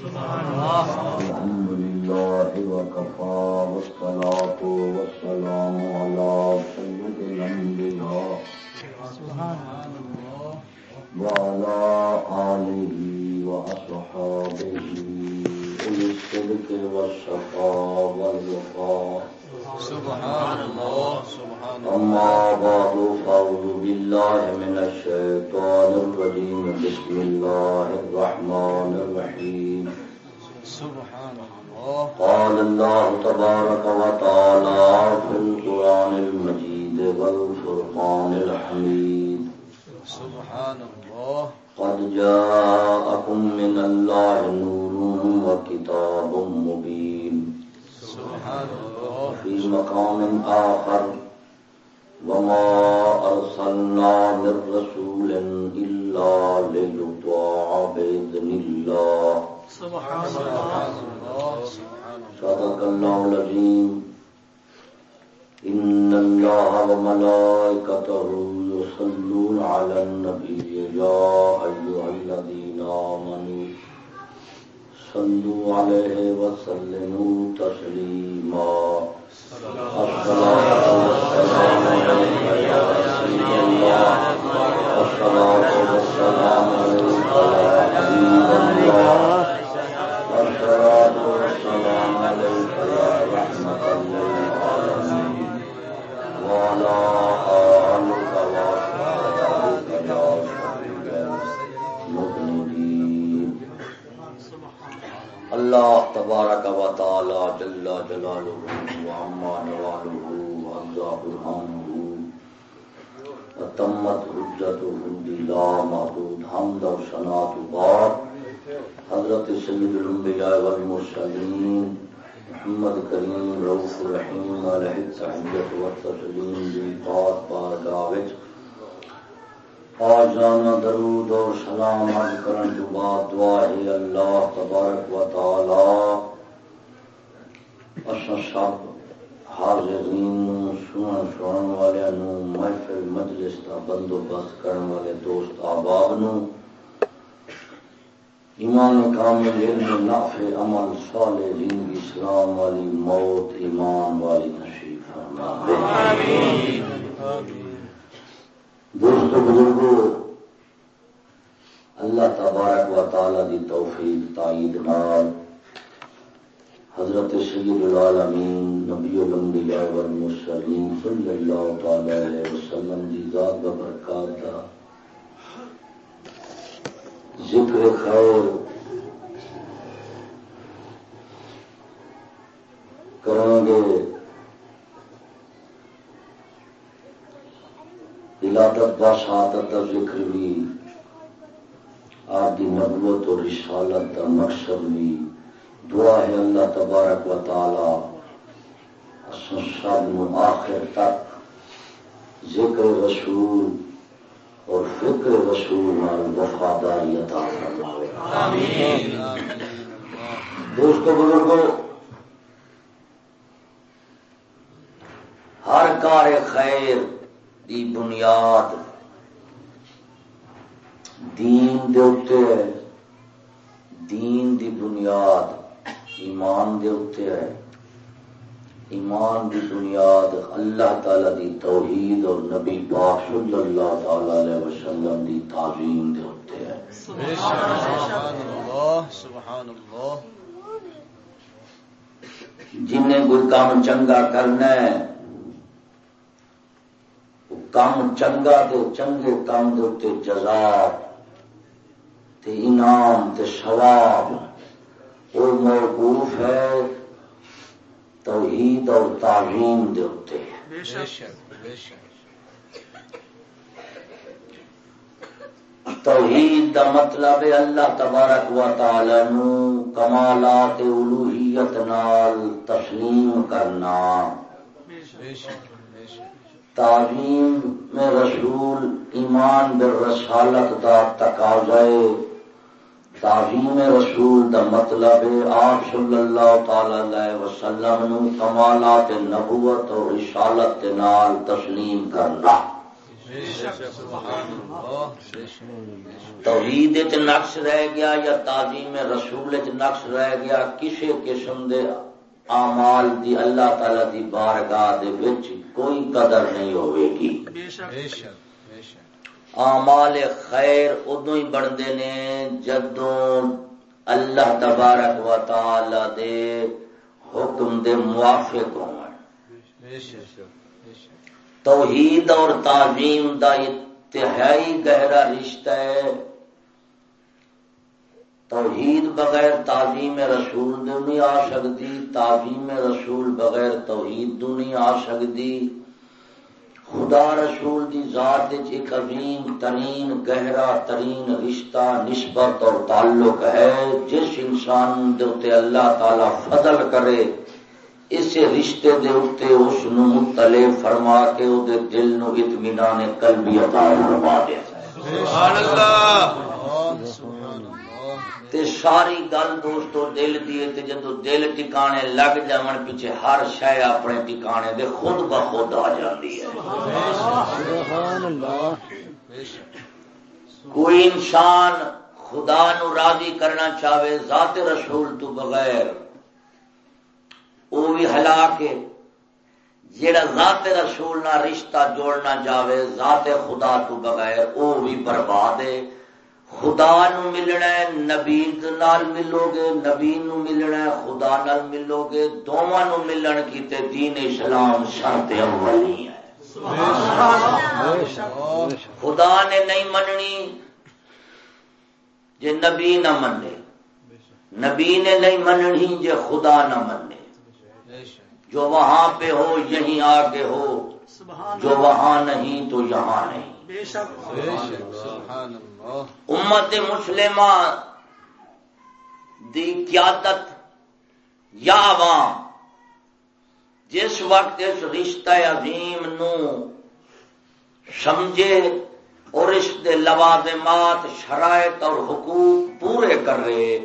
الحمد لله وكفى والصلاة والسلام على سيد الأنبياء وعلى آله وأصحابه أولي الصدق والشفاء والوفاء. سبحان الله سبحان الله أما بعد فأعوذ بالله من الشيطان الرجيم. بسم الله الرحمن الرحيم. سبحان الله قال الله تبارك وتعالى في القرآن المجيد والفرقان الحميد. سبحان الله قد جاءكم من الله نور وكتاب مبين. سبحان الله في مقام آخر وما أرسلنا من رسول إلا ليطاع بإذن الله. سبحان الله صدق الله العظيم إن الله وملائكته يصلون على النبي يا أيها الذين آمنوا صلوا عليه وسلموا تسليما الصلاة والسلام عليك يا رسول الله الصلاة والسلام عليك يا حبيب الله والسلام عليك يا رحمة للعالمين وعلى آلك يا المذنبين اللہ تبارک و تعالی جل جلالہ و عما نوالہ و عزا برحانہ و تمت بلا محدود حمد و شنات بعد حضرت سید الانبیاء والمرسلین محمد کریم، رؤوف رحیم علیہ التحیت و تسلیم دی پاک بارگاہ وچ آجانا درود اور سلام عرض کرن جو بعد دعا ہے اللہ تبارک و تعالی. اساں سب حاضرین سنن سنن والے نو محفل مجلس دا بندوبست کرن والے دوست احباب نو. ایمان کامل علم نافع عمل صالح زندگی اسلام والی موت، ایمان والی نصیب فرما دوست بزرگو، اللہ تبارک و تعالی دی توفیق، تائید نال حضرت سید العالمین، نبی الانبیاء والمرسلین صلی اللہ تعالی علیہ وسلم دی ذات و برکات دا ذکر خیر کریں گے۔ ولادت با شہادت کا ذکر بھی۔ آپ کی نبوت اور رسالت کا مقصد بھی۔ دعا ہے اللہ تبارک و تعالی۔ سب آخر تک ذکر رسول۔ اور فکر رسول وفاداری عطا فرماوے دوستو بزرگوں ہر کار خیر دی بنیاد دین دے اتے ہے۔ دین دی بنیاد ایمان دے اتے ہے۔ ایمان دی بنیاد اللہ تعالی دی توحید اور نبی پاک صلی اللہ تعالی علیہ وسلم دی تعظیم دے اتے ہے سبحان الله سبحان الله جن نے کوئی کام چنگا کرنا ہے کام چنگا تو چنگے کام دے جزا تے انعام تے ثواب۔ وہ موقوف ہے توحید اور تعظیم دے اتے بے شک بے شک توحید دا مطلب ہے اللہ تبارک و تعالی نو کمالات الوہیت نال تسلیم کرنا۔ بے شک بے شک۔ تعظیم میں رسول ایمان بالرسالت دا تقاضا ہے۔ تعظیم رسول دا مطلب آپ صلی اللہ تعالی علیہ وسلم نو کمالات نبوت اور رسالت نال تسلیم کرنا۔ توحید نقش رہ گیا یا تعظیم رسول نقش رہ گیا کسی قسم دے آمال دی اللہ تعالی دی بارگاہ دے وچ کوئی قدر نہیں ہوئے گی۔ بے شک۔ آمال خیر ادو ہی بنتے نے جدوں اللہ تبارک و تعالی دے حکم دے موافق ہو توحید اور تعظیم دا انتہائی گہرا رشتہ ہے۔ توحید بغیر تعظیم رسول دو نہیں آ سکتی، تعظیم رسول بغیر توحید دو نہیں آ سکتی۔ خدا رسول دی ذات ایک عظیم ترین گہرا ترین رشتہ نسبت اور تعلق ہے جس انسان دے اللہ تعالی فضل کرے اس رشتے دے اتنے اس مطلع فرما کے وہ دل نو اطمینان کل بھی عطا فرما دیا تے ساری گل دوستو دل دیے تے جدو دل ٹکانے لگ جان پیچھے ہر شہ اپنے ٹکانے دے خود بخود آ جاتی ہے۔ کوئی انسان خدا نو راضی کرنا چاہے ذات رسول تو بغیر وہ بھی ہلاک ہے۔ جڑا ذات رسول نہ رشتہ جوڑنا جاوے ذات خدا تو بغیر وہ بھی برباد ہے۔ خدا نو ملنا ہے نبی نال ملو گے نبی نو ملنا ہے خدا نال ملو گے دونوں نو ملن کی تے دین اسلام شرط اولی ہے۔ خدا نے نہیں مننی جے نبی نہ منے۔ نبی نے نہیں مننی جے خدا نہ منے۔ جو وہاں پہ ہو یہیں آگے ہو۔ جو وہاں نہیں تو یہاں نہیں۔ امت مسلمہ دی قیادت یا عوام، جس وقت اس رشتہ عظیم نو سمجھے اور اس دے لوازمات، شرائط اور حقوق پورے کر رہے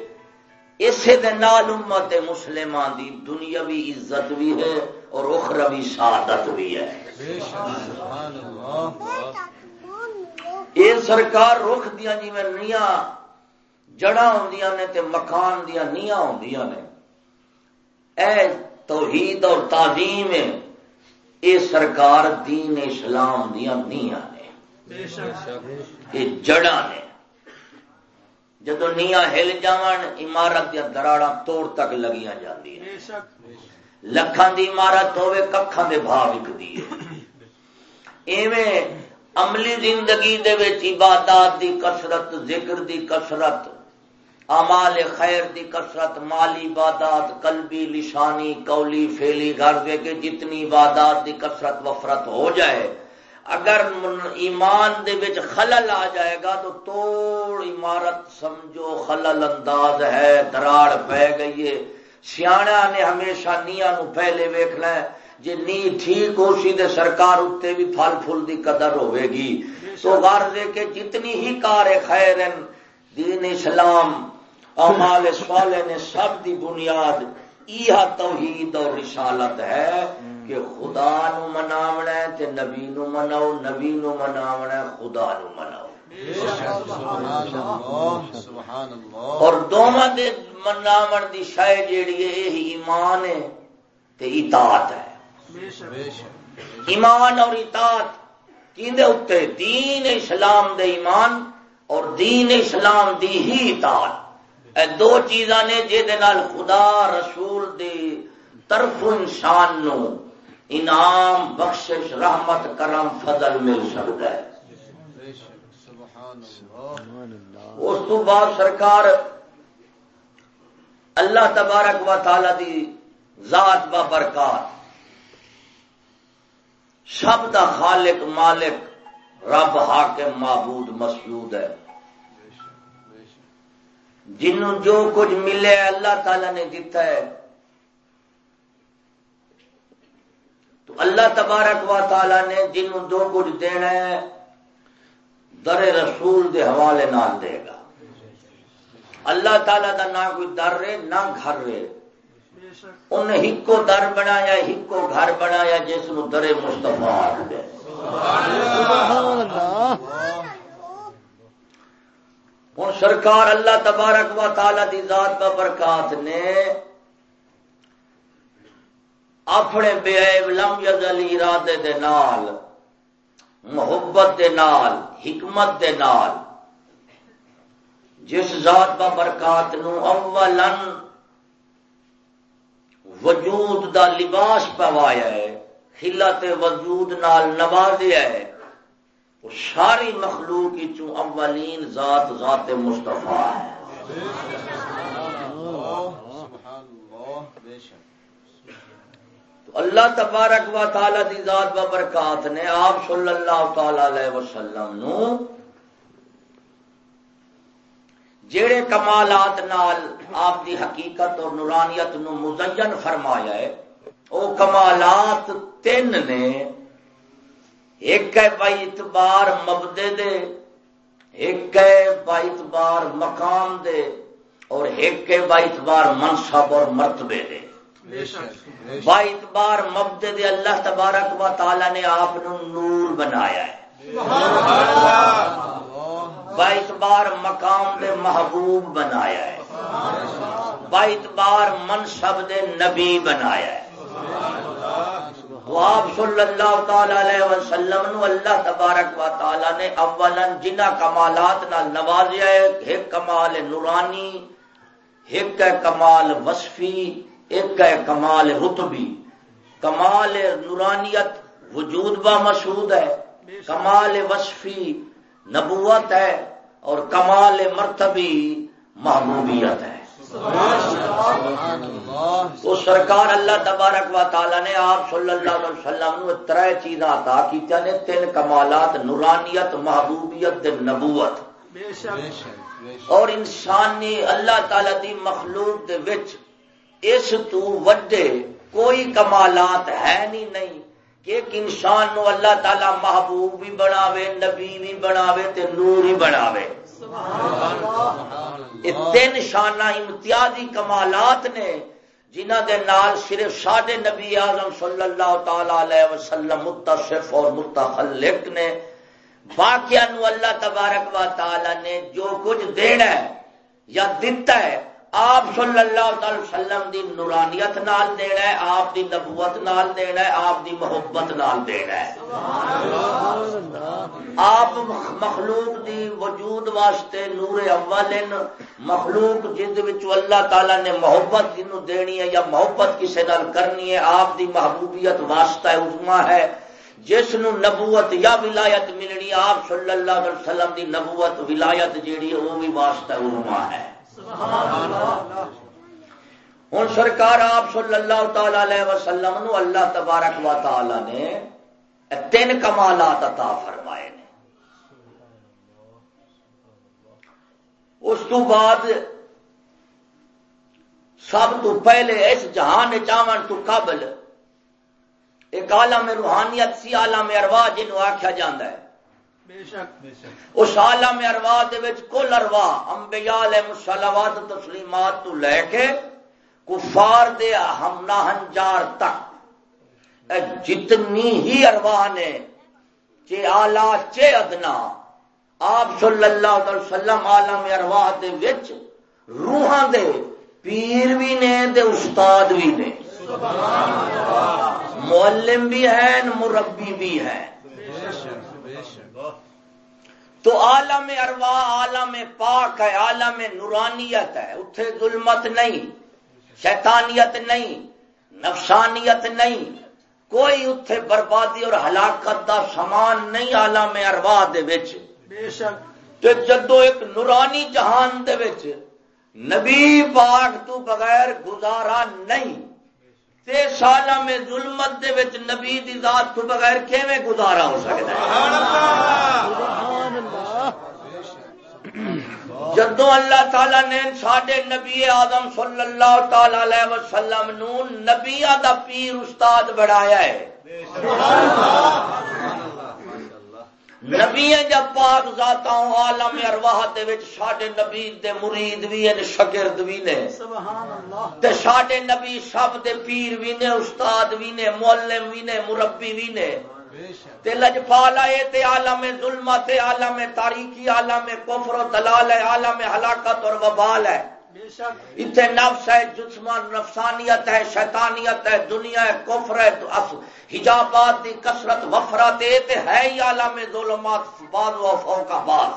اسے نال امت مسلمان دی دنیاوی عزت بھی ہے اور اخروی سعادت بھی ہے۔ یہ سرکار رخ دیا جی میں نیا جڑا ہوں نے تے مکان دیا نیا ہوں نے۔ اے توحید اور تعظیم ہے اے سرکار دین اسلام دیا نیا نے۔ یہ جڑا نے۔ جدو نیا ہل جان عمارت دیا دراڑا توڑ تک لگیاں جاندی ہیں لکھان دی عمارت ہوے ککھان دے بھا وکدی ہے۔ ایویں عملی زندگی دے وچ عبادات دی کثرت، ذکر دی کثرت امال خیر دی کثرت، مالی عبادات، قلبی لسانی، قولی فیلی گھر دے کے جتنی عبادات دی کثرت وفرت ہو جائے، اگر ایمان دے وچ خلل آ جائے گا تو توڑ عمارت سمجھو خلل انداز ہے، دراڑ پہ گئی ہے۔ سیاح نے ہمیشہ نیا نو پہلے ویکھنا ہے۔ جی نی ٹھیک ہو سی دے سرکار اتنے بھی پھل فل دی قدر ہوے گی تو غرض ہے کہ جتنی ہی کار خیر دین اسلام امال سوالے نے سب دی بنیاد یہ توحید اور رسالت ہے کہ خدا نو مناونا ہے تے نبی نو مناؤ، نبی نو مناونا ہے، خدا نو مناؤ۔ اور دونوں دے مناو دی شاید جیڑی ہے یہ ایمان ہے تے اطاعت ہے۔ ایمان اور اطاعت کیندے اتے؟ دین اسلام دے ایمان اور دین اسلام دی ہی اطاعت۔ اے دو چیزاں نے جے دے نال خدا رسول دی طرف انسان نو انعام، بخشش، رحمت، کرم، فضل مل سکتا ہے۔ اس تو بعد سرکار اللہ تبارک و تعالی دی ذات با برکات۔ سب دا خالق مالک، رب حاکم معبود مسجود ہے۔ جنوں جو کچھ ملے اللہ تعالی نے دیتا ہے۔ تو اللہ تبارک و تعالی نے جنوں جو کچھ دینا ہے، در رسول دے حوالے نال دے گا۔ اللہ تعالی دا نہ کوئی در رہے نہ گھر رہے انہیں ہکو در بنایا، ہکو گھر بنایا جس نو در مستفا ہوں سرکار اللہ تبارک و تعالی دی ذات کا برکات نے اپنے بے لم یزل ارادے دے نال، محبت دے نال، حکمت دے نال، جس ذات کا برکات نو اولن وجود دا لباس پوایا ہے، خلت وجود نال نوازیا ہے۔ وہ ساری مخلوق اولین ذات ذات مستفا ہے۔ اللہ تبارک و تعالی دی ذات و برکات نے آپ صلی اللہ تعالی علیہ وسلم نو جڑے کمالات نال آپ دی حقیقت اور نورانیت نو مزین فرمایا ہے وہ کمالات تین نے۔ ایک ہے بائی اتبار مبدے دے، ایک ہے بائی اتبار مقام دے، اور ایک ہے بائی اتبار منصب اور مرتبے دے۔ بائی اتبار مبدے دے اللہ تبارک و تعالی نے آپ نور بنایا ہے۔ بائیت بار مقام دے محبوب بنایا ہے۔ بائیت بار منصب دے نبی بنایا ہے۔ آپ صلی اللہ تعالی علیہ وسلم نو اللہ تبارک و تعالی نے اولا جنہ کمالات نہ نوازیا ہے، ایک کمال نورانی، ایک ہے کمال وصفی، ایک ہے کمال رتبی۔ کمال نورانیت وجود با مشہود ہے، کمال وصفی نبوت ہے اور کمال مرتبی محبوبیت ہے۔ تو سرکار اللہ تبارک و تعالی نے آپ صلی اللہ علیہ وسلم تر چیزاں عطا کی نے، تین کمالات، نورانیت، محبوبیت نبوت۔ اور انسانی اللہ تعالی دی مخلوق دے وچ اس تو وڈے کوئی کمالات ہے نہیں نہیں۔ کہ ایک انسان نو اللہ تعالی محبوب بھی بناوے نبی بھی بناوے تے نور ہی بناوے۔ تین شانہ امتیازی کمالات نے جنہ دے نال صرف ساڈے نبی اعظم صلی اللہ تعالی علیہ وسلم متصف اور متخلق نے باقیا نو اللہ تبارک و تعالی نے جو کچھ دینا ہے یا دتا ہے آپ صلی اللہ تعالی وسلم دی نورانیت نال دینا ہے، آپ دی نبوت نال دینا ہے، آپ دی محبت نال دینا ہے۔ آپ مخلوق دی وجود واسطے نور اول مخلوق جد اللہ تعالی نے محبت جنوں دینی ہے یا محبت کسی نال کرنی ہے، آپ دی محبوبیت واسطہ عظما ہے۔ جس نو نبوت یا ولایت ملنی، آپ صلی اللہ علیہ وسلم دی نبوت ولایت جیڑی ہے، وہ بھی واسطہ عظما ہے۔ ہوں سرکار آپ صلی اللہ تعالی علیہ وسلم نو اللہ تبارک و تعالی نے تین کمالات عطا فرمائے نے۔ اس تو بعد سب تو پہلے اس جہان چاون تو قبل ایک عالم روحانیت سی عالم ارواح جنوں آخیا جا ہے۔ اس عالم ارواح کل ارواح امبیا مسلوات تسلیمات تو لے کے کفار دے ہم ہنجار تک۔ جتنی ہی ارواح نے چے آلہ چے ادنا آپ صلی اللہ علیہ وسلم عالم ارواح دے وچ روحاں دے پیر بھی نے دے استاد بھی نے۔ معلم بھی ہیں مربی بھی ہیں۔ تو عالم اروا عالم پاک ہے عالم نورانیت ہے۔ اتے ظلمت نہیں شیطانیت نہیں نفسانیت نہیں۔ کوئی اتے بربادی اور ہلاکت دا سامان نہیں عالم اروا جدو ایک نورانی جہان دے نبی پاک تو بغیر گزارا نہیں تے سالہ میں ظلمت دے وچ نبی دی ذات تو بغیر کیویں گزارا ہو سکتا ہے؟ جدو اللہ۔ تعالی نے ساڈے نبی آدم صلی اللہ تعالی علیہ وسلم نو نبیا دا پیر استاد بڑھایا ہے۔ نبی جب پاک ذات عالم ارواح دے وچ ساڈے نبی دے مرید بھی ہیں شاگرد بھی نے۔ تے ساڈے نبی سب دے پیر بھی نے استاد بھی نے معلم بھی نے مربی بھی نے۔ تے لجپال ہے تے عالم ظلمت عالم تاریخی عالم کفر و دلال ہے عالم ہلاکت اور وبال ہے۔ اتنے نفس ہے جسمان نفسانیت ہے شیطانیت ہے دنیا ہے کفر ہے حجابات دی کسرت وفرت ہے ہی عالم ظلمات بعض و فوق بعض۔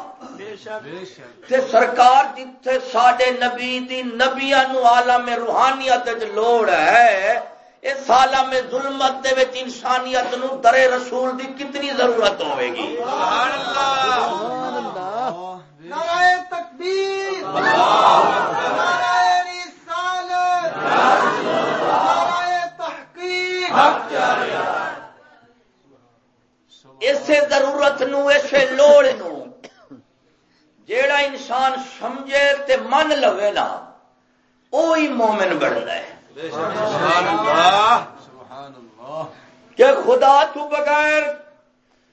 تے سرکار جتھے ساڈے نبی دی نبیاں نو عالم روحانیت وچ لوڑ ہے۔ اس عالم ظلمت دے وچ انسانیت نو در رسول دی کتنی ضرورت ہوے گی؟ سبحان اللہ! سبحان اللہ! نعرہ تکبیر! اسے ضرورت نو اسے لوڑ نو جیڑا انسان سمجھے تے من لوے نا وہی مومن بنتا ہے کہ خدا تو بغیر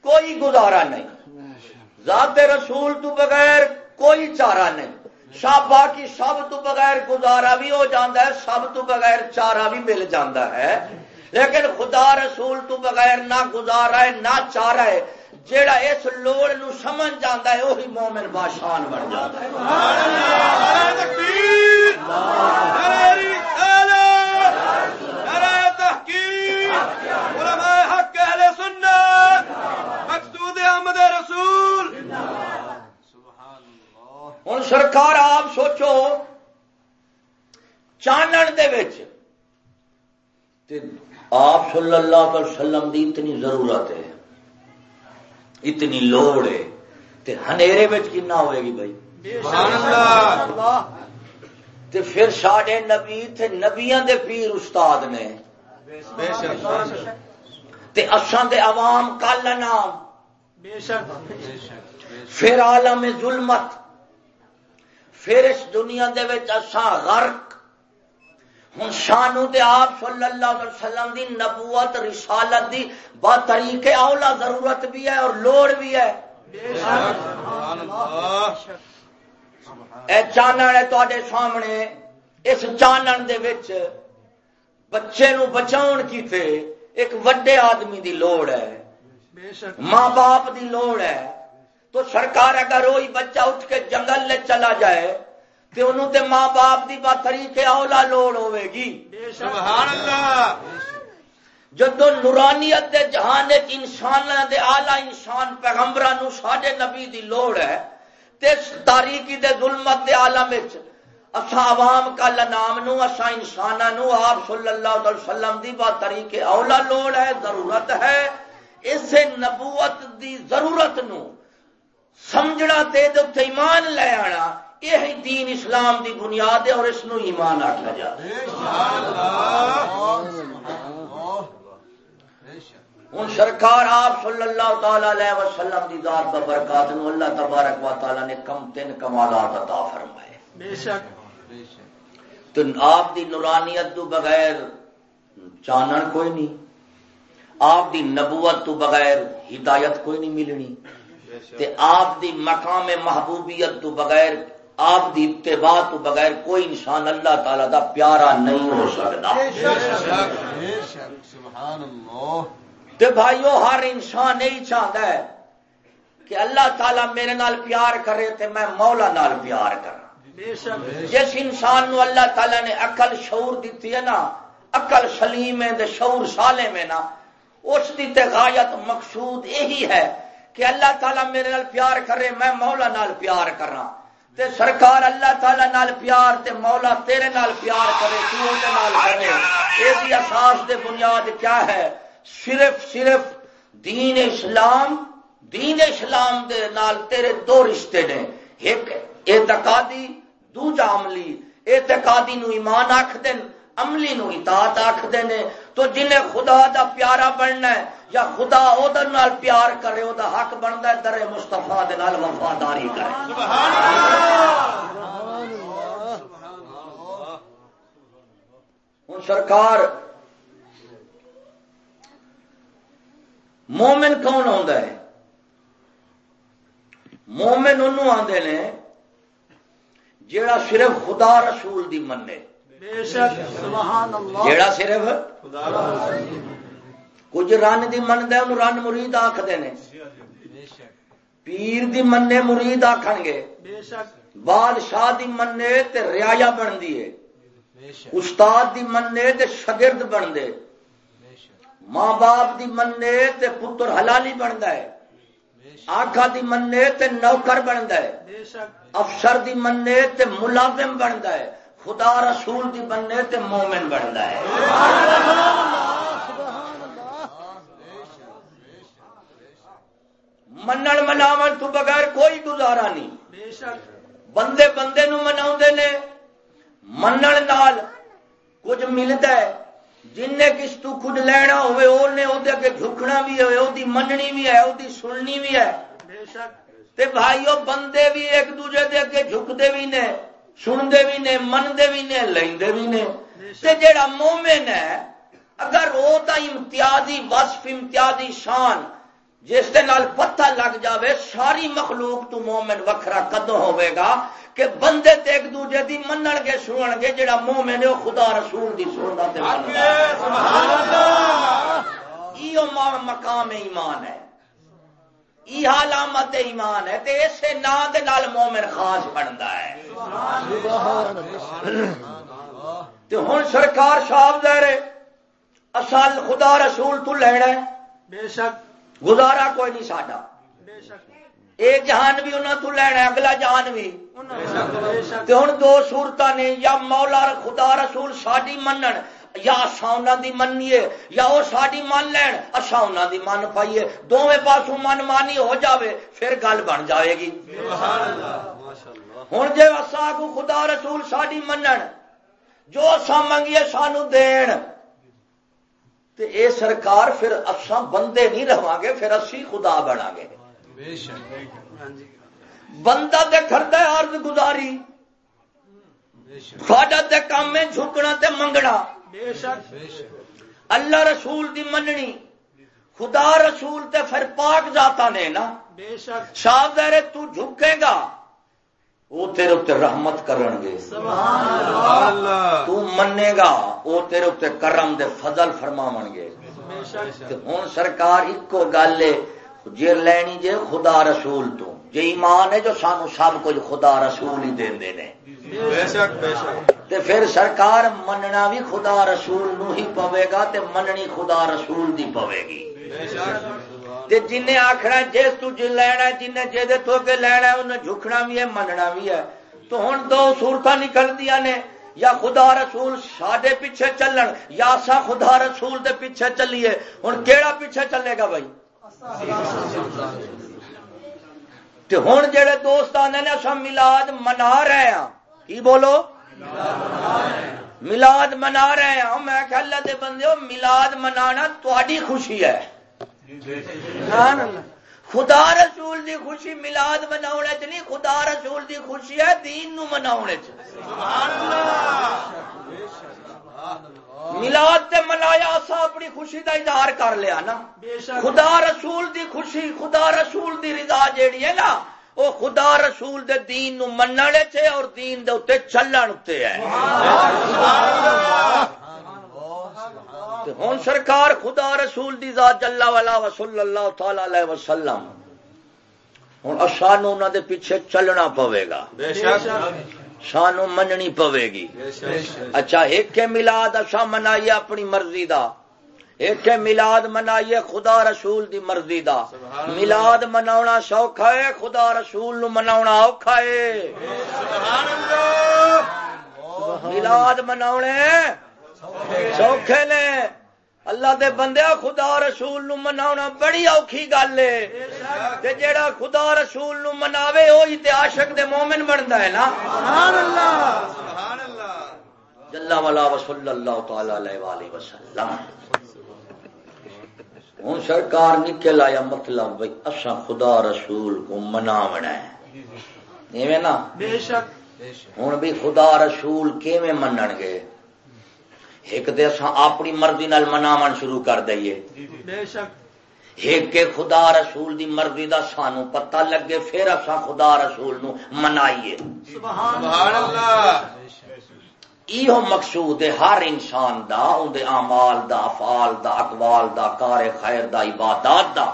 کوئی گزارا نہیں، ذات رسول تو بغیر کوئی چارہ نہیں سب باقی سب تو بغیر گزارا بھی ہو جاتا ہے سب تو بغیر چارہ بھی مل جاتا ہے۔ لیکن خدا رسول تو بغیر نہ گزارا ہے، نہ چارہ ہے جیڑا اس لوڑ نو سمجھ جاتا ہے وہی مومن بادشاہ بن جاتا ہے۔ ہوں سرکار آپ سوچو چانن دے آپ صلی اللہ علیہ وسلم دی اتنی ضرورت ہے۔ اتنی لوڑ ہے تے ہنیرے کنا ہوئے گی بھائی؟ تے پھر ساڈے نبی تھے نبیاں دے پیر استاد نے۔ تے اساں دے عوام کل نام۔ پھر عالم ظلمت۔ پھر اس دنیا دے اساں غرق۔ ہوں شانو دے آپ صلی اللہ علیہ وسلم دی نبوت، رسالت دی با طریقے اولا ضرورت بھی ہے اور لوڑ بھی ہے۔ اے چانن ہے تے سامنے، اس چانن دے وچ بچے نو بچاؤ کیتے ایک وڈے آدمی دی لوڑ ہے۔ ماں باپ دی لوڑ ہے۔ تو سرکار اگر وہی بچہ اٹھ کے جنگل لے چلا جائے تو انہوں تے ماں باپ دی بات طریقے اولا لوڑ ہوے گی۔ سبحان اللہ۔ جدو نورانیت دے جہان انسان دے آلہ انسان پیغمبر ساڈے نبی دی لوڑ ہے تے تاریخی دے ظلمت دے عالم اسا عوام کا لنام نو اسا انسان نو آپ صلی اللہ علیہ وسلم دی بات طریقے اولا لوڑ ہے ضرورت ہے۔ اسے نبوت دی ضرورت نو سمجھنا تے دے ایمان لے آنا۔ یہ دین اسلام دی بنیاد ہے اور اس نو ایمان آخیا جائے ہوں سرکار آپ صلی اللہ تعالی علیہ وسلم دی ذات کا برکات نو اللہ تبارک و تعالی نے کم تین کمالات عطا فرمائے۔ بے شک۔ تو آپ دی نورانیت تو بغیر چانن کوئی نہیں۔ آپ دی نبوت تو بغیر ہدایت کوئی نہیں ملنی۔ تے آپ دی مقام محبوبیت تو بغیر آپ دی اتباع تو بغیر کوئی انسان اللہ تعالی دا پیارا نہیں ہو سکتا۔ تے بھائیو ہر انسان یہی چاہتا ہے کہ اللہ تعالی میرے نال پیار کرے تے میں مولا نال پیار کرا جس انسان نو اللہ تعالی نے اقل شعور دیتی ہے نا اقل سلیم ہے شعور سالے میں نا اس دی تے غایت مقصود یہی ہے کہ اللہ تعالیٰ میرے نال پیار کرے میں مولا نال پیار کرا تے سرکار اللہ تعالی نال پیار تے مولا تیرے نال پیار کرے، تو دے نال کرے اس اساس دے بنیاد کیا ہے؟ صرف صرف دین اسلام دین اسلام دے نال تیرے دو رشتے نے۔ ایک اعتقادی، دوجا عملی۔ اعتقادی نو ایمان آکھ دین عملی نو اطاعت آکھ دینے تو جنہیں خدا دا پیارا بننا ہے، یا خدا ادھر نال پیار کرے وہ حق بنتا ہے در مستفا وفاداری کرے۔ ہوں سرکار، مومن کون آ مومن انہوں آدھے نے، جیڑا صرف خدا رسول دی منے جیڑا صرف کچھ رن کی منتا انہوں رن مرید آخر نے۔ پیر دی مننے مرید آخن گے۔ بادشاہ دی منے تے ریا بنتی ہے۔ استاد دی منے تے شگرد بنتے ماں باپ دی منے تے پتر حلالی بنتا ہے۔ آخا دی منے تے نوکر بنتا ہے۔ افسر دی منے تے ملازم بنتا ہے۔ خدا رسول دی منے تے مومن بنتا ہے۔ منن مناو تو بغیر کوئی گزارا نہیں۔ بندے بندے نو منا منن کچھ ملتا ہے۔ جن نے کس تو خود لینا ہوئے اگے جھکنا بھی ہے وہ مننی بھی ہے وہ سننی بھی ہے۔ تے بھائیو، بندے بھی ایک دوجے دے اگے جھکتے بھی نے۔ سنتے بھی نے منتے بھی نے لیندے بھی نے تے جیڑا مومن ہے اگر وہ تو امتیازی وصف امتیازی شان جس دے نال پتہ لگ جاوے ساری مخلوق تو مومن وکھرا کدو ہوئے گا کہ بندے تے ایک دوجے دی منن گے سنن گے جڑا مومن ہے خدا رسول دی سندا تے سبحان اللہ ایو مقام ایمان ہے ای علامت ایمان ہے تے اسے نا دے نال مومن خاص بندا ہے تے ہن سرکار صاحب دے رہے اصل خدا رسول تو لینا ہے۔ بے شک۔ گزارا کوئی نہیں ساڈا۔ ایک جہان بھی انہوں تو لینا اگلا جہان بھی۔ ہوں دو سورت نے یا مولا خدا رسول ساری منن یا اصا انہوں دی منیے یا وہ ساری من لین اصا انہوں دی من پائیے۔ دونوں پاسوں من مانی ہو جاوے پھر گل بن جائے گی۔ ہوں جی اصا کو خدا رسول ساری منن جو اصا منگیے سانو دین۔ تے اے سرکار پھر اصا بندے نہیں رہا گے پھر اسی خدا بنا گے۔ بندہ تے کرتا ہے عرض گزاری۔ ساڈا تے کام ہے جھکنا تے منگنا۔ اللہ رسول دی مننی۔ خدا رسول تے پھر پاک جاتا نے نا۔ شاہ تو جھکے گا۔ وہ تیرے اتنے رحمت کرن گے۔ تو منے گا وہ تیرے اتنے کرم دے فضل فرماو گے۔ ہوں سرکار ایک گل ہے جی لینی جے خدا رسول تو۔ جی ایمان ہے جو سانو سب کچھ خدا رسول ہی دے نے۔ تے پھر سرکار مننا بھی خدا رسول نو ہی پوے گا تے مننی خدا رسول دی پوے گی۔ جن آخنا جس تھی لینا جن جی تو کے لینا انہیں جھکنا بھی ہے، مننا بھی ہے۔ تو ہوں دو سورت نکلدیا نے۔ یا خدا رسول سڈے پیچھے چلن، یا سا خدا رسول دے پیچھے چلیے۔ ہوں کہڑا پیچھے چلے گا بھائی؟ ہوں جہے دوست آنے نے اصا ملاد منا رہے ہیں کی بولو؟ ملاد منا رہے ہیں میں کہ اللہ دے بندے ملاد منانا تاری خوشی ہے۔ خدا رسول دی خوشی ملاد منا نہیں خدا رسول دی خوشی ہے دین نو منا ملاد تے منایا سا اپنی خوشی دا اظہار کر لیا نا۔ خدا رسول دی خوشی خدا رسول دی رضا جیڑی ہے نا وہ خدا رسول دے دین نو مننے اور دین دے اتنے چلن اتنے ہے۔ ہوں سرکار خدا رسول دی ذات جلا والا وصلی اللہ تعالی علیہ وسلم۔ ہوں سانو انہوں دے پیچھے چلنا پوے گا۔ سانو مننی پوے گی۔ اچھا ایک ملاد اچھا منائیے اپنی مرضی دا۔ ایک ملاد منائیے خدا رسول دی مرضی دا۔ ملاد منا سوکھا ہے خدا رسول نو منا اوکھا ہے۔ ملاد منا سوکھے نے۔ اللہ دے بندے خدا رسول نو منا بڑی اوکھی گل ہے۔ جیڑا خدا رسول نو مناوے وہی تے عاشق دے مومن بنتا ہے نا۔ سبحان اللہ جلا والا وصلی اللہ تعالی علیہ وسلم۔ ہوں سرکار نکل آیا مطلب بھائی اصا خدا رسول کو مناونا ہے۔ نا؟ ہوں بھی خدا رسول کیویں منن گے؟ ایک تو اصا اپنی مرضی نال مناو شروع کر دئیے۔ ایک کے خدا رسول دی مرضی دا سانو پتہ لگے پھر اصا خدا رسول نو منائیے۔ یہ مقصود ہے ہر انسان دا اندر امال دا افال دا اقوال دا کار خیر دا عبادات دا۔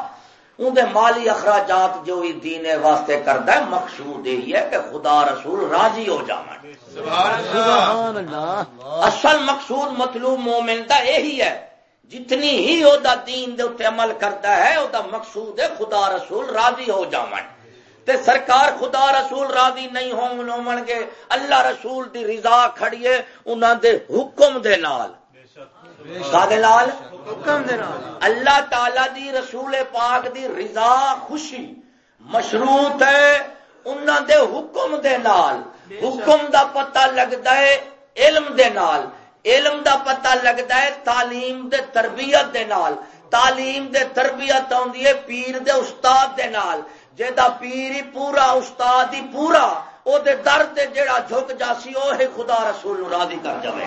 اندر مالی اخراجات جو ہی دین واسطے کرتا ہے مقصود یہی ہے کہ خدا رسول راضی ہو اصل مقصود مطلوب مومن دا یہی ہے۔ جتنی ہی وہ دین دے اتنے عمل کرتا ہے وہ مقصود ہے خدا رسول راضی ہو جاون۔ تے سرکار خدا رسول راضی نہیں ہون گے اللہ رسول دی رضا کھڑیے انہوں دے حکم دے نال۔ لال اللہ تعالی دی رسول پاک دی رضا خوشی مشروط ہے۔ انہوں دے حکم دے نال حکم دا پتہ لگتا ہے علم دے نال۔ علم دا پتہ لگتا ہے تعلیم دے تربیت دے نال۔ تعلیم دے تربیت آدھی ہے پیر دے استاد دے نال۔ جا پیر ہی پورا استاد ہی پورا وہ در تے جڑا جھک جاسی وہ خدا رسول راضی کر جائے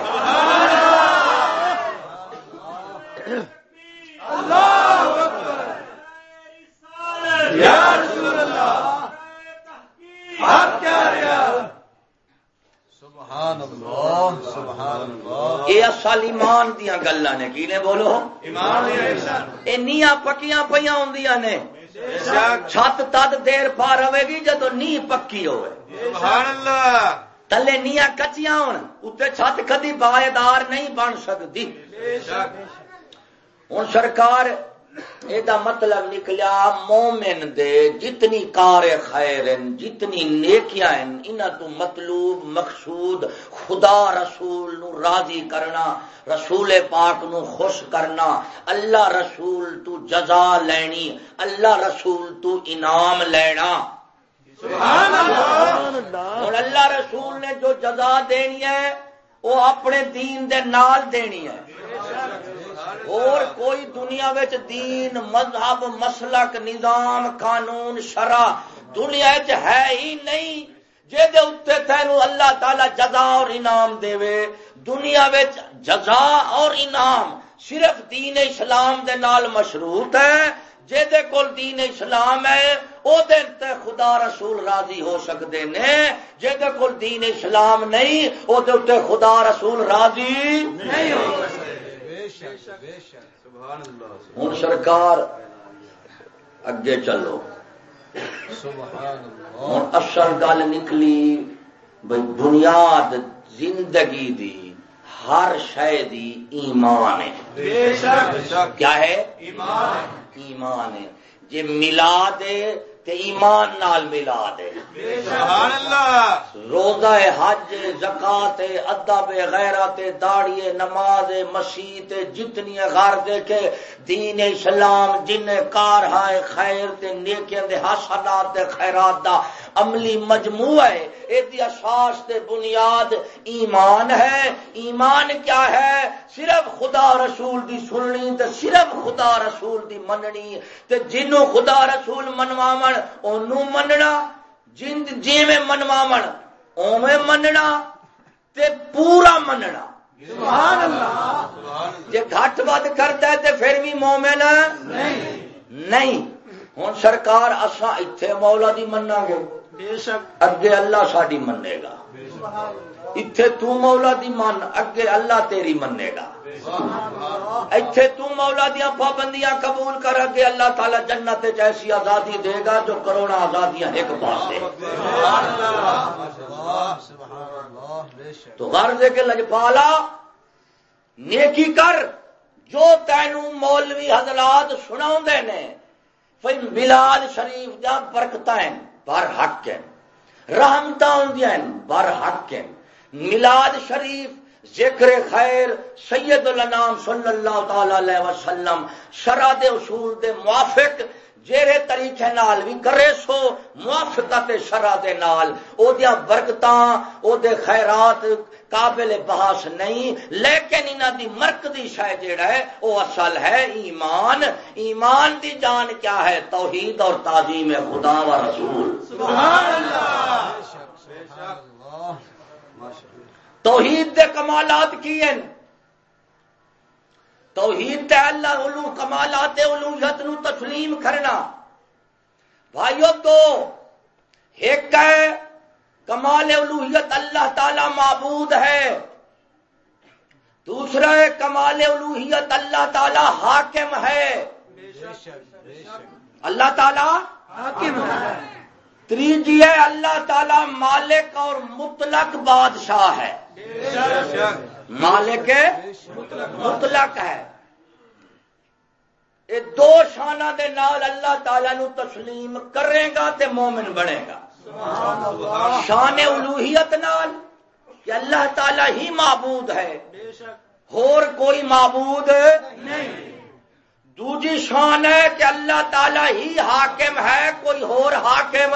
یہ اصل ایمان دیا گلا نے کی نے بولو؟ پکیاں پہ ہوں نے۔ چھت تد دیر پا رہے گی جدو نی پکی ہو تلے نیا اتنے چھت کدی بائےدار نہیں بن سکتی ہوں سرکار یہ مطلب نکلیا مومن دے جتنی کار خیر جتنی نیکیاں انہاں تو مطلوب مقصود خدا رسول نو راضی کرنا رسول پاک نو خوش کرنا اللہ رسول تو جزا لینی اللہ رسول تو انعام لینا۔ اور اللہ رسول نے جو جزا دینی ہے وہ اپنے دین دے نال دینی ہے۔ اور کوئی دنیا دین، مذہب، مسلک، نظام، قانون، شرع دنیا ہے ہی نہیں تینوں اللہ تعالی جزا اور انعام دے دنیا جزا اور انعام صرف دین اسلام دے نال مشروط ہے جہد کول دین اسلام ہے وہ تے خدا رسول راضی ہو سکتے ہیں جہد کول دین اسلام نہیں وہ خدا رسول راضی نہیں ہو سکتے ہوں سرکار اگے چلو۔ ہوں اصل گل نکلی بھائی بنیاد زندگی دی ہر شہ ایمان ہے۔ کیا ہے؟ ایمان ہے۔ جی ملا دے تے ایمان نال ملا دے۔ روزہ حج زکات ادب غیرت داڑی نماز مسیح جتنی غار دے کے دین اسلام جن کار ہائے خیر تے نیکیاں دے حسنات تے خیرات دا عملی مجموعہ ہے ایدی اساس تے بنیاد ایمان ہے۔ ایمان کیا ہے؟ صرف خدا رسول دی سننی تے صرف خدا رسول دی مننی تے جنوں خدا رسول منواون اونوں مننا جن جی منواون اوویں مننا تے پورا مننا سبحان اللہ جے گھٹ ود کرتا ہے تے پھر بھی مومن نہیں ہوں سرکار اساں ایتھے مولا دی مننا گے اگے اللہ ساری منے گا اتے تولا دی من اگے اللہ تیری منے گا اتے تولا دیا پابندیاں قبول کر اگے اللہ تعالی جنت ایسی آزادی دے گا جو کروڑا آزادیاں ایک پاس تو غرض ہے کہ لجپالا، نیکی کر، جو تینوں مولوی حضرات سنا نے ملاد شریف دیا برکت بر حق ہیں۔ رحمت آدی بر حق ہیں۔ ملاد شریف ذکر خیر سید النام صلی اللہ تعالی علیہ وسلم شرع دے اصول دے موافق جیرے طریقے نال بھی کرے سو موافقت شرع دے نال۔ او دیا برکتاں او دے خیرات قابل بحث نہیں لیکن انہ دی مرکزی شہ جیڑا ہے وہ اصل ہے ایمان۔ ایمان دی جان کیا ہے؟ توحید اور تعظیم خدا و رسول۔ سبحان اللہ! توحید دے کمالات کی ہیں۔ توحید تے اللہ علو کمالات الوحیت نو تسلیم کرنا۔ بھائیو تو ایک ہے کمال الوحیت اللہ تعالی معبود ہے۔ دوسرا ہے کمال الوحیت اللہ تعالی حاکم ہے۔ اللہ تعالی حاکم ہے۔ تیجی ہے اللہ تعالی مالک اور مطلق بادشاہ ہے۔ مالک مطلق ہے۔ یہ دو شانہ دے نال اللہ تعالی نو تسلیم کرے گا تے مومن بنے گا۔ شان الوحیت نال کہ اللہ تعالی ہی معبود ہے۔ اور کوئی معبود نہیں۔ دوجی شان ہے کہ اللہ تعالی ہی حاکم ہے، کوئی اور حاکم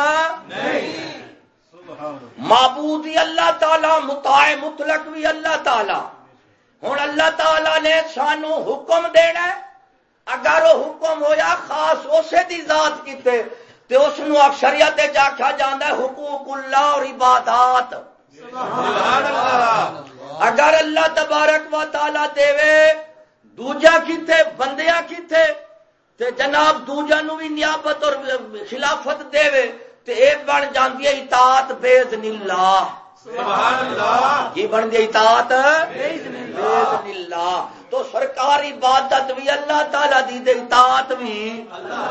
نہیں۔ معبود ہی اللہ تعالی متا مطلق بھی اللہ تعالی۔ ہوں اللہ تعالی نے سانو حکم دینا اگر وہ حکم ہویا خاص اسے دی ذات کیتے تے اس نو اکثریت آخیا جانا ہے حقوق اللہ اور عبادات۔ اگر اللہ تبارک و تعالی دے دوجا کیتے بندیاں کیتے تے جناب دوجا نو بھی نیابت اور خلافت دے تے اے بن جاندی ہے اطاعت بیزن اللہ سبحان اللہ کی بن گئی اطاعت؟ بیزن اللہ تو سرکار عبادت بھی اللہ تعالی دی دے اطاعت بھی۔ اللہ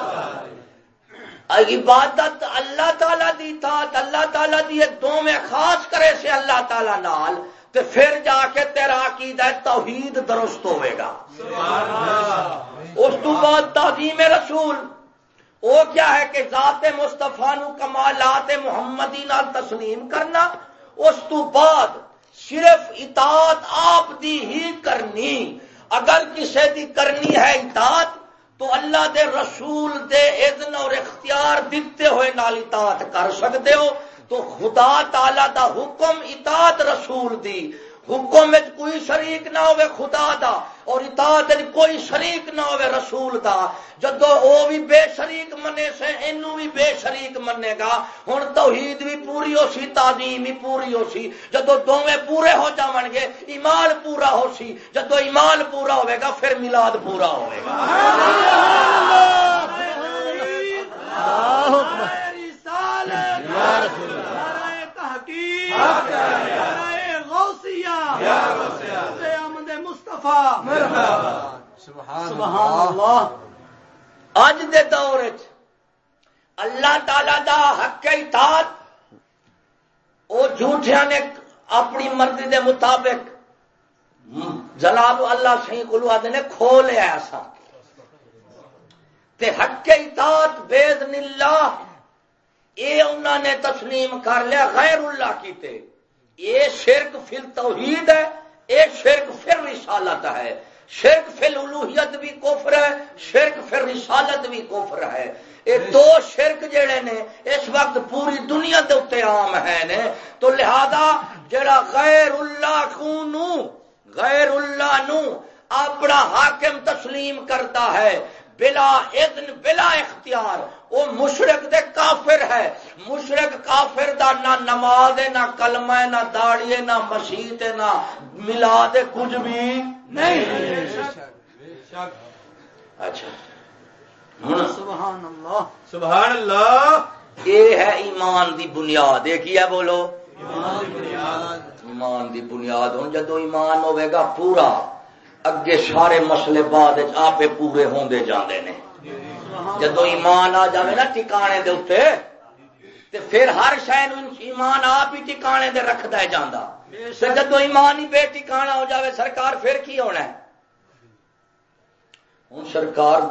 عبادت اللہ تعالی دی اطاعت اللہ تعالی دی دو میں خاص کرے سے اللہ تعالی نال۔ تے پھر جا کے تیرا عقیدہ توحید درست ہوئے گا۔ اس تو بعد تعظیم رسول۔ وہ کیا ہے کہ ذات مستفا نو کمالات محمدی نال تسلیم کرنا، اس تو بعد صرف اطاعت آپ دی ہی کرنی۔ اگر کسی دی کرنی ہے اطاعت، تو اللہ دے رسول دے اذن اور اختیار دیتے ہوئے نال اطاعت کر سکتے ہو۔ تو خدا تعالی دا حکم اطاعت رسول دی۔ حکم کوئی شریک نہ ہوئے خدا دا اور اطاعت کوئی شریک نہ ہوئے رسول دا۔ جدو او بھی بے شریک منے سے انو بھی بے شریک منے گا۔ ہن توحید بھی پوری ہو سی تعظیم بھی پوری ہو سی جدو دوویں پورے ہو جاون گے ایمان پورا ہو سی جدو ایمان پورا ہوے گا پھر میلاد پورا ہوے گا۔ تحقیق اج دے دور اللہ تعالی دا حق اطاعت۔ او جھوٹیاں نے اپنی مرضی دے مطابق جلال اللہ سی کلو آدھے نے کھو لیا ایسا تے حق اطاعت بید اللہ۔ اے انہوں نے تسلیم کر لیا غیر اللہ کیتے یہ شرک فل توحید ہے ایک شرک پھر رسالت ہے۔ شرک فل الوحیت بھی کوفر ہے، شرک پھر رسالت بھی کوفر ہے۔ یہ دو شرک جڑے نے، اس وقت پوری دنیا کے اتنے عام ہے نے۔ تو لہذا جڑا غیر اللہ کو غیر اللہ نو اپنا حاکم تسلیم کرتا ہے، بلا اذن، بلا اختیار وہ مشرق دے کافر ہے۔ مشرق کافر دا نہ نماز نہ کلمہ نہ داڑی نہ مسیح نہ ملاد کچھ بھی نہیں۔ اچھا۔ سبحان اللہ سبحان اللہ یہ ہے ایمان دی بنیاد۔ یہ کیا بولو؟ ایمان دی بنیاد۔ ہوں جدو ایمان ہوے گا پورا اگے سارے مسلے بعد آپ پورے ہوندے جاندے نے۔ جدو ایمان آ جائے نا ٹکانے دے اتنے تے پھر ہر شہر ایمان آپ ہی ٹکانے دے رکھتا ہے جانا جدو ایمان ہی بے ٹکانا ہو جاوے سرکار پھر کی ہونا ہے؟ ہوں سرکار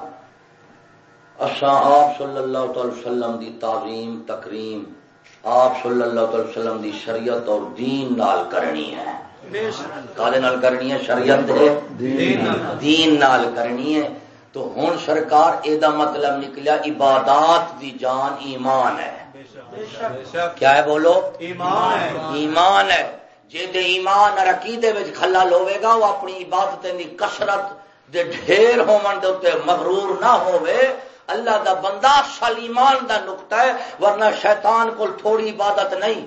اصا آپ صلی اللہ تعالی وسلم دی تعظیم تکریم آپ صلی اللہ تعالی وسلم دی شریعت اور دین نال کرنی ہے۔ نال کرنی ہے؟ شریعت دین نال کرنی ہے۔ تو ہوں سرکار یہ مطلب نکلیا، عبادات دی جان ایمان ہے۔ کیا ہے بولو؟ ایمان ہے۔ جی ایمان عقیدے کھلا لوے گا، وہ اپنی عبادت کی کسرت دے ڈھیر ہون دے مغرور نہ ہوئے اللہ دا بندہ سل ایمان دا نقطہ ہے، ورنہ شیطان کو تھوڑی عبادت نہیں۔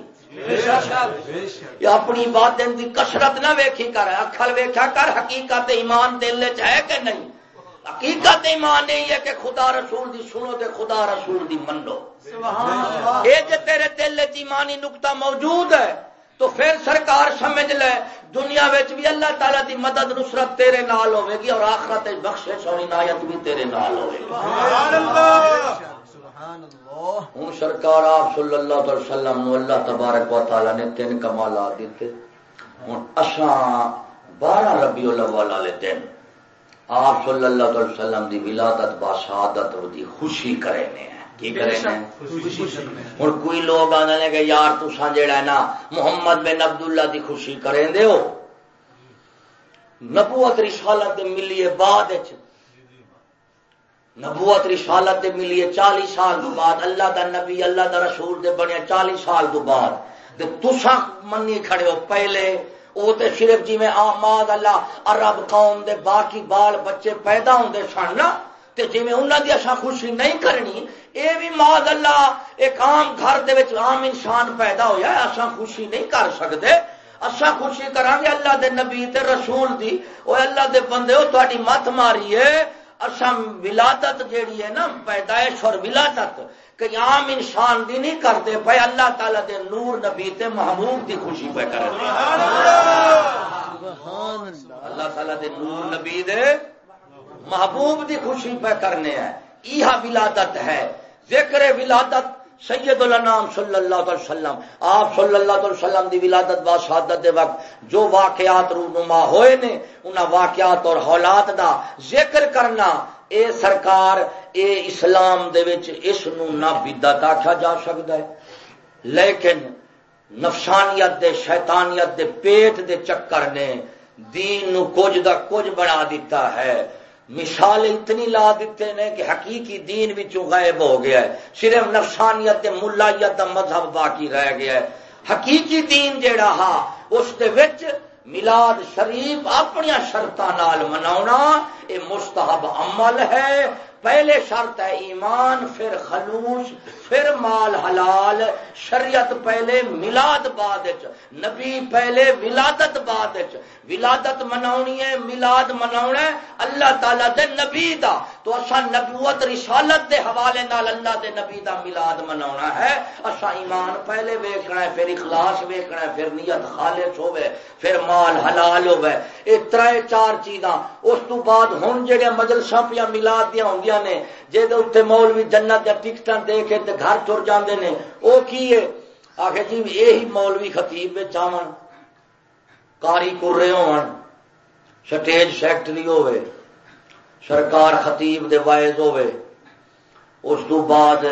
اپنی بات کی کسرت نہ ویکھی کر، اکھل ویکھا کر، حقیقت ایمان دل ہے کہ نہیں؟ حقیقت ایمان نہیں ہے کہ خدا رسول دی سنو تے خدا رسول دی منو۔ یہ جی تیرے دل ایمانی نقطہ موجود ہے تو پھر سرکار سمجھ لے دنیا بھی اللہ تعالیٰ دی مدد نصرت تیرے نال ہوے گی اور آخرت بخش سونی نایت بھی تیرے نال ہوے گی۔ ہوں سرکار آپ صلی اللہ علیہ وسلم نو اللہ تبارک و تعالی نے تین کمالات دیتے۔ ہوں اساں بارہ ربی الاول والے دن آپ صلی اللہ علیہ وسلم دی ولادت با شہادت دی خوشی کرے نے کی کرے ہوں کوئی لوگ آنے کہ یار تسان جڑا ہے نا محمد بن عبداللہ دی خوشی کریں دے ہو۔ نبوت رسالت دے ملیے بعد نبوت رسالت دے ملیے چالی سال تو بعد۔ اللہ دا نبی اللہ دا رسول دے بنے چالی سال تو بعد۔ تسا منی کھڑے ہو پہلے وہ تو صرف جی میں آماد اللہ، عرب قوم دے باقی بال بچے پیدا ہوتے سن نا جی میں انہوں کی اصا اچھا خوشی نہیں کرنی یہ بھی ماد اللہ، ایک عام گھر دے عام انسان پیدا ہوا اصا اچھا خوشی نہیں کر سکتے اصا اچھا خوشی کرا گے اللہ دے نبی تے رسول دی۔ وہ اللہ دے بندے ہو تاری مت ماری ہے اصا ولادت جیڑی ہے نا، پیدائش اور ولادت کہ عام انسان دی نہیں کرتے پے، اللہ تعالی دے نور نبی تے محمود دی خوشی پہ کر اللہ تعالی دے نور نبی دے محبوب دی خوشی پہ کرنے ہیں۔ یہ ولادت ہے۔ ذکر ولادت سید النام صلی اللہ علیہ وسلم۔ آپ صلی اللہ علیہ وسلم دی ولادت با شہادت دے وقت جو واقعات رونما ہوئے نے، انہاں واقعات اور حالات دا ذکر کرنا، اے سرکار اے اسلام دے وچ اس نو نہ بدعت آکھا جا سکدا ہے۔ لیکن نفسانیت دے، شیطانیت دے پیٹ دے چکر نے دین نو کچھ دا کچھ بنا دیتا ہے۔ مثال اتنی لا دیتے نے کہ حقیقی دین وچوں غائب ہو گیا ہے۔ صرف نفسانیت دے، ملائیت دا مذہب باقی رہ گیا ہے۔ حقیقی دین جیڑا ہا، اس دے وچ ملاد شریف اپنی شرطان منا یہ مستحب عمل ہے۔ پہلے شرط ہے ایمان، پھر خلوص، پھر مال حلال، شریعت پہلے ملاد بعد نبی پہلے ولادت بعد ولادت مناونی ہے، ملاد منا اللہ تعالی دے نبی دا۔ تو اصا نبوت، رسالت دے حوالے نال اللہ دے نبی دا ملاد منا ہے۔ اصا ایمان پہلے ویکنا ہے، پھر اخلاص ویکنا ہے، پھر نیت خالص ہوے پھر مال حلال ہوے یہ تر چار چیزاں۔ اس تو بعد ہوں جہاں مجلساں پیا ملاد دیا ہوں نے۔ جی مولوی جنت یا ٹکٹ دے کے گھر تر جاندے نے۔ وہ کی ہے؟ آخر جی یہی مولوی خطیب آن کاری کورے ہون۔ سٹیج سیکٹری ہوئے سرکار خطیب دے وائز ہوئے اس تو بعد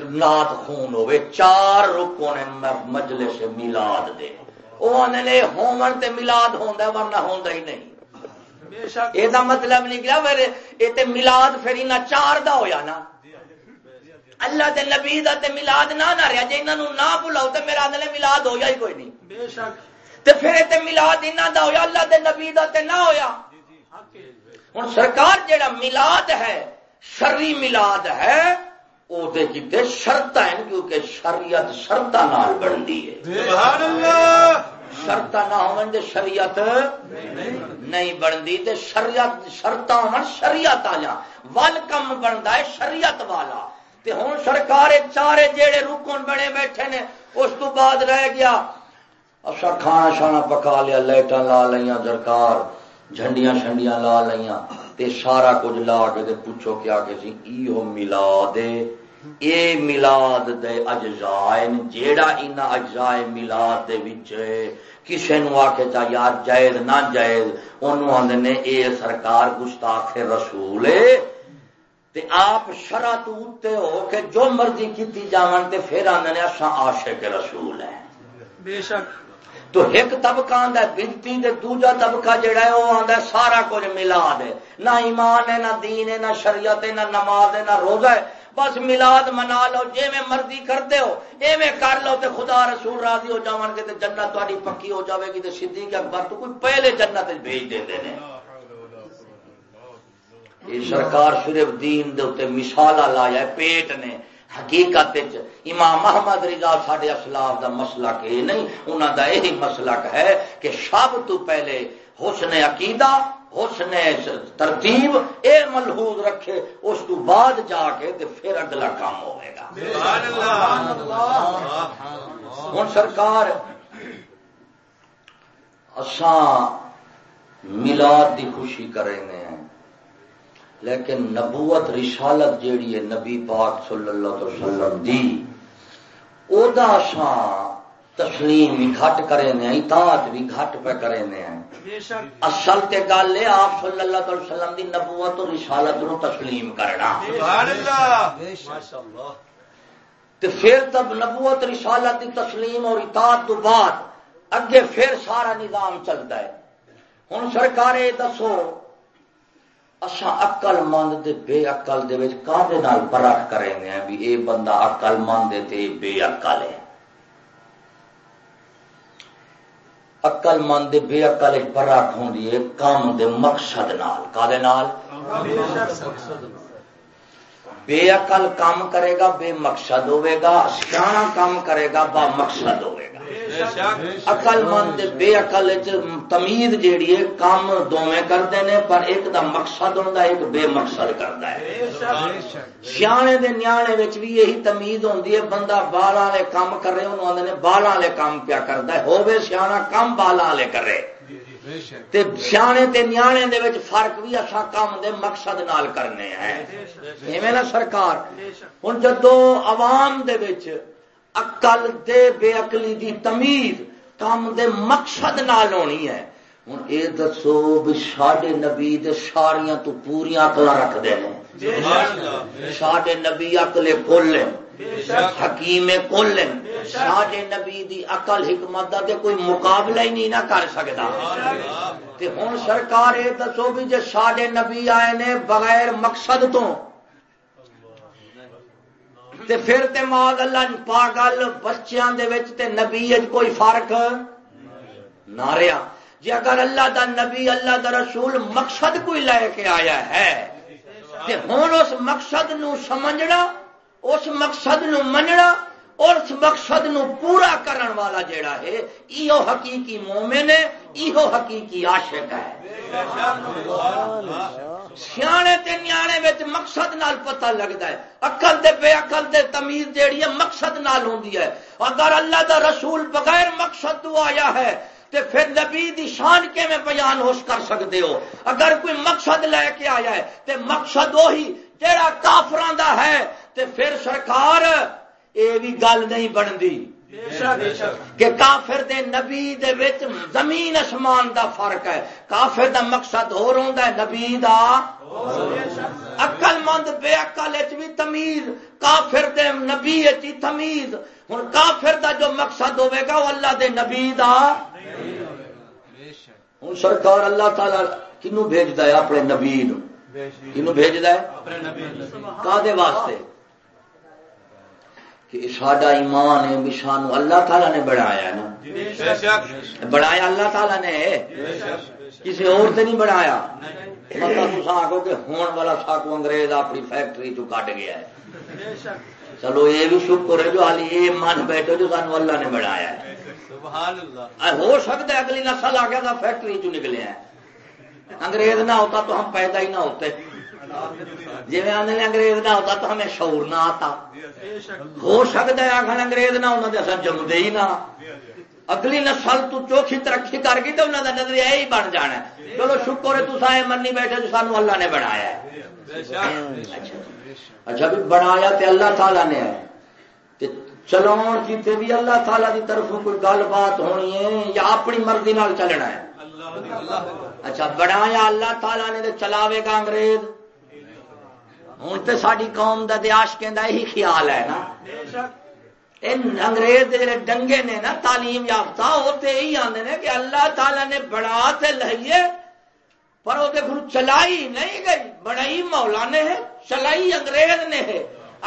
نات خون ہوئے چار رکو نے مجلس میلاد دے۔ وہ آنے ہومن تے ملاد ہوتا ورنہ ہوتا ہی نہیں۔ یہ مطلب نہیں کیا پھر یہ ملاد پھر چار دا ہویا نا۔ اللہ دے نبی دا تے ملاد نہ نہ رہا جی انہوں نہ بلاؤ تو میرا دل ملاد ہویا ہی کوئی نہیں۔ تے پھر یہ ملاد انہوں دا ہویا اللہ دے نبی دا تے نہ ہویا۔ ہوں سرکار جیڑا ملاد ہے شری ملاد ہے وہ شرط ہیں کیونکہ شریعت شرط نال بنتی ہے۔ شرط نہ ہو شریعت نہیں بنتی تو شریعت شرط ہو شریعت آ ول کم بنتا ہے شریعت والا۔ تے ہوں سرکار چارے جیڑے رکن بنے بیٹھے نے، اس تو بعد رہ گیا۔ اچھا کھانا شانا پکا لیا، لائٹاں لا لیا سرکار جھنڈیاں شنڈیاں لا لیا تے سارا کچھ لا کے پوچھو کیا کہ سی ایو ملا دے۔ اے ملاد دے اجزائے جیڑا ان اجزائے ملاد دے وچ کسے نو آکے چا یار جائز نہ جائز انہوں آندے نے اے سرکار گستاخ رسول ہے۔ تے آپ شرع تو اتے ہو کہ جو مرضی کیتی جاون تے پھر آندے نے اساں عاشق رسول ہیں۔ بے شک۔ تو ایک طبقہ آندا ہے بنتی تے دوجا طبقہ جڑا ہے وہ آندا ہے سارا کچھ ملا دے نہ ایمان ہے نہ دین ہے نہ شریعت ہے نہ نماز ہے نہ روزہ ہے۔ بس ملاد منا لو جی میں مرضی کرتے ہو، ایویں کر لو تے خدا رسول راضی ہو جاون گے تے جنت تاری پکی ہو جاوے گی تے صدیق اکبر تو کوئی پہلے جنت بھیج دے دے یہ سرکار صرف دین دے اتنے مثال لایا پیٹ نے۔ حقیقت امام محمد رضا سڈے اسلاف دا مسئلہ کہ نہیں انہوں دا یہی مسئلہ ہے کہ سب تو پہلے حسن عقیدہ حسن ترتیب اے ملحوظ رکھے، اس تو بعد جا کے تے پھر اگلا کام ہوئے گا۔ ہوں سرکار ملاد دی خوشی کریں ہیں لیکن نبوت رسالت جیڑی ہے نبی پاک صلی اللہ علیہ وسلم دی، او دا تسلیم بھی گھٹ کرے نے اطاعت بھی گھٹ پہ کرے نے اصل تے گل ہے آپ صلی اللہ علیہ وسلم دی نبوت اور رسالت نو تسلیم کرنا۔ تے پھر تب نبوت رسالت دی تسلیم اور اطاعت تو بعد اگے پھر سارا نظام چلتا ہے۔ ہوں سرکار یہ دسو۔ اچھا اقل مند دے بے اقل دے وچ کادے نال پرکھ کریں گے بھی اے بندہ اقل مند ہے تے بے اقل ہے۔ اقل مند بے اقل پرکھ ہوں ہے کام دے مقصد نال کالے نال بے اقل کام کرے گا بے مقصد ہوے گا سیاح کام کرے گا با مقصد ہوے گا اقل مند بے اقل تمید جیڑی ہے کام دونیں کرتے ہیں، پر ایک دا مقصد ہوتا ایک بے مقصد کرتا ہے۔ سیانے دے نیانے وچ بھی یہی تمید ہوتی ہے، بندہ بال والے کام کر رہے، انہوں آدھے بال والے کام پیا کرتا ہے۔ ہوے سیاح کم بال والے کرے۔ سیانے تے نیانے دے وچ فرق بھی اچھا کام دے مقصد نال کرنے ہیں۔ ایویں نا سرکار۔ ہن جدو عوام دے وچ اقل دے بے اقلی دی تمیز کام دے مقصد نال ہونی ہے ہوں یہ دسو بھی ساڈے نبی دے ساریاں تو پوریا اقل رکھتے ہیں ساڈے نبی اقلے کل حکیم کل ساڈے نبی دی اقل حکمت دے کوئی مقابلہ ہی نہیں نہ کر سکتا ہوں سرکار یہ دسو بھی جی ساڈے نبی آئے نے بغیر مقصد تو تے پھر تے ماض اللہ پاگل بچیاں دے وچ تے نبی اج کوئی فرق؟ نہ رہا۔ جی اگر اللہ دا نبی، اللہ دا رسول مقصد کوئی لے کے آیا ہے، تے ہوں اس مقصد نو سمجھنا، اس مقصد نو مننا اور اس مقصد نو پورا کرن والا جیڑا ہے ایو حقیقی مومن ہے ایو حقیقی عاشق ہے۔ سیانے تے نیانے وچ مقصد نال پتہ لگتا ہے۔ اکل دے بے اکل دے تمیز جیڑی ہے مقصد نال ہوندی ہے۔ اگر اللہ دا رسول بغیر مقصد تو آیا ہے، تے پھر نبی دی شان کے میں بیان ہوش کر سکتے ہو؟ اگر کوئی مقصد لے کے آیا ہے، تے مقصد وہی جیڑا کافران دا ہے، تے پھر سرکار یہ بھی گل نہیں بنتی کہ کافر دے نبی دے وچ زمین اسمان دا فرق ہے۔ کافر دا مقصد ہو رہا ہے نبی دا۔ اقل مند بے اقل بھی تمیز کافر دے نبی چی تمیز۔ ہوں کافر دا جو مقصد ہوے گا وہ اللہ دے نبی دا۔ ہوں سرکار اللہ تعالی کنو بھیجتا ہے اپنے نبی کنو بھیجتا ہے؟ کا واسطے؟ کہ ساڈا ایمان ہے بھی سانو اللہ تعالیٰ نے بنایا نا۔ بنایا اللہ تعالیٰ نے۔ کسی اور نہیں بنایا آخو کہ ہون والا ساکو انگریز اپنی فیکٹری چ کٹ گیا ہے۔ چلو یہ بھی شکر ہے جو حال یہ من بیٹھے جو سانو اللہ نے بنایا ہے۔ ہو سکتا ہے اگلی نسل آ گیا فیکٹری چ نکلے ہیں۔ انگریز نہ ہوتا تو ہم پیدا ہی نہ ہوتے۔ جی آدھے انگریز نہ ہوتا تو ہمیں شعور نہ آتا۔ ہو سکتا ہے آخر انگریز نہ ہونا تو اصل جمدے ہی نہ۔ اگلی نسل تو چوکھی ترقی کر گئی تو انہوں کا نظریہ یہی بن جانا چلو شکر ہے تصا یہ منی بیٹھے تو سانو اللہ نے بنایا اچھا بھی بنایا تے اللہ تعالیٰ نے ہے۔ چلا کیتے بھی اللہ تعالیٰ کی طرف کوئی گل بات ہونی ہے یا اپنی مرضی نال چلنا ہے۔ اچھا بنایا اللہ تعالیٰ نے چلاوے گا انگریز۔ ہوں تو ساری قوم کا دیاش کہ یہی خیال ہے نا۔ انگریز جڑے ڈنگے نے نا تعلیم یافتہ، وہ تو یہی آتے ہیں کہ اللہ تعالی نے بڑا تے لئیے پر وہ پھر چلائی نہیں گئی۔ بڑائی مولا نے ہے چلائی انگریز نے ہے۔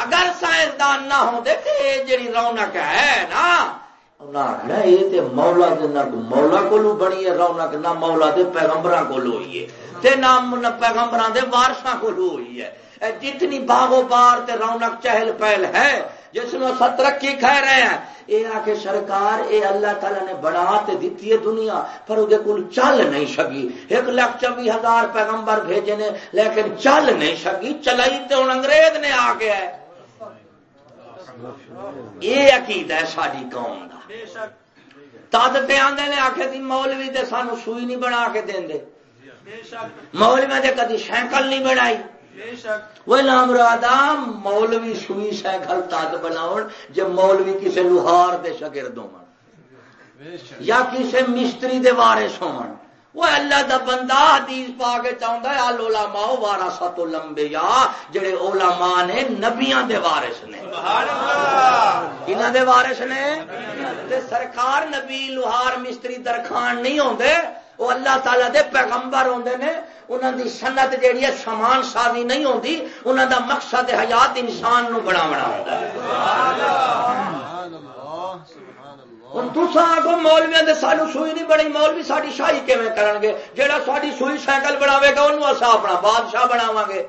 اگر سائنسدان نہ ہو دے تو یہ جی رونق ہے نا۔ یہ مولا مولا کو بنی ہے، رونق نہ مولا دے پیغمبر کو ہوئی ہے۔ نہ پیغمبر دے وارساں کو ہوئی ہے۔ جتنی باغو بار تے رونق چہل پہل ہے، جس میں سب ترقی کھا رہے ہیں یہ آ کے سرکار، اے اللہ تعالی نے بنا تے دیتی ہے دنیا، پر وہ کول چل نہیں سکی ایک لاکھ چوبی ہزار پیغمبر بھیجے نے، لیکن چل نہیں سکی چلائی تو ہوں انگریز نے آ گیا ہے۔ یہ عقید ہے ساری قوم کا تد تے آدھے نے آخر دی مولوی دے سانو سوئی نہیں بنا کے دیں دے۔ مولوی دے کدی سائیکل نہیں بنائی۔ وہ نام رادا مولوی سوئی سائیکل تد بناؤ جب مولوی کسی لوہار دے شگرد ہو یا کسی مستری دے وارث ہون۔ وہ اللہ دا بندہ حدیث پا کے چاہتا ہے آل علماء وارا ست لمبے یا جڑے علماء نے نبیاں دے وارث نے۔ کنہ دے وارث نے؟ تے سرکار نبی لوہار مستری درخان نہیں ہوندے وہ اللہ تعالیٰ دے پیغمبر ہوندے نے انہوں دی سنت جیڑی ہے سامان سازی نہیں ہوندی انہوں دا مقصد حیات انسان نو بڑا بڑا ہوتا ہے ہوں تصا آگو مولویا سانو سوئی نہیں بنی مولوی ساری شاہی کیون کر گے؟ جہاں ساری سوئی سائیکل بناوے گا انہوں اصا اپنا بادشاہ بناو گے۔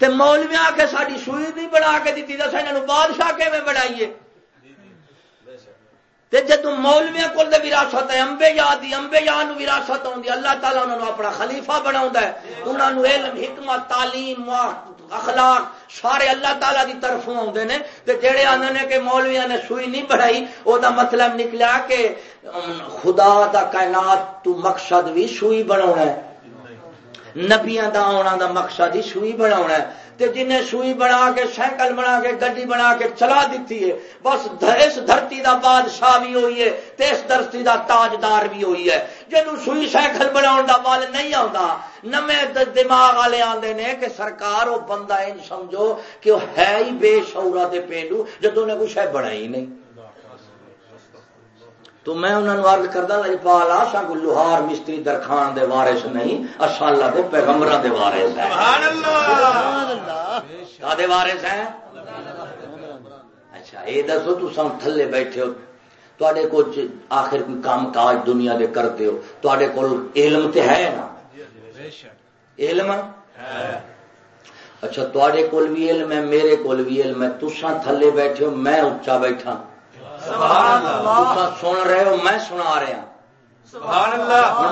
تے مولویا آ کے ساری سوئی نہیں بنا کے دیتی دس یہ بادشاہ کیون بنائیے؟ جدو مولویا کول وراثت ہے امبے یاد دی امبے یاد وراثت آتی اللہ تعالیٰ انہوں اپنا خلیفہ بنا انہوں علم، حکمت، تعلیم اخلاق سارے اللہ تعالیٰ دی طرفوں آتے ہیں جہے آدھے نے کہ مولویا نے سوئی نہیں بڑھائی وہ مطلب نکلیا کہ خدا دا کائنات تو مقصد بھی سوئی بنا نبیا دا آنا دا مقصد ہی سوئی بنا تے جنہیں سوئی بنا کے، سائیکل بنا کے، گڈی بنا کے چلا دیتی ہے، بس اس دھرتی دا بادشاہ بھی ہوئی ہے، تے اس دھرتی دا تاجدار بھی ہوئی ہے۔ جنوں سوئی سائیکل بنا دا بال نہیں آتا نمے دماغ والے آتے نے کہ سرکار وہ بندہ سمجھو کہ وہ ہے ہی بے شعورا دے پینڈو، جدوں نے کچھ ہے، بنا ہی نہیں۔ تو میں انہوں نے ارد کرتا لائی پال آ سا کوئی لوہار مستری درخان دے وارث نہیں اصا اللہ پیغمبر دے وارث ہیں۔ دے وارث ہیں؟ اچھا یہ دسو سم تھلے بیٹھے ہو۔ تے کو آخر کوئی کام کاج دنیا دے کرتے ہو۔ تے کو علم تے ہے نا؟ علم؟ اچھا تے کول بھی علم ہے میرے کول بھی علم ہے۔ تسان تھلے بیٹھے ہو میں اچا بیٹھا۔ سن رہے ہو میں سنا رہا۔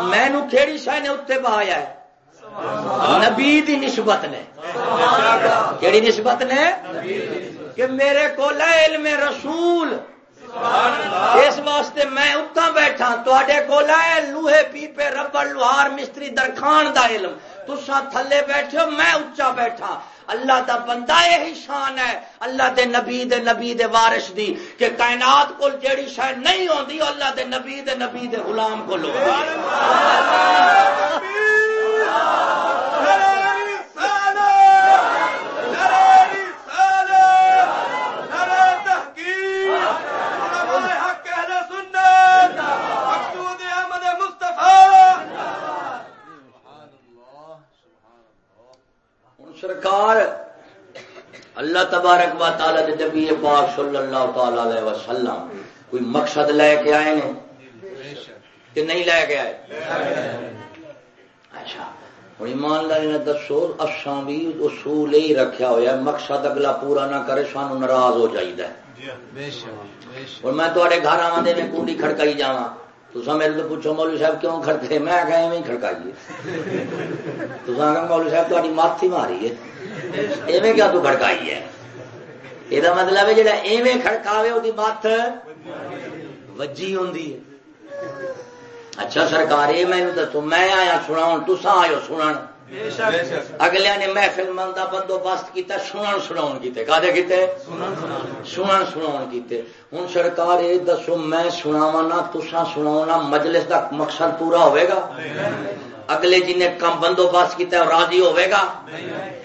میں کہڑی شہ نے اتنے بہایا ہے؟ نبی دی نسبت نے۔ کہڑی نسبت نے؟ کہ میرے کو علم رسول اس واسطے میں اتنا بیٹھا تے کو لوہے پیپے ربڑ لوہار مستری درخان دا علم تسا تھلے بیٹھے ہو میں اچا بیٹھا اللہ دا بندہ یہی شان ہے اللہ دے نبی دے نبی دے وارث دی کہ کائنات کو جیڑی شاید نہیں ہوندی اللہ دے نبی دے نبی دے غلام کو لو سرکار اللہ تبارک و تعالی دے نبی پاک صلی اللہ تعالی علیہ وسلم کوئی مقصد لے کے آئے نے؟ کہ نہیں لے کے آئے؟ اچھا ہوں ایمانداری نے دسو اصا بھی اصول ہی رکھا ہوا مقصد اگلا پورا نہ کرے سان ناراض ہو جائے اور میں تے گھر آوا دے میں کنڈی کھڑکائی جاواں۔ تو میرے تو پوچھو مولوی صاحب کیوں کھڑکے؟ میں کہ ایویں کھڑکائیے۔ تو مولوی صاحب تاری مت ہی ماری ہے۔ ایویں کیا تو کھڑکائی ہے؟ یہ مطلب ہے جا ایویں کھڑکاوے وہ مت وجی ہوں اچھا سرکار، یہ مینو دسو، میں آیا سنا تسا آئے سنن اگلے نے محفل من کا بندوبست کیا سنن سنا کیتے۔ کدے کیتے؟ سنن سنا کیتے۔ ہوں سرکار، یہ دسو، میں سناوا نہ تسا سنا مجلس کا مقصد پورا ہوئے گا؟ اگلے جن نے کم بندوبست کیا راضی ہوئے گا؟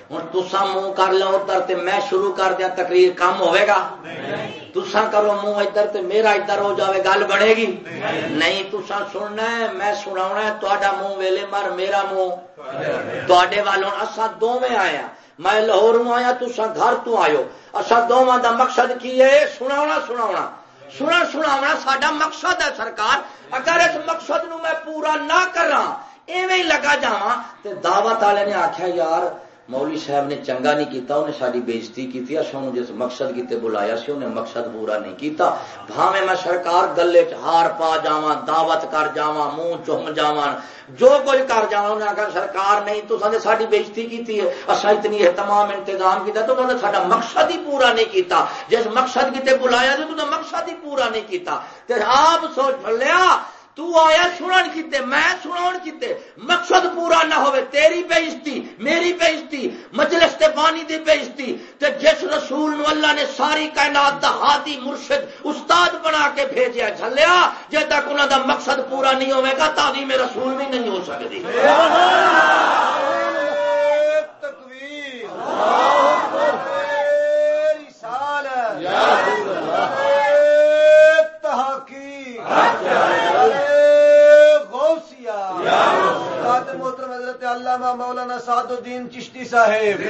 ہوں تسا منہ کر لو ادھر میں شروع کر دیا تقریر کم ہوئے گا؟ تسا کرو منہ ادھر تے میرا ادھر ہو جاوے، گل بنے گی؟ نہیں تسا سننا ہے، میں سنا تا منہ ویلے مر، میرا منہ۔ تے والوں اصا دونوں آیا میں لاہور آیا تسا گھر تو آئو اصا دونوں دا مقصد کی ہے؟ سنا سنا سنا سنا سا مقصد ہے سرکار، اگر اس مقصد نو میں پورا نہ کرا ایویں لگا جا دعوت والے نے آخیا یار، مولوی صاحب نے چنگا نہیں کیتا انہیں ساری بےزتی کی جس مقصد کیتے بلایا سی انہیں مقصد پورا نہیں کیتا۔ بھاویں میں سرکار گلے ہار پا جاواں، دعوت کر جاواں، منہ چم جاواں، جو کچھ کر جا انہیں آخر سرکار نہیں، تو ساری بےزتی کی ہے۔ اصا اتنی تمام انتظام کیا تو سا مقصد ہی پورا نہیں کیتا۔ جس مقصد کیتے بلایا سی تو مقصد ہی پورا نہیں کیتا۔ تے آپ سوچ لیا تو آیا سنن کیتے میں سناؤن کیتے مقصد پورا نہ ہوئے تیری بےزتی میری بےزتی مجلس تے بانی دی بےزتی تے جس رسول نو اللہ نے ساری کائنات دا ہادی مرشد استاد بنا کے بھیجیا جھلیا جے تک انہاں دا مقصد پورا نہیں ہوئے گا تعظیم رسول بھی نہیں ہو سکتی تکبیر محترم حضرت علامہ مولانا سعد الدین چشتی صاحب۔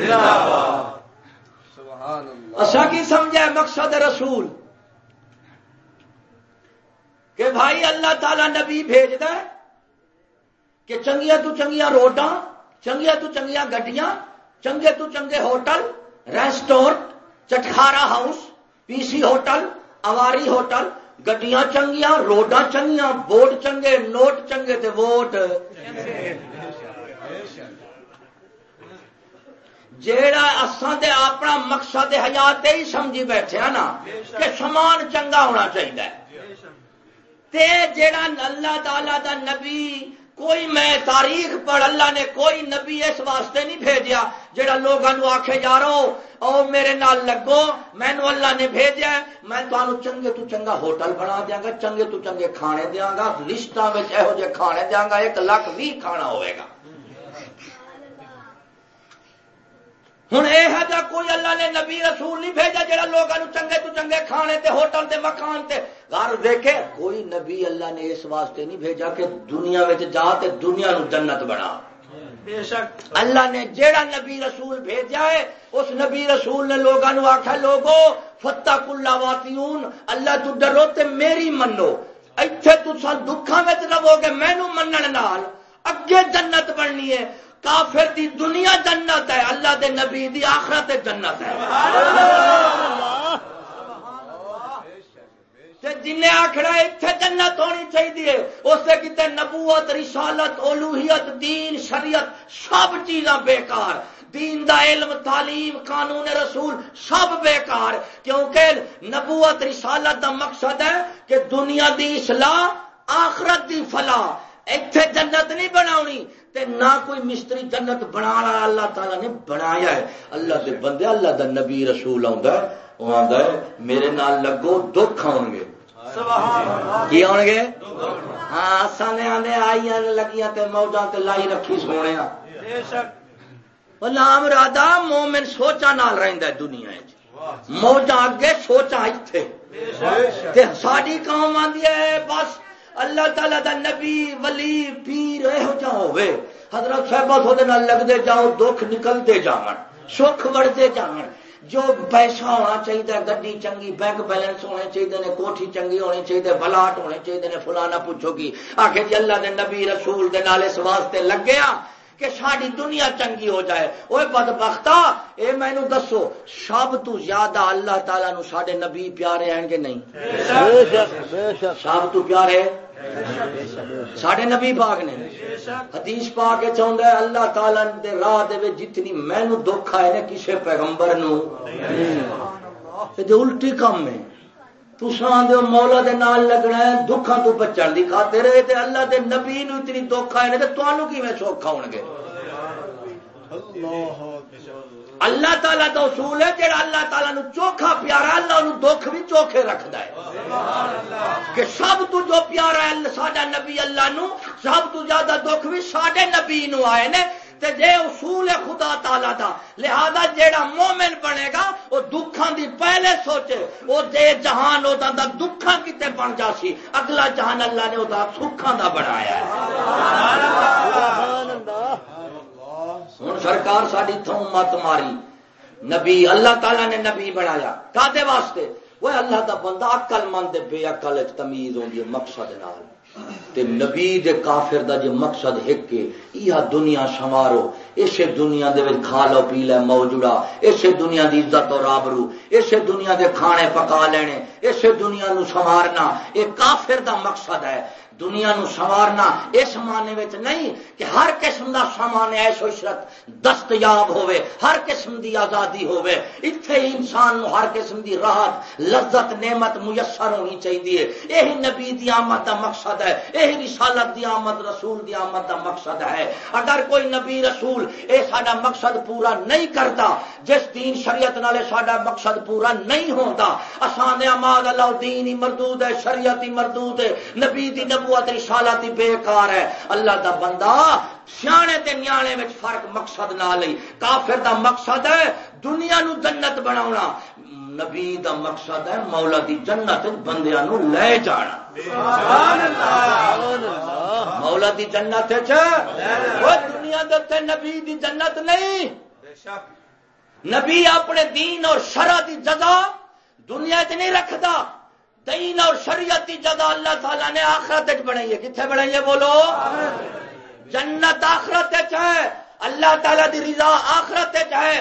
اچھا کی سمجھا مقصد رسول؟ کہ بھائی اللہ تعالی نبی بھیج دے کہ چنگیا تو چنگیا روڈاں چنگیا تو چنگیا گڈیاں چنگے تو چنگے hotel restaurant Chatkhara house P C hotel Avari hotel گڈیاں چنگیاں، روڈاں چنگیاں، بورڈ چنگے، نوٹ چنگے تے ووٹ۔ جیڑا اساں دے اپنا مقصد حیات ہی سمجھی بیٹھے نا، کہ سامان چنگا ہونا چاہیے۔ تے جیڑا اللہ تعالی دا نبی، کوئی میں تاریخ پڑھ اللہ نے کوئی نبی اس واسطے نہیں بھیجیا جہاں لوگوں آخے یارو او میرے نال لگو مینو اللہ نے بھیجا میں تمہیں چنگے تو چنگا ہوٹل بنا دیا گا، چنگے تو چنگے کھانے دیا گا لسٹوں میں یہو جہ کھانے دیا گا، ایک لاکھ بھی کھانا ہوئے گا۔ ہوں یہ کوئی اللہ نے نبی رسول نہیں بھیجا جہاں لوگوں چنگے تو چنگے کھانے تے، ہوٹل تے، مکان تے۔ گھر دیکھے کوئی نبی اللہ نے اس واسطے نہیں بھیجا کہ دنیا جا تے دنیا نو جنت بنا۔ اللہ نے جیڑا نبی رسول بھیجا ہے، اس نبی رسول نے لوگوں آخیا لوگو فتح کلا واتیون اللہ تو ڈرو تے میری منو۔ اتنے تسا دکھان میں رہو گے مینو منن نال۔ اگے جنت بننی ہے۔ کافر دی دنیا جنت ہے، اللہ دے نبی دی آخرت جنت ہے۔ جن آخر اتنے جنت ہونی چاہیے اس سے کتنے نبوت، رسالت، اولوہیت، دین، شریعت، سب چیزاں بیکار۔ دین دا علم، تعلیم، قانون، رسول، سب بیکار۔ کیونکہ نبوت، رسالت دا مقصد ہے کہ دنیا دی اصلاح، آخرت دی فلاح۔ اتنے جنت نہیں بناونی، تے نہ کوئی مستری جنت بنا اللہ تعالی نے بنایا ہے۔ اللہ دے بندے، اللہ دا نبی رسول آ میرے نال لگو دکھ آن گے کی آن گے ہاں سانے آنے آئی لگیاں تے موجاں تے لائی رکھی سونے نام رادا مومن سوچا نال رہندا دنیا موجا اگے سوچا اتنے ساری قوم آدھی ہے بس اللہ تعالی دا نبی ولی پیر یہو جہ ہوے حضرت صاحب لگتے جاؤ دکھ نکلتے جان سکھ بڑھتے جان جو پیسہ ہونا چاہیے گڈی چنگی بینک بیلنس ہونے چاہیے کوٹھی چنگی ہونی چاہیے بلاٹ ہونے چاہیے فلانا پوچھو گی۔ آخر جی اللہ دے نبی رسول دے نال اس واسطے لگیا کہ ساری دنیا چنگی ہو جائے۔ وہ بد بختا یہ مینو دسو سب تو زیادہ اللہ تعالیٰ نو سڈے نبی پیارے ہیں کہ نہیں سب تو پیارے سڈے نبی پاک نے حدیث پا کے چاہتا ہے، اللہ تعالی دے راہ دے جتنی مینو دکھ آئے نے کسی پیغمبر نو۔ الٹی کام ہے تسان دے مولا دے نال لگنا ہے دکھان تو بچن دی خاطر تے اللہ دے نبی نو اتنی دکھ آئے نے، تے تانوں کیویں سوکھا ہون گے اللہ اللہ تعالیٰ کا اصول ہے جہاں اللہ تعالیٰ نو چوکھا پیارا، اللہ نو دکھ بھی چوکھے رکھتا ہے۔ کہ سب تو جو پیارا ہے، ساڈا نبی اللہ نو، سب تو زیادہ دکھ بھی ساڈے نبی نو آئے نے۔ تے جے اصول ہے خدا تعالیٰ دا، لہذا جیڑا مومن بنے گا وہ دکھان دی پہلے سوچے وہ دے جہان وہ دا دکھان کتے بن جا سی۔ اگلا جہان اللہ نے وہ سکھان دا بنایا ہوں سرکار ساری تھوں مت ماری۔ نبی، اللہ تعالیٰ نے نبی بنایا۔ کادے واسطے؟ وہ اللہ دا بندہ اکل مند بے اکل تمیز ہوگی مقصد نال۔ تے نبی دے کافر دا جو مقصد ہے کہ یہ دنیا سنوارو اسے دنیا دے وچ کھا لو، پی لے موجودا اسے دنیا دی عزت اور آبرو اسے دنیا دے کھانے پکا لینے۔ اسے دنیا نو سنوارنا۔ یہ کافر دا مقصد ہے۔ دنیا نو سوارنا اس معنی نہیں کہ ہر قسم دا سامان ایش عشرت دستیاب ہوے ہر قسم دی آزادی ہوے اتنے انسان نو ہر قسم دی راحت، لذت، نعمت میسر ہونی چاہیے یہی نبی دی آمد دا مقصد ہے، یہی رسالت دی آمد، رسول دی آمد دا مقصد ہے۔ اگر کوئی نبی رسول اے ساڈا مقصد پورا نہیں کرتا، جس دین شریعت نالے ساڈا مقصد پورا نہیں ہوتا آسان آماد اللہ دین ہی مردود ہے، شریعت ہی مردود ہے، نبی دی نبو نبوت رسالت بیکار ہے۔ اللہ دا بندہ سیانے تے نیانے میں فرق مقصد نہ لئی۔ کافر دا مقصد ہے دنیا نو جنت بناونا۔ نبی دا مقصد ہے مولا دی جنت بندیاں نو لے جانا۔ مولا دی جنت وہ دنیا دے نبی دی جنت نہیں۔ نبی اپنے دین اور شرع دی جگہ دنیا چ نہیں رکھتا دین اور شریعت کی جگہ اللہ تعالیٰ نے آخرت بنائی ہے۔ کتنے بنائی ہے بولو؟ جنت آخرت ہے اللہ تعالیٰ دی رضا آخرت ہے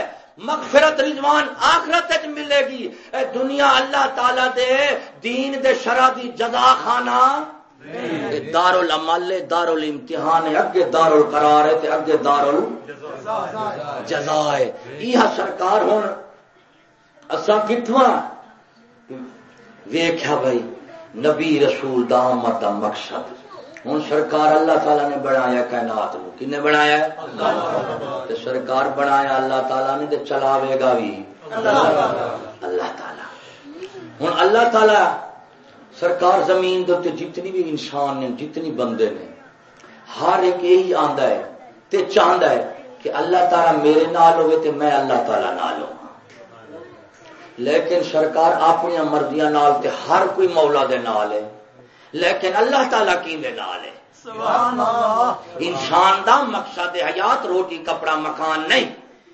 مغفرت رضوان آخرت ملے گی۔ اے دنیا اللہ تعالیٰ دے دین دے شرع دی جزا خانہ۔ دار العمل دار الامتحان ہے اگے دار القرار ہے تے اگے دار الجزا ہے۔ یہ سرکار ہوں اساں کتواں ویخیا بھائی، نبی رسول دا آمد دا مقصد۔ ہوں سرکار اللہ تعالیٰ نے بنایا کائنات کو کن بنایا؟ سرکار بنایا اللہ تعالیٰ نے تو چلاوے گا بھی۔ اللہ تعالیٰ۔ ہوں اللہ تعالیٰ سرکار زمین دے جتنی بھی انسان نے، جتنی بندے نے، ہر ایک یہی آندا ہے تے چاہتا ہے کہ اللہ تعالیٰ میرے نال ہوئے تے میں اللہ تعالیٰ نال ہوں۔ لیکن سرکار اپنی مرضیاں نال تے ہر کوئی مولا دے نال ہے۔ لیکن اللہ تعالی کی دے نال ہے۔ انسان دا مقصد حیات روٹی کپڑا مکان نہیں۔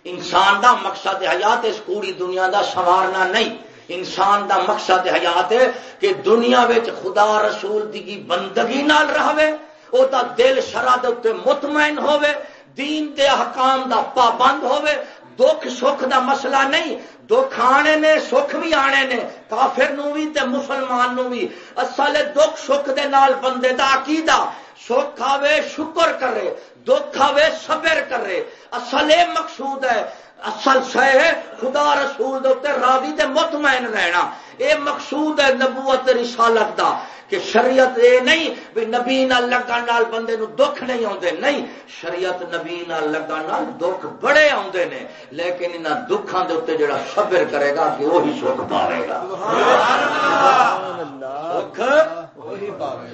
انسان دا مقصد حیات اس پوری دنیا دا سوارنا نہیں۔ انسان دا مقصد حیات ہے کہ دنیا وچ خدا رسول دی بندگی نال رہے او دا دل شرع دے مطمئن ہوے دین دے حکام دا پابند ہوے دکھ سکھ دا مسئلہ نہیں۔ دکھ آنے نے سکھ بھی آنے نے، کافر نو بھی تے مسلمان نو بھی۔ اصل دکھ سکھ دے نال بندے دا عقیدہ۔ سکھ آوے شکر کرے، دکھ آوے صبر کرے۔ اصل مقصود ہے اصل سہ خدا رسول دے راضی تے مطمئن رہنا۔ اے مقصود ہے نبوت رسالت دا کہ شریعت اے نہیں بھی نبی نال لگن نال بندے نو دکھ نہیں آتے نہیں، شریعت نبی نال لگن نال دکھ بڑے آتے نے، لیکن انہاں دکھاں دے اوتے جڑا صبر کرے گا کہ وہی سکھ پاوے گا۔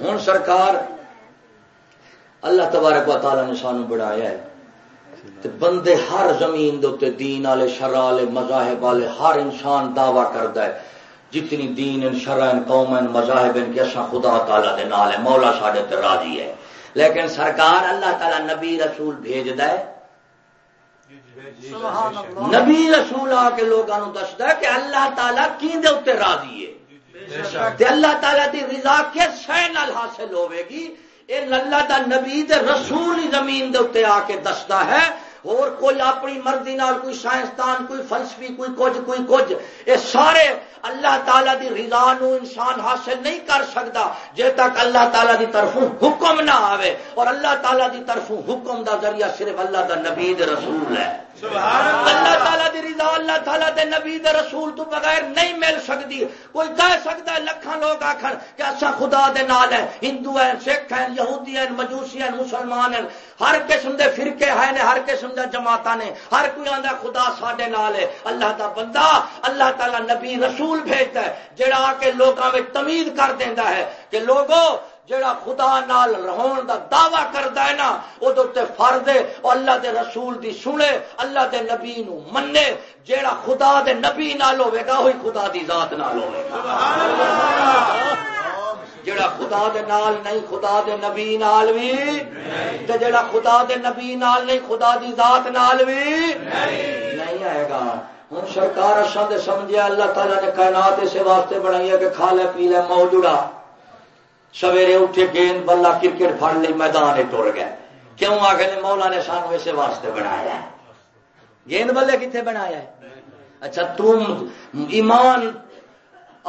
ہوں سرکار اللہ تبارک و تعالی نے سانو بڑھایا ہے۔ بندے ہر زمین دے دین والے شرع والے مذاہب والے ہر انسان دعوی کرتا ہے۔ جتنی دین ان شرع قوم ان مذاہب ان کے اصا خدا تعالیٰ دے نال ہے مولا ساڈے تے راضی ہے۔ لیکن سرکار اللہ تعالیٰ نبی رسول بھیج ہے۔ نبی رسول آ کے لوگوں دستا ہے کہ اللہ تعالیٰ کی اتنے راضی ہے۔ اللہ تعالیٰ دی رضا کس شہ نال حاصل ہوے گی؟ اللہ دا نبی دے رسول زمین دے اتنے آ کے دستا ہے اور کوئی اپنی مرضی نال کوئی سائنسدان کوئی فلسفی کوئی کچھ کوئی کچھ یہ سارے اللہ تعالی دی رضا نو انسان حاصل نہیں کر سکتا جے تک اللہ تعالی دی طرف حکم نہ آوے۔ اور اللہ تعالی دی طرف حکم دا ذریعہ صرف اللہ دا نبی دے رسول ہے۔ اللہ۔ تعالیٰ دی رضا اللہ تعالیٰ دے نبی دے رسول تو بغیر نہیں مل سکتی۔ کوئی کہہ سکتا ہے لکھان لوگ آخر کہ اصا خدا دے نال ہے ہندو ہیں سکھ ہیں یہودی ہیں مجوسی ہیں مسلمان ہیں۔ ہر قسم دے فرقے ہیں ہر قسم دے جماعت نے، ہر کوئی آدھا خدا ساڈے نال ہے، اللہ دا بندہ، اللہ تعالیٰ نبی رسول بھیجتا ہے، جڑا آ کے لوگوں میں تمیز کر دینا ہے کہ لوگوں جڑا خدا نال رہون دا دعوی کرتا ہے نا وہ فرد ہے، اور اللہ دے رسول دی سنے، اللہ دے نبی نو منے جڑا خدا دے نبی نال ہوے گا، وہی خدا دی ذات نال ہوے گا۔ سبحان اللہ! جڑا خدا دے نال نہیں، خدا دے نبی نال بھی تے جڑا خدا دے نبی نال نہیں، خدا دی ذات نال بھی نہیں آئے گا۔ ہوں سرکار اصل دے سمجھیا اللہ تعالیٰ نے کائنات اسے واسطے بنائی ہے کہ کھا لے، پی لے، مو سویرے اٹھے گیند بلا کرکٹ پڑ لی میدان ٹر گئے۔ کیوں آ گئے مولا نے سانو اسے واسطے بنایا ہے؟ گیند بلے کتنے بنایا ہے؟ اچھا تم ایمان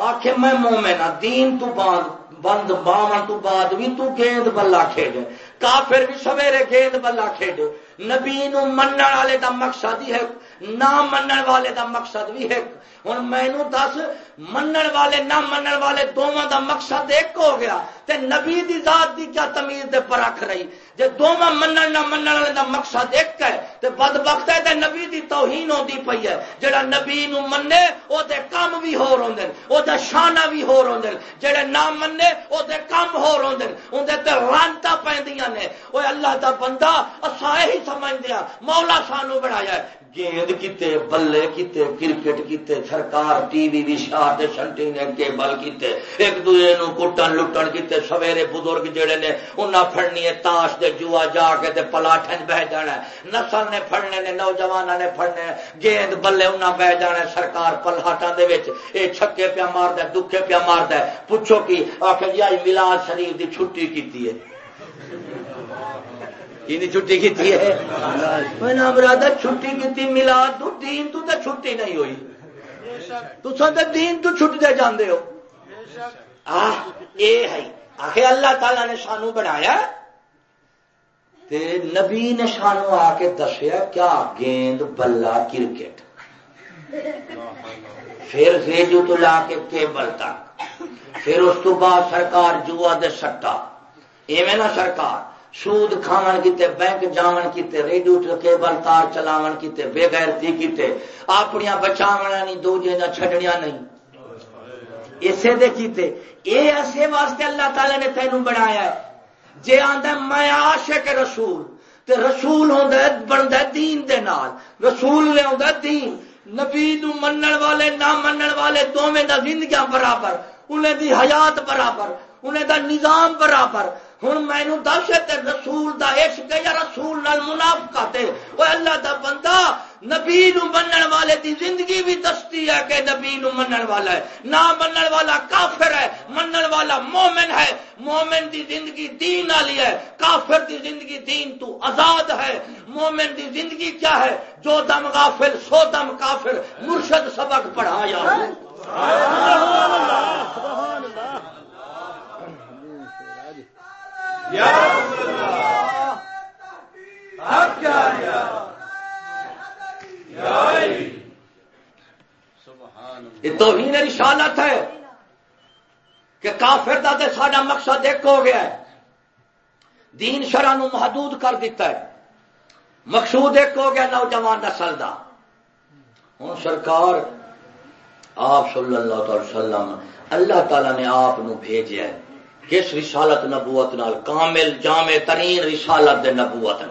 آخ میں مومن ہاں، دین تو باندھ بند باون تو بعد بھی تو گیند بلا کھیڈ۔ کافر بھی سویرے گیند بلا کھیڈ۔ نبی نو منن والے دا مقصد ہی ہے، نہ منن والے دا مقصد بھی ہے۔ ہوں مینو دس من والے، نہ من والے دونوں دا مقصد ایک ہو گیا۔ تے نبی دی ذات دی کیا تمیز دے پر رکھ رہی؟ جی دونوں من نہ من والے دا مقصد ایک ہے، تے بد بخت ہے تے نبی دی توہین ہوتی پئی ہے۔ جڑا نبی نو منے او دے کام بھی ہو روندے او دا شانہ بھی ہو روندے جڑے نہ منے او دے کام ہو روندے اون دے تے رانتا پیندیاں نے۔ او اللہ دا بندہ اسا ہی سمجھدے ہاں، مولا سانو بنایا ہے۔ گیند کیتے، بلے کیتے، کرکٹ کیتے، سرکار، ٹی وی بھی شاٹ شنٹی نے کیبل کیتے، ایک دوسرے نو کٹن لٹن کیتے، سویرے بزرگ جڑے نے انہاں پھڑنی ہے تاش دے جوا جا کے تے پلاٹھن بہ جانا ہے۔ نسل نے پھڑنے نے، نوجواناں نے پھڑنے گیند بلے انہاں بہ جانا ہے۔ سرکار پلاٹاں دے وچ، اے چھکے پیا ماردا ہے، دکھے پیا ماردا ہے۔ پوچھو کی، آکھے جی آج میلاد شریف دی چھٹی کیتی ہے۔ یعنی چھٹی کی ہے؟ میں نام برادر چھٹی کی ملاد تو دین تو تے چھٹی نہیں ہوئی۔ تو سب دین تو چھٹ دے جاندے ہو۔ آہ، اے ہے۔ اللہ تعالی نے سانو بنایا۔ تے نبی نے سانو آ کے دسیا، کیا گیند بلا کرکٹ۔ پھر ریڈیو تو لا کے کیبل تک۔ پھر اس تو بعد سرکار جوا دے سٹا۔ ایویں نا سرکار۔ سود کھاون کیتے، بینک جاون کیتے، ریڈیو کیبل تار چلاون کیتے، بے غیرتی کیتے اپنی بچاونا نہیں دوجے نہ چھڈنیا نہیں۔ اسے دے کیتے، اے اسے واسطے اللہ تعالی نے تینوں بنایا ہے۔ جے آندا میں عاشق رسول، تے رسول ہوندا ہے، بندا ہے دین دے نال۔ رسول لے ہوندا دین۔ نبی نو منن والے، نہ منن والے دوویں دا زندگیاں برابر، انہیں دی حیات برابر، انہیں دا نظام برابر۔ ہوں مینو دس رسول دا عشق یا رسول نال منافقت ہے۔ وہ اللہ دا بندہ، نبی نو منن والے دی زندگی بھی دستی ہے کہ نبی نو منن والا ہے۔ نہ منن والا کافر ہے، منن والا مومن ہے۔ مومن دی زندگی دین والی ہے۔ کافر دی زندگی دین تو آزاد ہے۔ مومن دی زندگی کیا ہے؟ جو دم غافل، سو دم کافر۔ مرشد سبق پڑھایا۔ سبحان اللہ یہ تو ہی رسالت ہے کہ کافر دا تے ساڈا مقصد ایک ہو گیا ہے۔ دین شرح نو محدود کر دیتا ہے۔ مقصود ایک ہو گیا نوجوان نسل دا۔ ہوں سرکار، آپ صلی اللہ تعالی وسلم، اللہ تعالی نے آپ بھیجا ہے کس رسالت نبوت نال کامل، جامع ترین رسالت دے نبوت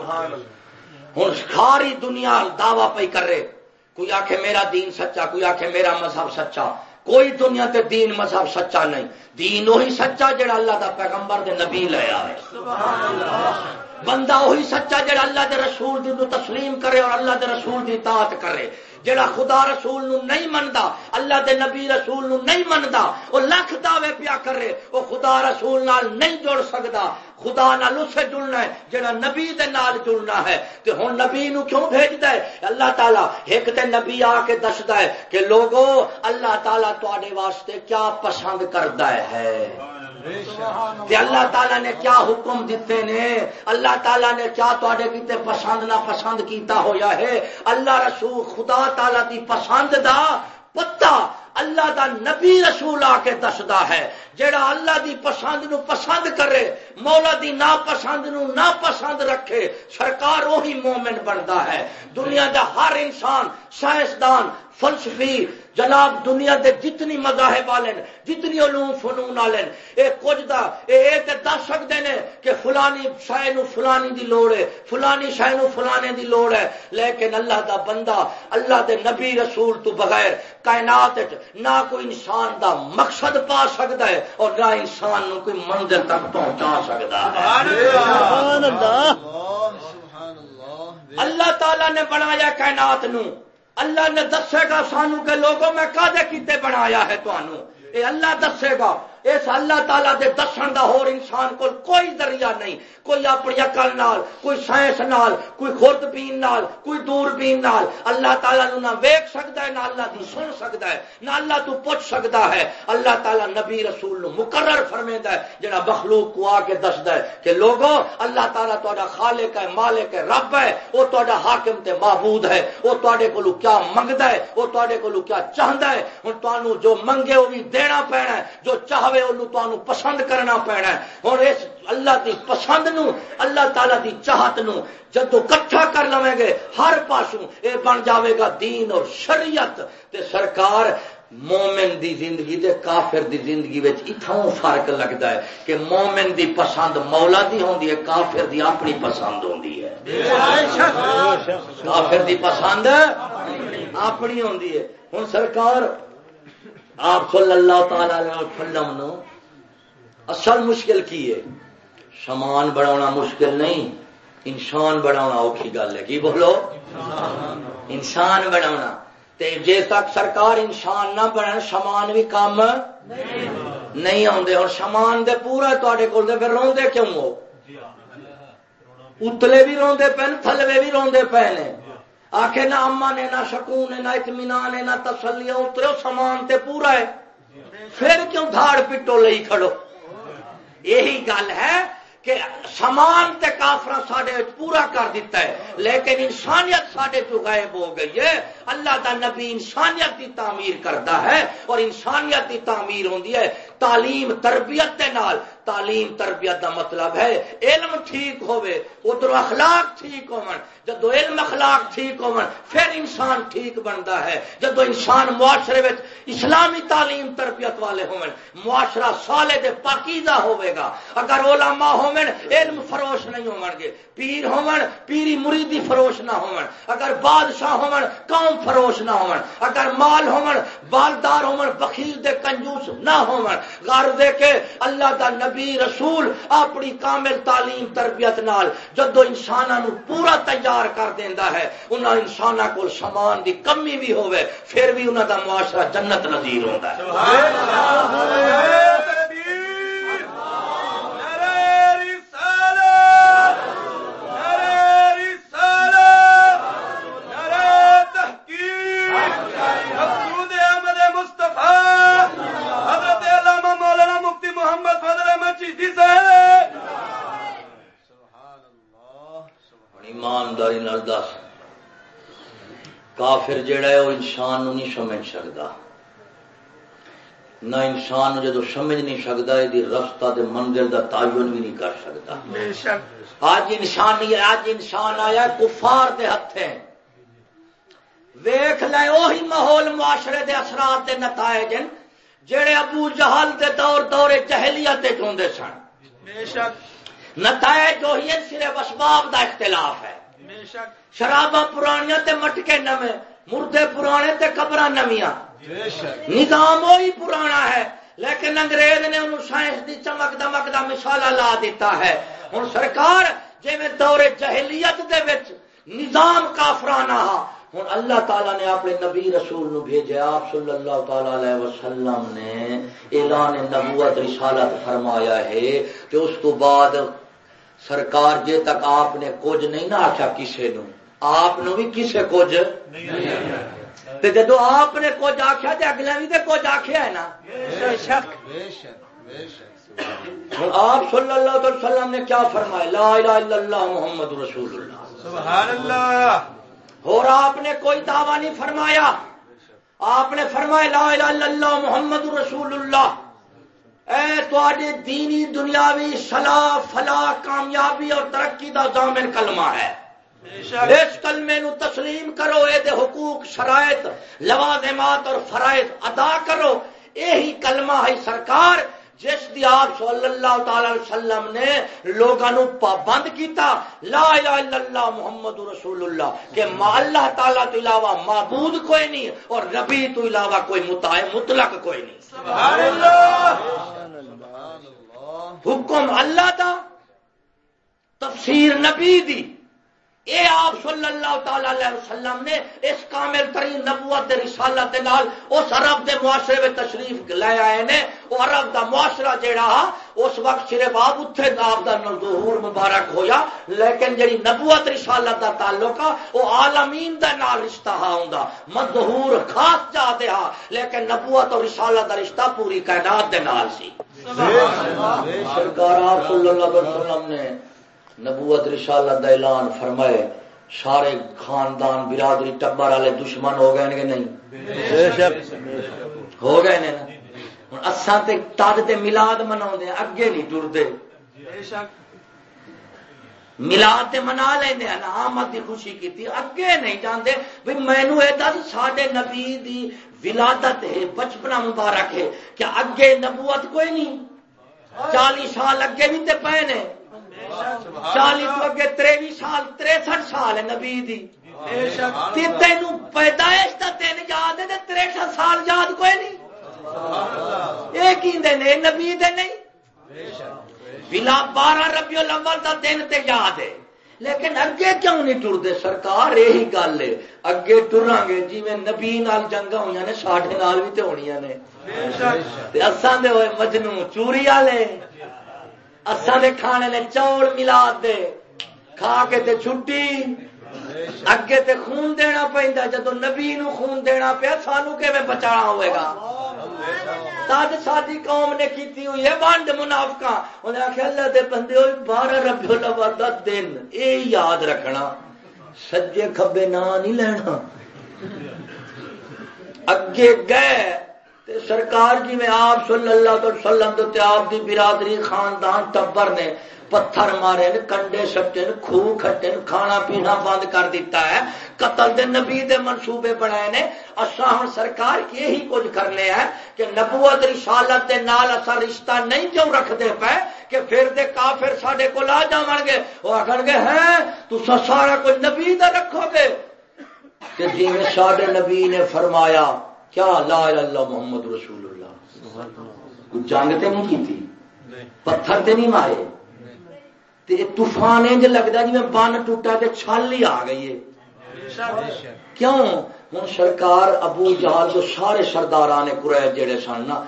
ہوں ساری دنیا دعوی پی کر رہے۔ کوئی آخ میرا دین سچا، کوئی آخ میرا مذہب سچا۔ کوئی دنیا تے دین مذہب سچا نہیں۔ دین وہی سچا جڑا اللہ دا پیغمبر دے نبی لیا ہے بندہ وہی سچا جڑا اللہ دے رسول دی تسلیم کرے اور اللہ دے رسول دی اطاعت کرے۔ جڑا خدا رسول نو نہیں منتا اللہ دے نبی رسول نو نہیں منتا وہ لکھ دعوے پیا کرے، وہ خدا رسول نال نہیں جڑ سکتا خدا نال اسے جڑنا ہے، جڑا نبی دے نال جڑنا ہے۔ تے ہن نبی نو کیوں بھیجدا ہے؟ اللہ تعالی ایک تے نبی آ کے دسدا ہے کہ لوگو، اللہ تعالی تواڈے واسطے کیا پسند کردا ہے۔ کہ اللہ تعالیٰ نے کیا حکم دیتے نے؟ اللہ تعالیٰ نے کیا تے کیتے پسند نہ پسند کیتا ہویا ہے؟ اللہ رسول خدا تعالیٰ دی پسند دا پتا اللہ دا نبی رسول آ کے دستا ہے جڑا اللہ دی پسند نو پسند کرے، مولا دی نا پسند نو نا پسند رکھے، سرکار وہی مومن بنتا ہے۔ دنیا دا ہر انسان سائنسدان، فلسفی، جناب دنیا دے جتنی مذاہب والے جتنی علوم فنون والے یہ کچھ دا، اے تے دس سکتے ہیں کہ فلانی شہ نو فلانی دی لوڑ ہے، فلانی شہ نو فلانے دی لوڑ ہے۔ لیکن اللہ دا بندہ، اللہ دے نبی رسول تو بغیر کائنات نہ کوئی انسان دا مقصد پا سکتا ہے اور نہ انسان نو کوئی منزل تک پہنچا سکتا اللہ۔ تعالی نے بنایا کائنات نو۔ اللہ نے دسے گا سانو کے لوگوں میں کدے کیتے بنایا ہے تو اے اللہ دسے گا اس اللہ تعالیٰ دے دسن دا ہور انسان کو کوئی ذریعہ نہیں، کوئی اپنی عقل نال، کوئی سائنس نال، کوئی خود بین نال، کوئی دور بین نال۔ اللہ تعالیٰ نو نہ ویک سکتا ہے، نہ اللہ دی سن سکتا ہے، نہ اللہ تو پوچھ سکتا ہے۔ اللہ تعالیٰ نبی رسول نو مقرر فرمیدا ہے، جڑا مخلوق کو آ کے دسدا ہے کہ لوگوں اللہ تعالیٰ تہاڈا خالق ہے، مالک ہے، رب ہے وہ تہاڈا حاکم تے معبود ہے۔ وہ تواڈے کولو کیا منگدا ہے وہ تواڈے کولو کیا چاہندا ہے۔ ہن تانوں جو منگے وہ بھی دینا پینا ہے۔ جو چاہ چاہے تانوں پسند کرنا پینا ہے۔ ہن اس اللہ دی پسند نو اللہ تعالی دی چاہت نو جدو کٹھا کر لو گے ہر پاسوں اے بن جاوے گا دین اور شریعت۔ تے سرکار مومن دی زندگی دے کافر دی زندگی وچ اتھوں فرق لگتا ہے کہ مومن دی پسند مولا دی ہوندی ہے کافر دی اپنی پسند ہوندی ہے۔ کافر دی پسند اپنی ہوندی ہے۔ ہن سرکار آپ صلی اللہ تعالی علیہ وسلم نو اصل مشکل کی ہے؟ سامان بنا مشکل نہیں، انسان بنا اوکھی گل ہے، کی بولو؟ انسان بنا جی تک سرکار انسان نہ بن سامان بھی کام نہیں آتے اور سامان دے پورا تے کول پھر روندے کیوں ہو؟ اتلے بھی روندے پے تھلوے بھی روندے پے نے آخے نہ اما نے نہ سکون نہ اطمینان نہ تسلی اترو سامان تے پورا ہے۔ پھر کیوں دھاڑ پٹو لئی کھڑو؟ یہی گل ہے کہ سامان تے کافر سڈے پورا کر دیتا ہے، لیکن انسانیت سڈے تو غائب ہو گئی ہے۔ اللہ دا نبی انسانیت کی تعمیر کرتا ہے اور انسانیت کی تعمیر ہوتی ہے تعلیم تربیت کے نال. تعلیم تربیت دا مطلب ہے علم ٹھیک ہوئے ادھر اخلاق ٹھیک ہو جدو علم اخلاق ٹھیک ہو پھر انسان ٹھیک بنتا ہے. جدو انسان معاشرے میں اسلامی تعلیم تربیت والے ہو معاشرہ سالے دے پاکیزہ ہوئے گا. اگر علماء ہو علم فروش نہیں ہو گے پیر ہو پیری مریدی فروش نہ ہو اگر بادشاہ ہو قوم فروش نہ ہو اگر مال ہو بالدار ہو بخیل دے کنجوس نہ ہو غار دے کے اللہ دا نبی رسول اپنی کامل تعلیم، تربیت نال جدو انسانوں پورا تیار کر دینا ہے انہوں انسان کو سامان دی کمی بھی ہوئے پھر بھی انہوں دا معاشرہ جنت نظیر ہوتا ہے۔ سبحان اللہ۔ ایمانداری دس کافر جڑا ہے وہ انسان نہیں سمجھ سکتا نہ انسان جدو سمجھ نہیں سکتا یہ رستہ دے منزل دا تعین بھی نہیں کر سکتا آج انسان آج انسان آیا کفار دے ہاتھ ویخ لے وہی ماحول معاشرے دے اثرات دے نتائج جڑے ابو جہل دے دور دورے جہلیت چوندے سن۔ نتائج وہی صرف اسباب دا اختلاف ہے۔ شرابا پرانیاں تے مٹکے نمے مردے پرانے تے قبر نمیاں۔ نظام وہی پرانا ہے لیکن انگریز نے انہوں سائنس دی چمک دمک دا مثالہ لا دیتا ہے۔ ہوں سرکار جی میں دور جہلیت دے وچ نظام کافرانہ ہا ہوں اللہ تعالیٰ نے اپنے نبی رسول نو بھیجے آپ صلی اللہ تعالی علیہ وسلم نے اعلان نبوت رسالت فرمایا ہے کہ اس کو بعد سرکار جے تک آپ نے کچھ نہیں نہ آخیا کسی نو آپ بھی کسی کچھ؟ جدو آپ نے کچھ آخیا تو اگلے بھی تو کچھ آخیا ہے نا؟ آپ صلی اللہ علیہ وسلم نے کیا فرمایا؟ لا الہ الا اللہ محمد رسول اللہ۔ سبحان اللہ۔ اور آپ نے کوئی دعویٰ نہیں فرمایا؟ آپ نے فرمایا لا الہ الا اللہ محمد رسول اللہ۔ اے دینی دنیاوی سلاح فلاح کامیابی اور ترقی دا ضامن کلمہ ہے۔ اس کلمے نو تسلیم کرو یہ حقوق شرائط لوازمات اور فرائض ادا کرو۔ یہی کلمہ ہے سرکار جس دی آپ صلی اللہ تعالی وسلم نے لوگوں پابند کیتا لا الہ الا اللہ محمد رسول اللہ کہ اللہ تعالی تو علاوہ معبود کوئی نہیں اور نبی تو علاوہ کوئی متائے مطلق کوئی نہیں۔ سبحان اللہ! حکم اللہ دا تفسیر نبی دی۔ اے آپ صلی اللہ تعالی علیہ وسلم نے اس کامل ترین نبوت رسالت نال اس عرب دے معاشرے میں تشریف لے آئے نے۔ وہ عرب دا معاشرہ جیڑا اس وقت صرف آپ اتنے آپ دا ظہور مبارک ہویا۔ لیکن جڑی نبوت رسالت دا تعلق آ وہ عالمین دا نال رشتہ ہا ہوندا۔ مظہور خاص جا دے ہا لیکن نبوت اور رسالت دا رشتہ پوری کائنات دے نال سی۔ سرکار آپ صلی اللہ علیہ وسلم نے نبوت رسالت دا اعلان فرمائے سارے خاندان برادری ٹبر والے دشمن ہو گئے کہ نہیں؟ ہو گئے نا؟ ہوں تے تد تے ملاد منا اگے نہیں ٹرتے۔ ملاد تے منا لیندے ہیں آمد دی خوشی کی اگے نہیں جاندے۔ بھی مینو یہ دس سڈے نبی دی ولادت ہے بچپنا مبارک ہے کیا اگے نبوت کوئی نہیں؟ چالی سال اگے بھی تے پے نے۔ چالی تو اگے تریوی سال تریسٹھ سال ہے نبی دی۔ تین پیدائش کا دن یاد ہے تریسٹھ سال یاد کوئی نہیں۔ یہ نبی دے نہیں۔ بلا بارہ ربیع الاول کا دن تے یاد ہے۔ لیکن اگے کیوں نہیں ٹرتے؟ سرکار یہی گل ہے۔ اگے ٹرا گے جی میں نبی نال جنگا ہوئی نے ساڈے نال بھی تو ہونی نے۔ اسان دے ہوئے مجنو چوری والے۔ اسان دے کھانے نے چوڑ ملا دے۔ کھا کے تے چھٹی۔ اگے تے خون دینا پہنتا جدو نبی نو خون دینا پیا، سانو کہ بچا ہوئے گا؟ تج ساری قوم نے کیتی ہوئی ہے بانڈ منافقہ انہیں آخیا اللہ دے بندے ہوئے بارہ ربیو الاول دا دن۔ اے یاد رکھنا سجے کھبے نہ نہیں لینا۔ اگے گئے تے سرکار جی میں آپ صلی اللہ علیہ وسلم تے آپ دی برادری خاندان ٹبر نے پتھر مارے کنڈے سٹے خو کھٹے کھانا پینا بند کر دیتا ہے۔ قتل دے نبی دے منصوبے بنائے نے۔ اصا ہوں سرکار یہی کچھ کرنے ہے کہ نبوت رسالت دے نال اصا رشتہ نہیں جو رکھتے پے؟ کہ پھر دے کافر سڈے کو لا جا گے۔ وہ آخر گے ہاں، ہے تو سارا کوئی نبی دا رکھو گے۔ کہ جی میں ساڈے نبی نے فرمایا کیا لا اللہ محمد رسول اللہ۔ کچھ جنگ تے نہیں کی تھی پتھر تے نہیں مارے۔ طوفان انج لگتا جی میں بن ٹوٹا تے چھل ہی آ گئی ہے۔ کیوں؟ ہوں سرکار ابو جہال جو سارے سردار نے قریش جڑے سن نا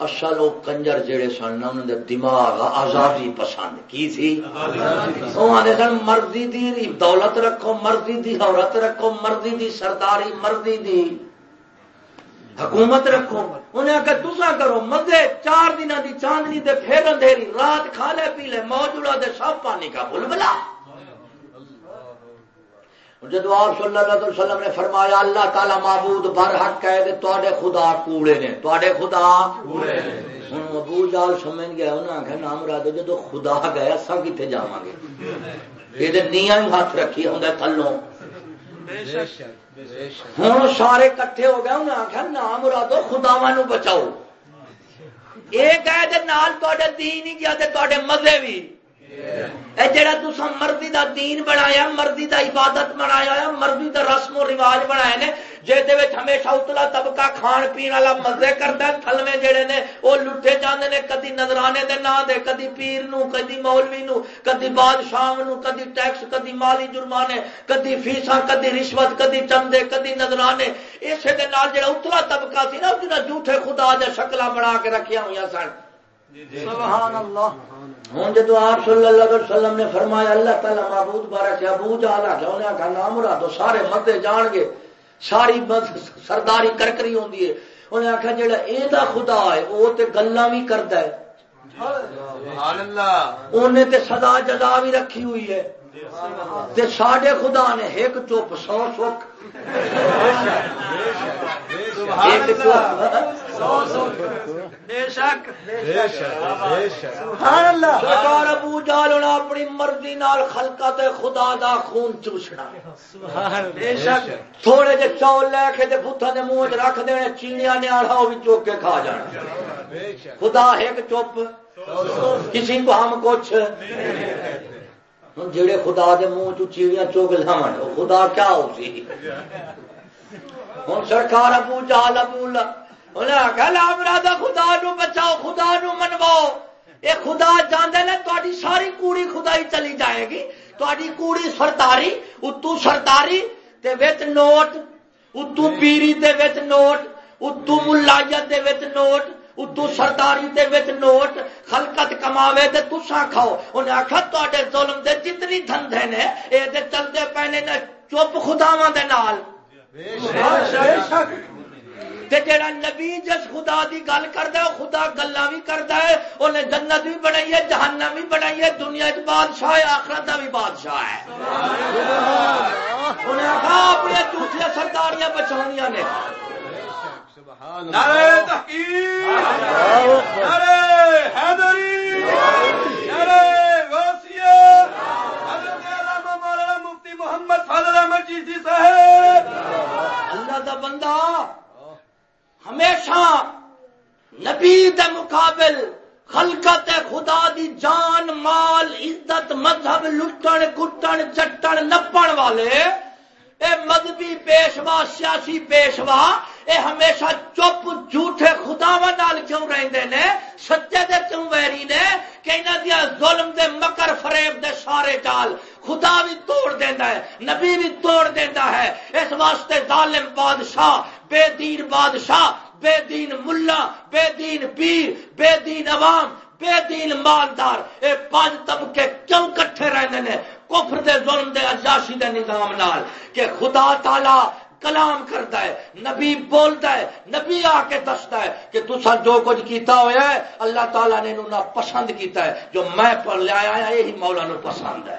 اصل وہ کنجر جڑے سن نا انہوں نے دماغ آزادی پسند کی تھی وہ آدھے سن مرضی دی دولت رکھو مرضی دی عورت رکھو مرضی دی سرداری مرضی دی حکومت رکھو۔ انہیں آخر تسا کرو، مزے، چار دن کی چاندنی دے پھر اندھیری، رات کھا لے، پی لے موجودہ دے، سب پانی کا بل بلا۔ جدو آپ صلی اللہ علیہ وسلم نے فرمایا، اللہ تعالی معبود بر حق ہے تے خدا کوڑے نے تے خدا ہوں ابو جال سمجھ گیا انہیں آخر نام را دو جدو خدا گیا سب کتنے جا گے؟ یہ نیا ہاتھ رکھی ہوں تھلوں۔ ہوں سارے کٹھے ہو گئے انہیں آخیا نام مرادو خداوا بچاؤ۔ یہ کہ دین ہی گیا مزے بھی اے جڑا تسا مرضی دا دین بنایا، مرضی دا عبادت بنایا، مرضی دا رسم و رواج بنایا نے جہد ہمیشہ اتلا طبقہ کھان پین والا مزے کرتا تھلوے جڑے نے، وہ لٹے جانے نے، کدی نظرانے دے نا دے، کدی پیر نو، کدی مولوی نو، کدی بادشاہ نو، کدی ٹیکس، کدی مالی جرمانے، کدی فیسا کدی رشوت، کدی چندے، کدی نظرانے اسے دے نال جڑا اتلا طبقہ سی نا، اس جھوٹے خدا دے شکل بنا کے رکھیا ہوئی سن۔ سبحان اللہ۔ ہوں جدو آپ صلی اللہ علیہ وسلم نے فرمایا اللہ تعالیٰ معبود بارہ سے ابو جالا کہ انہیں آخا نام مرادو سارے مدے جان گے۔ ساری سرداری کرکری ہوتی ہے۔ انہیں آخیا جہاں یہ خدا ہے وہ تو گلا بھی کرتا ہے۔ انہیں تے سدا جدا بھی رکھی ہوئی ہے۔ تے ساڈے خدا نے ایک چپ سو سکھ ایک چپ ابو جال ہونا اپنی مرضی نال خلقت خدا دا خون چوسنا تھوڑے جے چاول لے کے بوتھا دے منہ رکھ دے چینیا نے آڑا وہ بھی چوک کے کھا جانا۔ خدا ایک چپ کسی کو ہم کچھ۔ جڑے خدا دے منہ چیڑیاں چوک لاو خدا کیا ہو سی ہوں سرکار ابو جال ابو انہیں آخیا مرادہ خدا نو بچاؤ، خدا نو منواؤ۔ یہ خدا جانے نے تاری ساری کوڑی خدائی چلی جائے گی۔ تاری کوڑی سرداری، اتو سرداری تے وچ نوٹ، اتو پیری دے وچ نوٹ، اتو ملائیت دے وچ نوٹ، اتو سرداری دے وچ نوٹ۔ خلقت کماوے تے تساں کھاؤ۔ انہیں آخا تے ظلم دے جتنی دھندے نے، اے دے چلتے پینے نے چپ خداواں دے نال۔ بے شک۔ جڑا نبی جس خدا دی گل کرتا ہے خدا گلا بھی کرتا ہے انہیں جنت بھی بنائی ہے جہانا بھی بنائی ہے دنیا چ بادشاہ ہے آخرت کا بھی بادشاہ ہے۔ اپنی جھوٹیاں سرداریاں بچا نے۔ نعرہ تحقیق نعرہ حیدری نعرہ غوثیہ حضرت علامہ مولانا مفتی محمد فاضل احمد چیشتی صاحب۔ اللہ دا بندہ ہمیشہ نبی دے مقابل خلقت خدا دی جان، مال، عزت، مذہب لٹن کٹن چٹن نپن والے، اے مذہبی پیشوا، سیاسی پیشوا، اے ہمیشہ چپ جھوٹے خداوا نال کیوں رہندے نے؟ سچے دے کیوں ویری نے؟ کہ انہاں دیا ظلم دے مکر فریب دے سارے جال خدا بھی توڑ دیندا ہے، نبی بھی توڑ دیندا ہے۔ اس واسطے ظالم بادشاہ بے دین بادشاہ، بے دین ملا، بے دین پیر، بے دین عوام، بے دین مالدار۔ اے پانچ طبقے کیوں کٹھے رہنے نے؟ کفر دے، ظلم دے عجاشی دے نظام نال۔ کہ خدا تعالی کلام کرتا ہے، نبی بولتا ہے، نبی آ کے دستا ہے کہ تسا جو کچھ کیتا ہوا ہے، اللہ تعالیٰ نے انہوں پسند کیتا ہے۔ جو میں پڑھ لیا آیا یہی مولا نو پسند ہے۔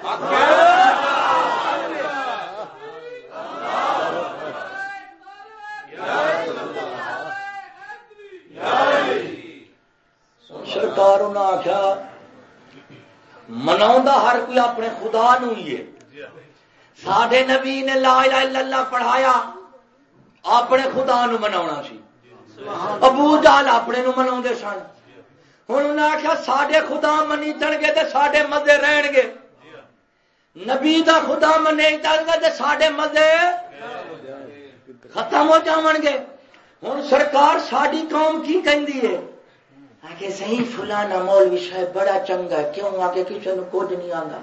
سرکار انہیں آخیا منا ہر کوئی اپنے خدا نو ہی ہے۔ ساڈے نبی نے لا الہ الا اللہ پڑھایا، اپنے خدا نو منا سی۔ ابو جال اپنے نو منا سن۔ ہوں انہیں آخیا سڈے خدا منی چڑ گے تو سڈے مزے رہن گے۔ نبی دا خدا منے چل گے تو سڈے مزے ختم ہو جان گے۔ ہوں، سرکار ساری قوم کی کہندی ہے۔ آگے صحیح فلانا مولوی صاحب بڑا چنگا ہے۔ کیوں؟ آگے کسی نے کچھ نہیں آتا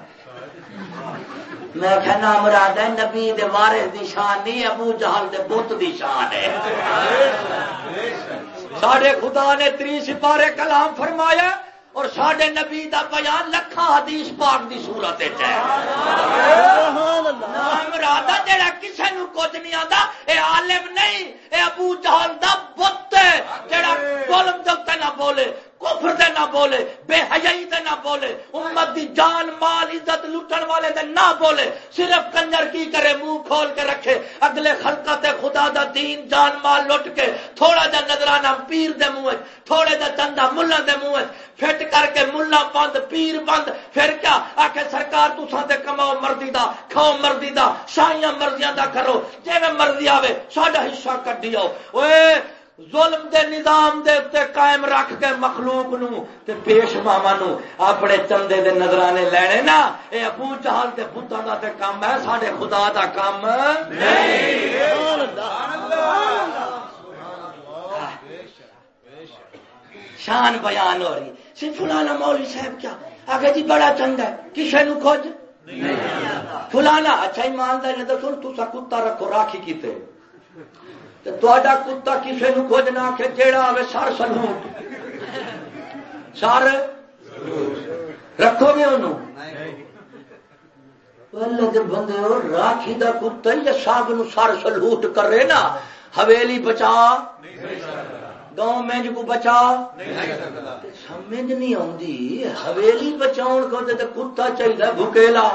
میں کہنا مراد ہے، نبی دے وارث دی شان نہیں، ابو جہل دے بت دی شان ہے۔ ساڈے خدا نے تری سپارے کلام فرمایا۔ اور ساڈے نبی دا بیان لکھا حدیث پاک دی صورت ہے۔ مراد جڑا کسے نو کچھ نہیں آتا اے عالم نہیں اے ابو جہل دا بت ہے جڑا ظلم جب نہ بولے۔ کفر دے نہ بولے، بے حیائی دے نہ بولے، امت دی جان، مال، عزت لٹن والے دے نہ بولے، صرف کنجر کی کرے، منہ کھول کے رکھے، اگلے خلقت خدا دا دین، جان، مال لٹ کے تھوڑا جا نظرانہ پیر دے منہ تھوڑے جا چندہ ملا دے منہ فٹ کر کے ملا بند، پیر بند، پھر کیا؟ آخر سرکار تساں دے کماؤ مرضی دا، کھاؤ مرضی دا شاہیاں مرضیاں دا کرو جی مرضی آوے، ساڈا حصہ کڈی آؤ۔ اوے ظلم دے نظام دے تے قائم رکھ کے مخلوق نو تے پیش ماما نو اپنے چندے دے نظرانے لینے نا۔ اے ابو جہل تے بتاں دا تے کام ہے ساڈے خدا دا کام شان بیان ہو رہی۔ سی فلانا مولوی صاحب کیا؟ آگے جی بڑا چند ہے کسے نو کھوج؟ فلانا اچھا ایماندار نے دسو تو سا کتا رکھو راکھی کیتے؟ تا کتا کسی نو کچھ نہ آخ جیڑا آئے سر سلوٹ سر رکھو گے انہوں بندے راکھی دا کتا یا ساگ نو سر سلوٹ کرے نا حویلی بچا گاؤں میں کو بچا سمجھ نہیں آتی حویلی بچاؤ کو کتا چاہیے بھوکیلا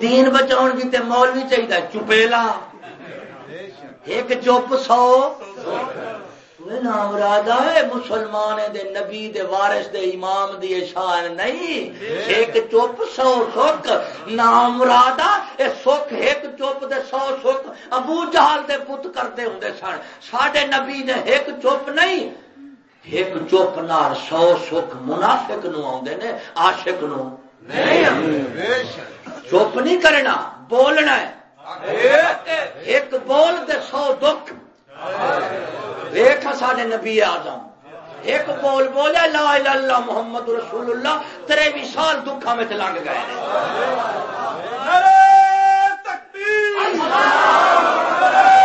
دین بچاؤ کی تے مولوی چاہیے چپیلا ایک چپ سو۔ نام راجا ہے مسلمان دے نبی دے وارث دے امام دی شان نہیں۔ ایک چپ سو سکھ۔ نام رادا اے سکھ ایک چپ دے سو سکھ۔ ابو جہال دے پت کرتے ہوں سن۔ ساڈے نبی نے ایک چپ نہیں ایک چپ نال سو سکھ منافق نو آدھے نے عاشق نو۔ چپ نہیں کرنا بولنا ہے۔ ایک بول دے سو دکھ۔ ویخ سارے نبی آزم ایک بول بولے لا الہ اللہ محمد رسول اللہ تیرے بھی سال دکھا میں لنگ گئے۔ بندہ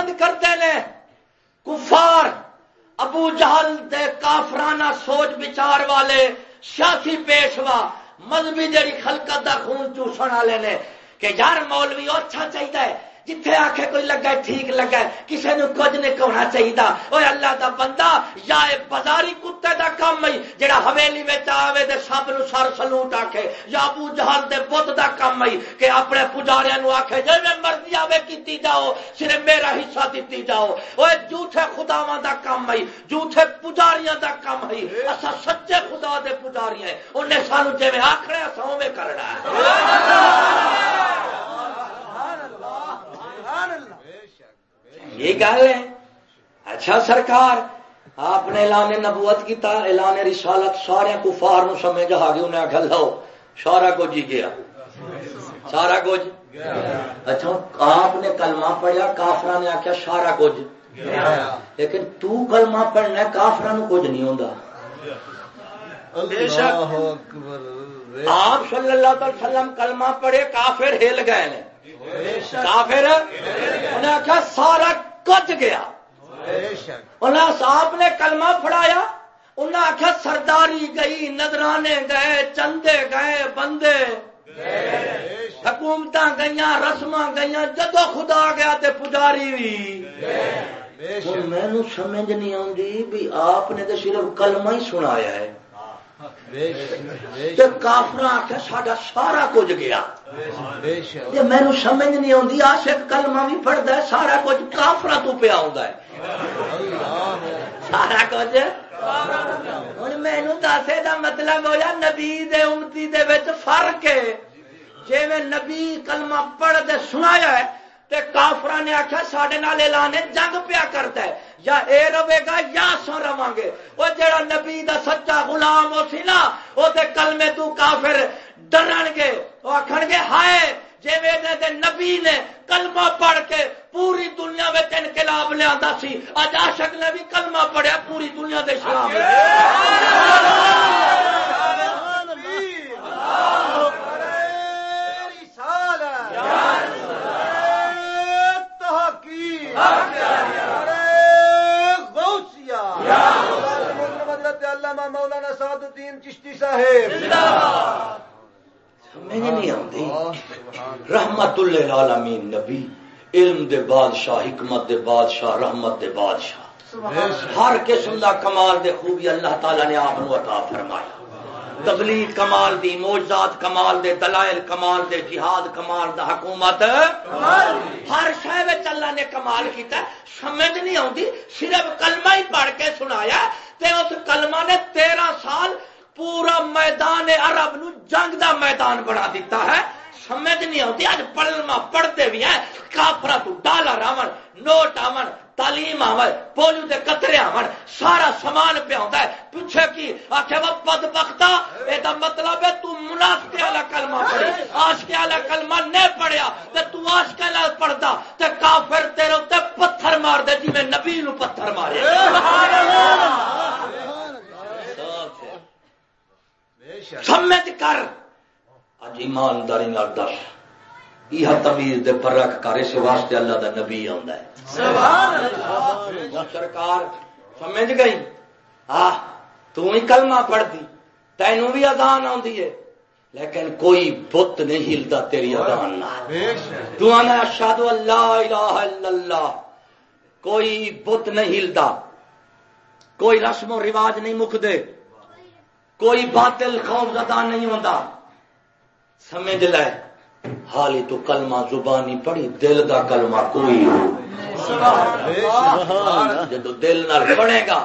پسند کرتے ہیں۔ کفار، ابو جہل دے کافرانہ سوچ بچار والے، سیاسی پیشوا، مذہبی جڑی خلقت دا خون چوسن والے نے کہ یار مولوی اچھا چاہیے جتھے آخے کوئی لگا ٹھیک لگا کسی نے کچھ نہیں کہنا چاہیے وہ اللہ دا بندہ یا بازاری کتے دا کام ہے، جڑا حویلی میں آئے تو سب نو سر سلوٹ آکھے۔ یا ابو جہل دے بت دا کام ہے کہ اپنے پجاریا نو آخے جی میں مرضی آوے کیتی جاؤ، صرف میرا حصہ دیتی جاؤ۔ وہ جھوٹے خداواں دا کام ہے، جھوٹے پجاریاں دا کام ہے۔ اصا سچے خدا دے پجاری ہیں۔ انہیں سانو جی آخر سو کرنا ہے۔ اللہ! یہ گل ہے؟ اچھا سرکار آپ نے اعلان نبوت کیتا اعلان رسالت سارے کفار نو سمجھ آ گئی انہیں آخر لو سارا کچھ ہی گیا۔ سارا کچھ؟ اچھا آپ نے کلمہ پڑھیا کافرا نے آخیا سارا کچھ۔ لیکن تو کلمہ پڑھنا کافرا کچھ نہیں ہوتا آپ صلی اللہ علیہ وسلم کلمہ پڑھے کافر ہل گئے کافر؟ انہیں آخیا سارا کچ گیا۔ آپ نے کلمہ پڑھایا انہیں آخیا سرداری گئی نظرانے گئے چندے گئے بندے۔ حکومت گئی رسم گئی جدو خدا گیا تے پجاری بھی مینو سمجھ نہیں آتی بھی آپ نے تو صرف کلمہ ہی سنایا ہے۔ کافر آخیا ساڈا سارا کچھ گیا۔ مینو سمجھ نہیں آتی آشک کلما بھی پڑھتا ہے، سارا کچھ کافر تو پیا سارا کچھ؟ ہوں مینو دسے کا مطلب ہوا نبی امتی فرق ہے۔ جی میں نبی کلمہ پڑھ دے، سنایا ہے تے کافرا نے آخیا سڈے اعلان جنگ پیا کرتا ہے۔ یا اے رہے گا یا سو رہا گے۔ وہ جڑا نبی دا سچا غلام ہو سی نا وہ کلمے تو کافر ڈرن گے۔ وہ آخر گے ہائے جی دے نبی نے کلمہ پڑھ کے پوری دنیا میں انقلاب لیا سی اج آشک نے بھی کلمہ پڑھیا پوری دنیا دے شراب مولانا سعد الدین چشتی صاحب۔ نہیں آتی۔ رحمت اللہ عالمین نبی علم دے بادشاہ حکمت دے بادشاہ رحمت دے بادشاہ۔ ہر قسم دا کمال دے خوبی اللہ تعالی نے آپ عطا فرمایا۔ تبلیغ کمال دی موجات کمال دے دلائل کمال دے جہاد کمال دا حکومت۔ ہر شہر اللہ نے کمال کیتا سمجھ نہیں آتی صرف کلمہ ہی پڑھ کے سنایا تے اس کلمہ نے تیرہ سال پورا میدان عرب نو جنگ دا میدان بنا دیتا ہے۔ سمجھ نہیں آتی اج پڑھنا پڑھتے بھی ہیں۔ کافرا تو ڈالر آمن نوٹ آمن تعلیم آمن پولیو دے قطرے آمن سارا سامان پہ آتا ہے۔ پوچھے کی؟ آخر وہ پد بختا یہ مطلب ہے تو منافقے والا کلمہ پڑھے۔ آشکے والا کلمہ نہیں پڑھیا تے تو آشکے والا پڑھتا تے کافر تیرے تے پتھر مار دے جی میں نبی نو پتھر مارے سمجھ کر۔ اج ایمانداری دس۔ یہ تمیز دے پر رکھ کر اس واسطے اللہ دا نبی آتا ہے۔ سرکار سمجھ گئی؟ آ تھی کلمہ پڑھتی تینوں بھی ادان آتی ہے۔ لیکن کوئی بت نہیں ہلتا تیری ادان تو آنا اشاد اللہ الہ الا اللہ۔ کوئی بت نہیں ہلتا کوئی رسم و رواج نہیں مکتے کوئی باطل خوف زدہ نہیں ہوتا سمجھ لے۔ حالی تو کلمہ زبانی پڑھی دل دا کلمہ کوئی جدو دل نہ پڑے گا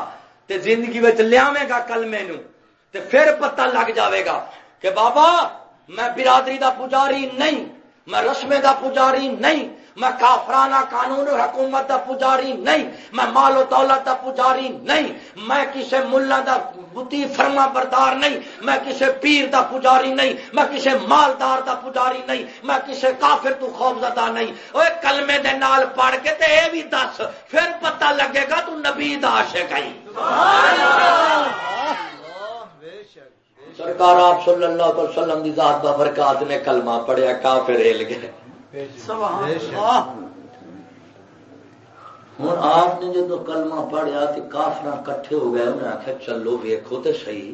تے زندگی میں لیا گا کلمے نو تے پھر پتہ لگ جاوے گا کہ بابا میں برادری دا پجاری نہیں میں رسمے دا پجاری نہیں میں کافرانہ قانون حکومت دا پجاری نہیں، میں مال و دولت دا پجاری نہیں، میں کسی ملا دا بتی فرما بردار نہیں، میں کسی پیر دا پجاری نہیں، میں کسی مالدار دا پجاری نہیں، میں کسی کافر تو خوف زدہ نہیں۔ اوے کلمے دے نال پڑھ کے تے اے بھی دس، پھر پتہ لگے گا تو نبی دا عاشق ہے۔ سرکار آپ صلی اللہ علیہ وسلم دی ذات با برکات نے کلمہ پڑھیا، کافر ہل گئے۔ ہوں آپ نے جب کلمہ پڑھیا تو کافر کٹھے ہو گئے انہیں آخیا چلو ویکو تو صحیح۔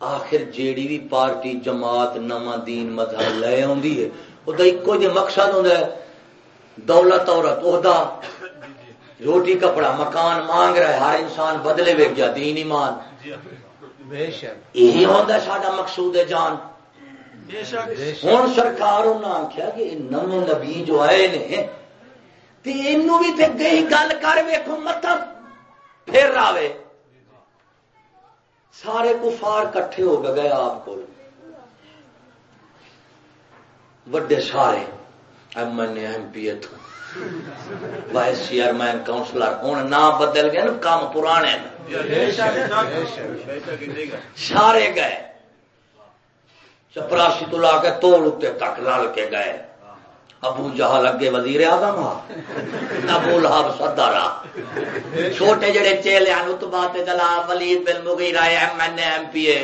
آخر جیڑی بھی پارٹی جماعت نواں دین مذہب لے آدھی ہے وہ ایک جی مقصد ہوتا ہے دولت عورت عہدہ۔ روٹی کپڑا مکان مانگ رہا ہے ہر انسان بدلے ویک جا دین ایمان۔ یہی ہوتا سا مقصود ہے جان۔ ہوں سرکار انہیں آخیا کہ نمے نبی جو آئے نے بھی تے گئی گل کر ویکو مت پھر آوے۔ سارے کفار کٹھے ہو گئے آپ کو وڈے سارے۔ ایم این ایم پی اتوں وائس چیئرمین کاؤنسلر ہوں نام بدل گئے نا کام پرانے۔ سارے گئے۔ چپراسی تو لا کے توڑ اتنے تک رل کے گئے۔ ابو جہل اگے وزیر آدم ابو لہب سدارا چھوٹے جڑے چیلے ہیں اتبات دلا ولید بن مغیرہ M N M P A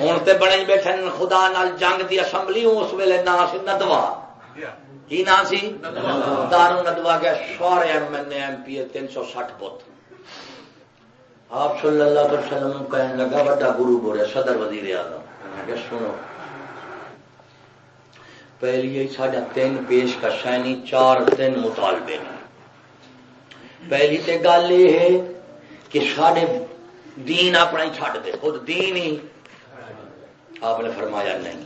ہوں تو بنے جی بیٹھے خدا نال جنگ دی اسمبلی، اس ویلے نا سی ندوا کی نا سی؟ دارو ندوا گیا سارے M N M P A تین سو سٹھ پت۔ آپ صلی اللہ علیہ وسلم کہنے لگا بڑا گرو بولے، صدر وزیر اعظم۔ سنو۔ پہلی ساڈا تین پیش کا شینی چار تین مطالبے۔ پہلی تو گل یہ ہے کہ سڈے دین اپنا ہی چھڈ دے، خود دین ہی۔ آپ نے فرمایا، نہیں۔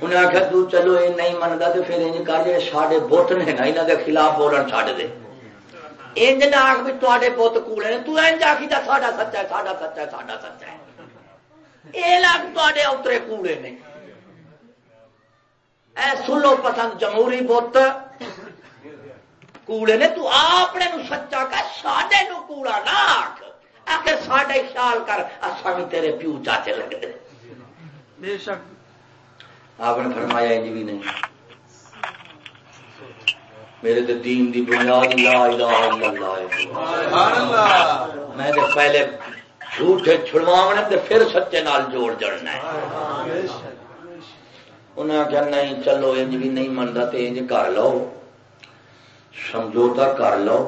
انہیں آخیا تو چلو، یہ نہیں منگا تو پھر ان کر جائے سارے بت نے نا یہاں کے خلاف بولن چھڈ دے۔ انج آخ بھی تے بت کوڑے نے انج آخی جا ساڈا سچا ہے ساڈا سچا ہے ساڈا سچا ہے یہ لگ تے اترے کوڑے نے اے سلو پسند جمہوری بت کوڑے نے تو سچا کر ساڈے نو کوڑا نہ آخ آخر ساڈے خیال کر اصا بھی تیرے پیو چاچے لگتے بے شک آپ نے فرمایا جی بھی نہیں میرے تو دین دی بنیاد لا الہ الا اللہ میں تو پہلے جھوٹے چھڑواونے تے پھر سچے نال جوڑ جڑنا ہے۔ انہیں آخیا نہیں چلو انج بھی نہیں منتا تو انج کر لو۔ سمجھوتا کر لو۔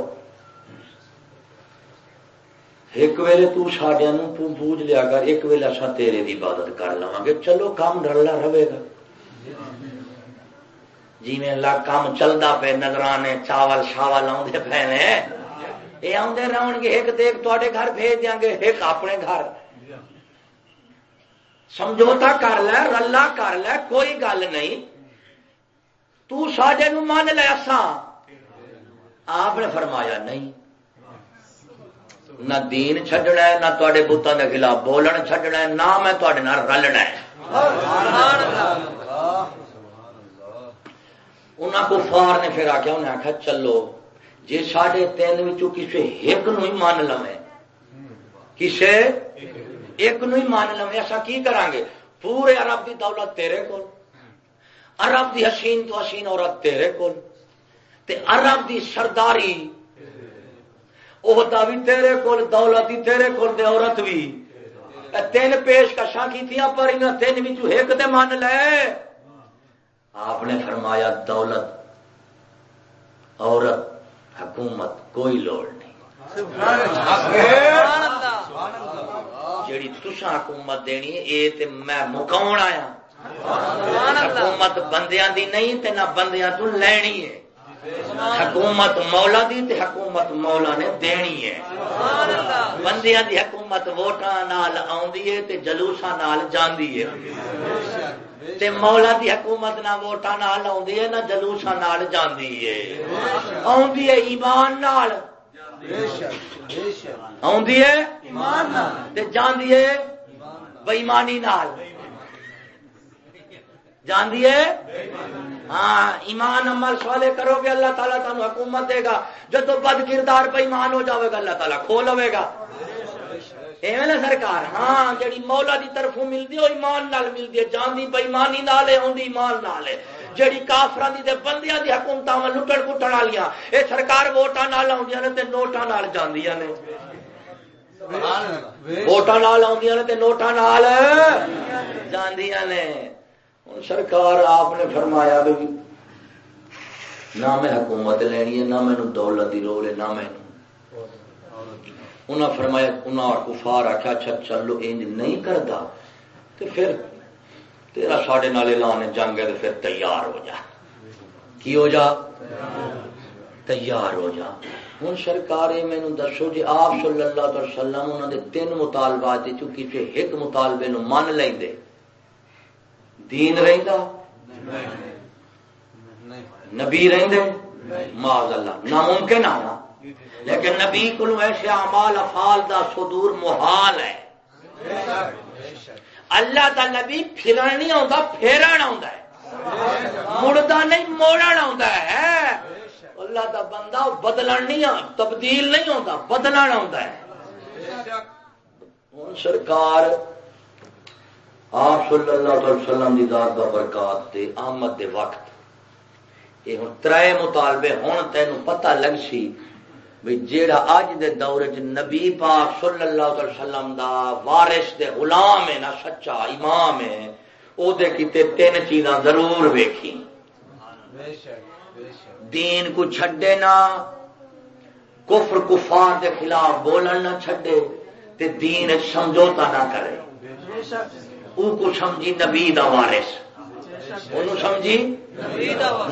ایک ویلے تڈیا پوج لیا کر ایک ویلے اصا تیرے دی عبادت کر لوا گے۔ چلو کام ڈرلا رہے گا۔ جی میں لا کام چلتا پہ نظرانے چاول شاول آدھے پے نے۔ یہ آدھے رہن گے، ایک دیکھ تے گھر بھیج دیا گے، ایک اپنے گھر۔ سمجھوتا کر لے، رلا کر لے، کوئی گل نہیں۔ تو ساڈے مان لے آپ نے فرمایا نہیں۔ نہ دین چڈنا ہے، نہ تے بتان کے خلاف بولن چڈنا ہے، نہ میں تے رلنا ہے۔ انہوں کو فار نے پھر آخیا انہیں آخیا چلو جی ساڈے تین کسی ایک نو ہی مان لو کسے ایک نو ہی مان لو ایسا کی کریں گے پورے ارب کی دولت تیرے کو ارب کی حسین تو حسین عورت تیرے کو ارب کی سرداری عہدہ بھی تیرے کو دولت بھی تیرے کو عورت بھی تین پیش کشاں کی پر تین بھی ایک دے مان لے آپ نے فرمایا دولت، عورت، حکومت، کوئی لوڑ نہیں۔ جیڑی تسا حکومت دینی یہ میں مکاؤ آیا۔ حکومت بندیاں دی نہیں تے نہ بندیاں تو لینی ہے۔ حکومت مولا دی تے حکومت مولا نے دینی ہے۔ بندیاں دی حکومت ووٹاں نال آندی ہے تے جلوساں نال جاندی ہے۔ تے مولا دی حکومت نہ ووٹاں نال ہے، نہ جلوساں نال جاندی ہے۔ ہے ایمان نال۔ آدھی ہے جاندی ہے بےمانی نال۔ جان ہے ہاں ایمان عمل سوالے کرو گے، اللہ تعالیٰ تمہیں حکومت دے گا۔ جب بد کردار پہ ایمان ہو جاوے گا، اللہ تعالیٰ کھو لوے گا۔ ایویں سرکار ہاں جڑی مولا دی طرفوں ملتی وہ ایمان نال ملتی ہے جاندی بےمانی نال ہے آدھی ایمان نال ہے۔ جڑی کافران دی تے بندیاں دی حکومت لٹن کٹن والی یہ سرکار ووٹاں نال آدی نے تے نوٹاں نال جاندیاں نے۔ ووٹاں نال آدی نے تے نوٹاں نال جاندیاں نے۔ ہن سرکار آپ نے فرمایا بھی، نہ میں حکومت لینی ہے، نہ مینو دولت کی لوڑ ہے، نہ مینو انہیں فرمایا انہیں کفار آخیا اچھا چلو انج نہیں کرتا تو پھر تیرا ساڈے نال اعلان جنگ ہے تو پھر تیار ہو جا۔ کی ہو جا؟ تیار ہو جا۔ ہوں سرکار مینو دسو جی آپ صلی اللہ علیہ وسلم انہوں نے تین مطالبات کسی ایک مطالبے نو من لیں دین رہندا؟ نبی رہندے معاذ اللہ ناممکن آنا لیکن نبی کو ایسے امال افال دا صدور محال ہے۔ اللہ دا نبی پھرن نہیں آتا پھیرن آتا ہے۔ مڑتا نہیں موڑن آتا ہے۔ اللہ دا بندہ بدلن نہیں تبدیل نہیں ہوتا بدلن آتا ہے۔ سرکار آپ صلی اللہ علیہ وسلم دی ذات دا برکات دے آمد دے وقت یہ ہوں ترے مطالبے ہوں تینوں پتہ لگ سی۔ بھی جیڑا اج دے دور چ نبی پاک صلی اللہ علیہ وسلم دا وارث دے غلام ہے نا سچا امام ہے، او دے کیتے تین چیزاں ضرور ویکھی۔ دین کو چھڈے نہ، کفر کفار دے خلاف بولن نہ چھڈے، تے دین سمجھوتا نہ کرے۔ او کو سمجھی نبی دا وارث۔ سمجھی؟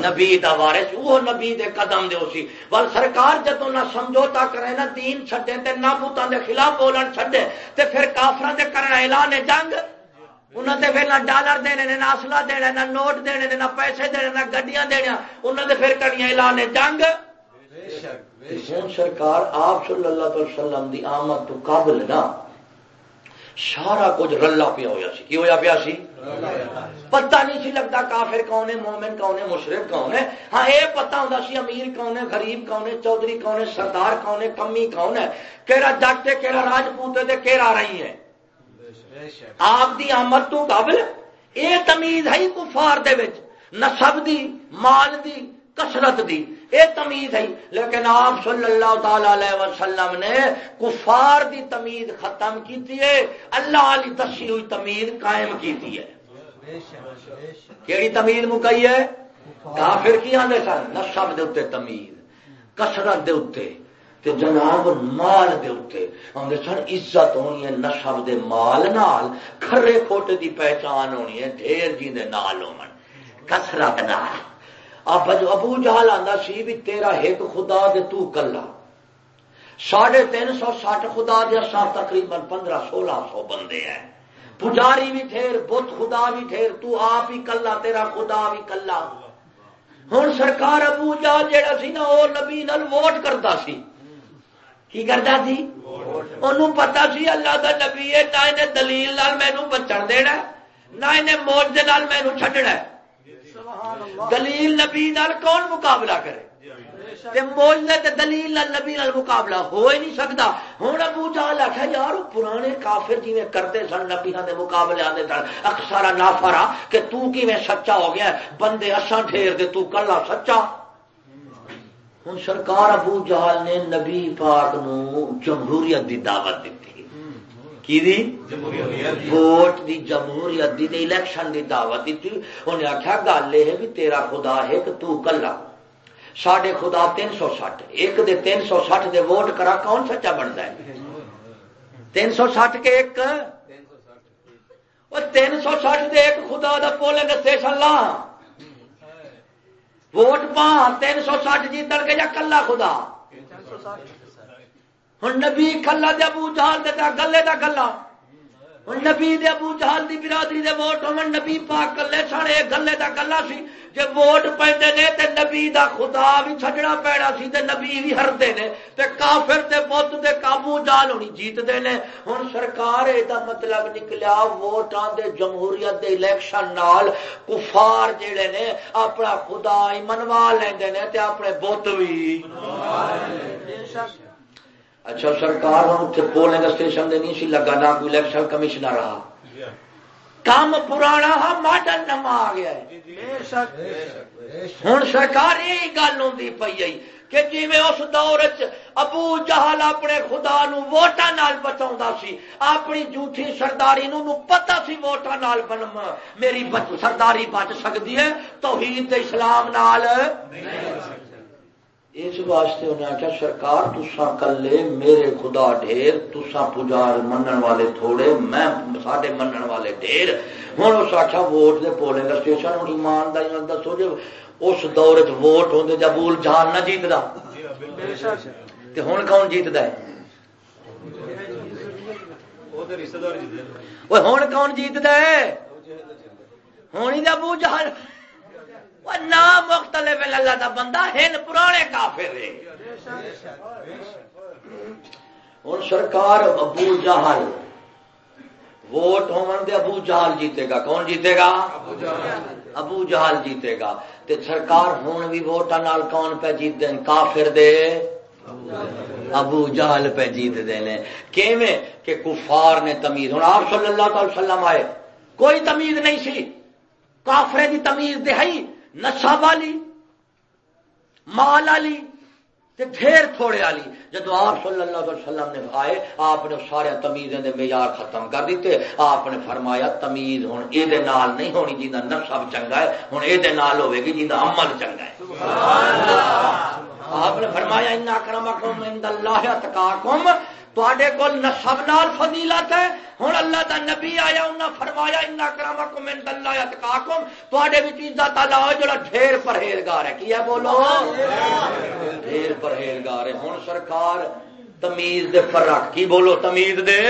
نبی دا وارث۔ وہ نبی دے قدم دے اسی۔ ول سرکار جدو نہ سمجھوتا کرے نہ دین چھڈے تے نہ بوتاں دے خلاف بولن چھڈے تے پھر کافراں دے کرنا اعلان جنگ۔ انہوں نے پھر نہ ڈالر دینے نے نہ اصلہ دینا نہ نوٹ دینے نے نہ پیسے دینے نہ گڈیاں دینا انہوں نے پھر کرنی اعلان جنگ۔ سرکار آپ صلی اللہ علیہ وسلم دی آمد تو قابل نہ۔ سارا کچھ رلا پیا ہوا سی۔ کی ہوا پیا سی؟ پتا نہیں سی لگتا کافر کون ہے، مومن کون ہے مشرف کون ہے۔ ہاں یہ پتا ہوتا سی امیر کون ہے، غریب کون ہے، چودھری کون ہے، سردار کون ہے، کمی کون ہے۔ کہڑا جٹ ہے کہڑا راجپوت ہے کہڑا رہی ہے آپ دی آمد تو قابل یہ تمیز ہے کفار دے نسب دی، مال دی کسرت دی۔ اے تمیز ہے۔ لیکن آپ صلی اللہ تعالی علیہ وسلم نے کفار دی تمیز ختم کی ہے، اللہ علی دسی ہوئی تمیز قائم کی ہے۔ کیڑی تمیز مکئی ہے؟ کافر کی آدھے سن؟ نسب دے تمیز کسرت دے اتنے تے جناب مال دے اتنے آدھے سن، عزت ہونی ہے نسب دے مال نال کھرے کھوٹے دی پہچان ہونی ہے ڈھیر جی دے نال ہون کسرت نال۔ ابو جہل آتا سی بھی تیرا ایک خدا دے تو کلا۔ ساڑھے تین سو سٹھ خدا دیا سا تقریباً پندرہ سولہ سو بندے ہیں۔ پجاری بھی ٹھیر، بت خدا بھی ٹھیر، تو آپ ہی کلا، تیرا خدا بھی کلا۔ ہوں سرکار ابو جہل جہا سی نا وہ نبی نل ووٹ کرتا سی۔ کی کرتا سی؟ انہوں پتا سی اللہ کا نبی ہے، نہ انہیں دلیل مینو بچن دینا، نہ انہیں موج دے مینو چڈنا ہے دلیل نبی نال کون مقابلہ کرے؟ دلیل نبی نال مقابلہ ہو ہی نہیں سکتا۔ ہوں ابو جال آخیا یار پرانے کافر جی کرتے سن نبی کے مقابلے آتے سن، اکثر نافارا کہ تو کیویں سچا ہو گیا بندے اساں ٹھیر دے، تو کلا سچا۔ ہوں سرکار ابو جہال نے نبی پاک نو جمہوریت دی دعوت دیتی کی دی? ووٹ دی جمہوریت دی دی الیکشن دی دعوت دیتی. انہیں آخیا گل یہ بھی تیرا خدا ہے کہ تو کلا. ساڈے خدا تین سو سٹھ ایک دے تین سو سٹھ دے ووٹ کرا کون سچا بنتا ہے؟ تین سو سٹھ کے ایک؟ تین سو سٹھ دے ایک خدا دا پولنگ اسٹیشن لا. ووٹ پا تین سو سٹھ جیتن کے یا کلا خدا؟ ہوں نبی کلا دے ابو جہال دے گلے دا گلا۔ نبی دے ابو جہل دی برادری دے ووٹ ہون نبی پاک کلے سن ایک گلے دا گلا سی۔ جے ووٹ پیندے نے تے نبی دا خدا بھی چھڈنا پینا سی تے نبی بھی ہردے نے۔ تے کافر تے بت تے قابو جال ہونی جیت دے نے۔ ہن سرکار اے دا مطلب نکلیا ووٹاں دے جمہوریت دے الیکشن نال کفار جڑے نے اپنا خدا ہی منوا لیندے نے تے اپنے بت بھی اچھا سرکار ہوں اتنے پولنگ اسٹیشن دے نہیں سی لگا نہ کوئی الیکشن کمشنر رہا کام پرانا ہا ماڈرن نما آ گیا ہوں سرکار یہ گل ہوں پی آئی کہ جی میں اس دور ابو جہل اپنے خدا نو ووٹا نال بچا سی اپنی جھوٹھی سرداری نو پتا سی ووٹا نال بنم۔ میری سرداری بچ سکتی ہے توحید اسلام نال۔ اس واسطے انہیں آخیا سرکار تسا کلے میرے خدا ڈھیر تسا پجار منن والے تھوڑے، میں سارے منن والے ڈھیر. ہوں اس آخیا ووٹ دے پولنگ اسٹیشن ہوں ایمانداری دسو جی اس دور چ ووٹ ہوں جب بول جان نہ جیتتا ہوں کون جیتد ہوں کون جیتد ہوں ہی ابو جہان۔ نام مختلف اللہ دا بندہ ہن پرانے کافر ہوں سرکار ابو جہل، ووٹ ہون دے ابو جہل جیتے گا۔ کون جیتے گا؟ ابو جہل جیتے گا۔ تے سرکار ہوں بھی ووٹا نال کون پہ جیت دین کافر دے۔ ابو جہل پہ جیت دینے کیویں؟ کہ کفار نے تمیز۔ ہوں آپ صلی اللہ تعالی وسلم آئے۔ کوئی تمیز نہیں سی۔ کافرے دی تمیز دہائی نشا والی مال والی ڈھیر تھوڑے والی جب آپ صلی اللہ علیہ وسلم نے آئے آپ نے سارے تمیزیں دے معیار ختم کر دیتے۔ آپ نے فرمایا تمیز ہوں یہ نہیں ہونی جی نسب چنگا ہے ہوں یہ ہوے گی جی عمل چنگا ہے۔ آپ نے فرمایا ان کرم کم اللہ تکاکم تے کو نسب نال فضیلت ہے۔ ہوں اللہ دا نبی آیا انہیں فرمایا انا کرا کم اللہ اتکاکم تے عزت اللہ جڑا ڈھیر پرہیزگار ہے۔ کی ہے بولو؟ ڈھیر پرہیزگار ہے۔ ہوں سرکار تمیز دے پر رکھ کی بولو تمیز دے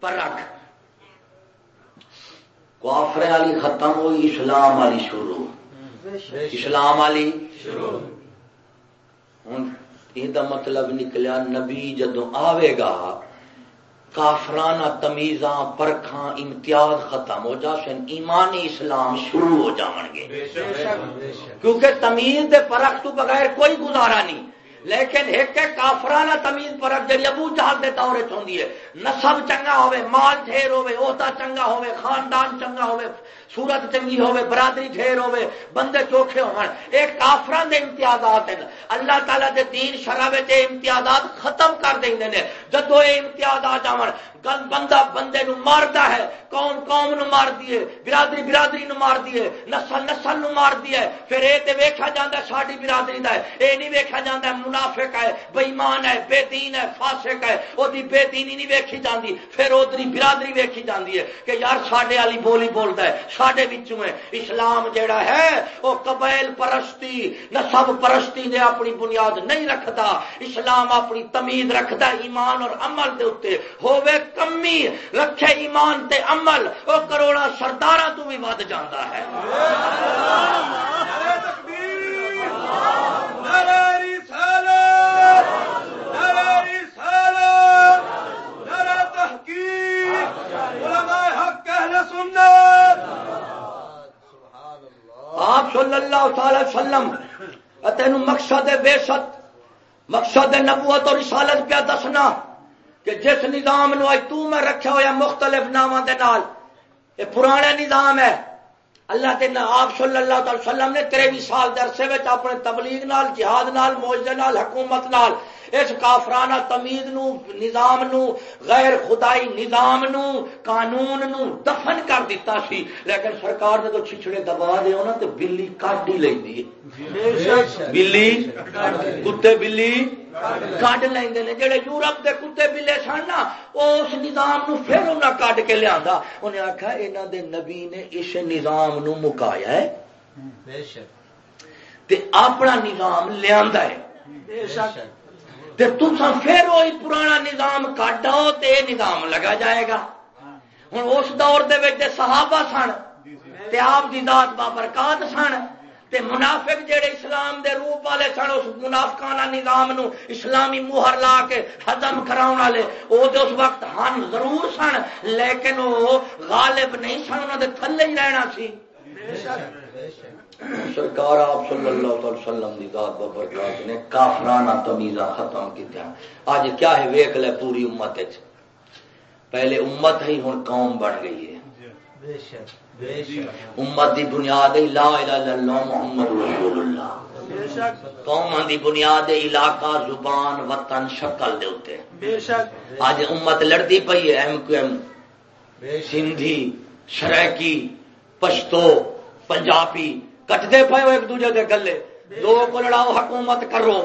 پر رکھ کافر والی ختم ہوئی، اسلام والی شروع۔ اسلام والی شروع۔ ہوں یہ مطلب نکلیا نبی جدو آئے گا کافرانہ تمیزاں پرکھاں امتیاز ختم ہو جا سن ایمانی اسلام شروع ہو جان گے کیونکہ تمیز دے پرکھ تو بغیر کوئی گزارا نہیں لیکن ایک کافرانہ تمیز پرکھ جی ابو جہل دے دور چی ہے نسب چنگا ہوے مال ٹھیر ہوے عہدہ چنگا ہوے خاندان چنگا ہوے سورت چنگی ہوے برادری ڈھیر ہوے بندے چوکھے ہون۔ ایک کافران دے امتیازات ہیں۔ اللہ تعالیٰ دے دین شرح امتیازات ختم کر دیں جدو یہ امتیازات آن بندہ بندے نو مارتا ہے، قوم قوم نو مار دیے برادری برادری نو مار دیے نسل نسل نو مار دیے پھر یہ تو ویکیا جا ساری برادری کا ہے۔ یہ نہیں ویکیا جا منافق ہے بےمان ہے، بے دین ہے، فاسق ہے۔ وہ بے دینی نہیں ویکھی جاتی پھر ادھر برادری ویکھی جاتی ہے کہ یار سڈے والی بولی بولتا ہے سڈے اسلام جیڑا ہے وہ قبائل پرستی نسب پرستی نے اپنی بنیاد نہیں رکھتا اسلام اپنی تمیز رکھتا ایمان اور عمل دے اتنے ہوے کمی رکھے ایمان تے عمل وہ کروڑا سردار تو بھی ود جانا ہے آپ صلی اللہ تعالی وسلم تین مقصد بے مقصد نبوت اور رسالت پہ دسنا کہ جس نظام نو تو میں رکھا ہوا مختلف نام کے نال، یہ پرانے نظام ہے۔ اللہ کے آپ صلی اللہ تعالی وسلم نے تریوی سال درسے میں اپنے تبلیغ نال جہاد نال موجے نال حکومت نال اس کافرانہ تمیز نو نظام نو غیر خدائی نظام نو قانون نو دفن کر دیتا سی۔ لیکن سرکار نے تو چھچڑے دبا دے نا تو بلی کٹ ہی لینی بلی کتے بلی کڈ لیں جڑے یورپ کے کتے بلے سن نا اس نظام نو پھر انہیں کڈ کے لیا انہیں آخیا یہاں دے نبی نے اس نظام نو مکایا ہے اپنا نظام لیا ہے پھر وہی پرانا نظام کٹ آؤ تو یہ نظام لگا جائے گا ہوں اس دور دے صحابہ سن تے آپ دی ذات بابرکات سن تے منافق جڑے اسلام دے روپ والے سن اس منافقانہ نظام نو اسلامی مہر لا کے ہزم کراؤ والے وہ اس وقت ہن ضرور سن لیکن وہ غالب نہیں سن انہوں دے تھلے ہی رہنا سی۔ سرکار آپ صلی اللہ علیہ وسلم دی ذات بابرکات نے کافرانہ تمیزہ ختم کیتا اج کیا ہے ویکھ لے پوری امت پہلے امت ہی ہن قوم بن گئی ہے۔ بے شک۔ امت دی بنیاد لا الہ الا اللہ محمد رسول اللہ قوم دی بنیاد علاقہ زبان وطن شکل دے ہوتے اج امت لڑتی پئی ہے ایم کیو ایم۔ سندھی شرکی پشتو پنجابی کٹتے پے ایک دوجے دے گلے۔ دو کو لڑاؤ حکومت کرو۔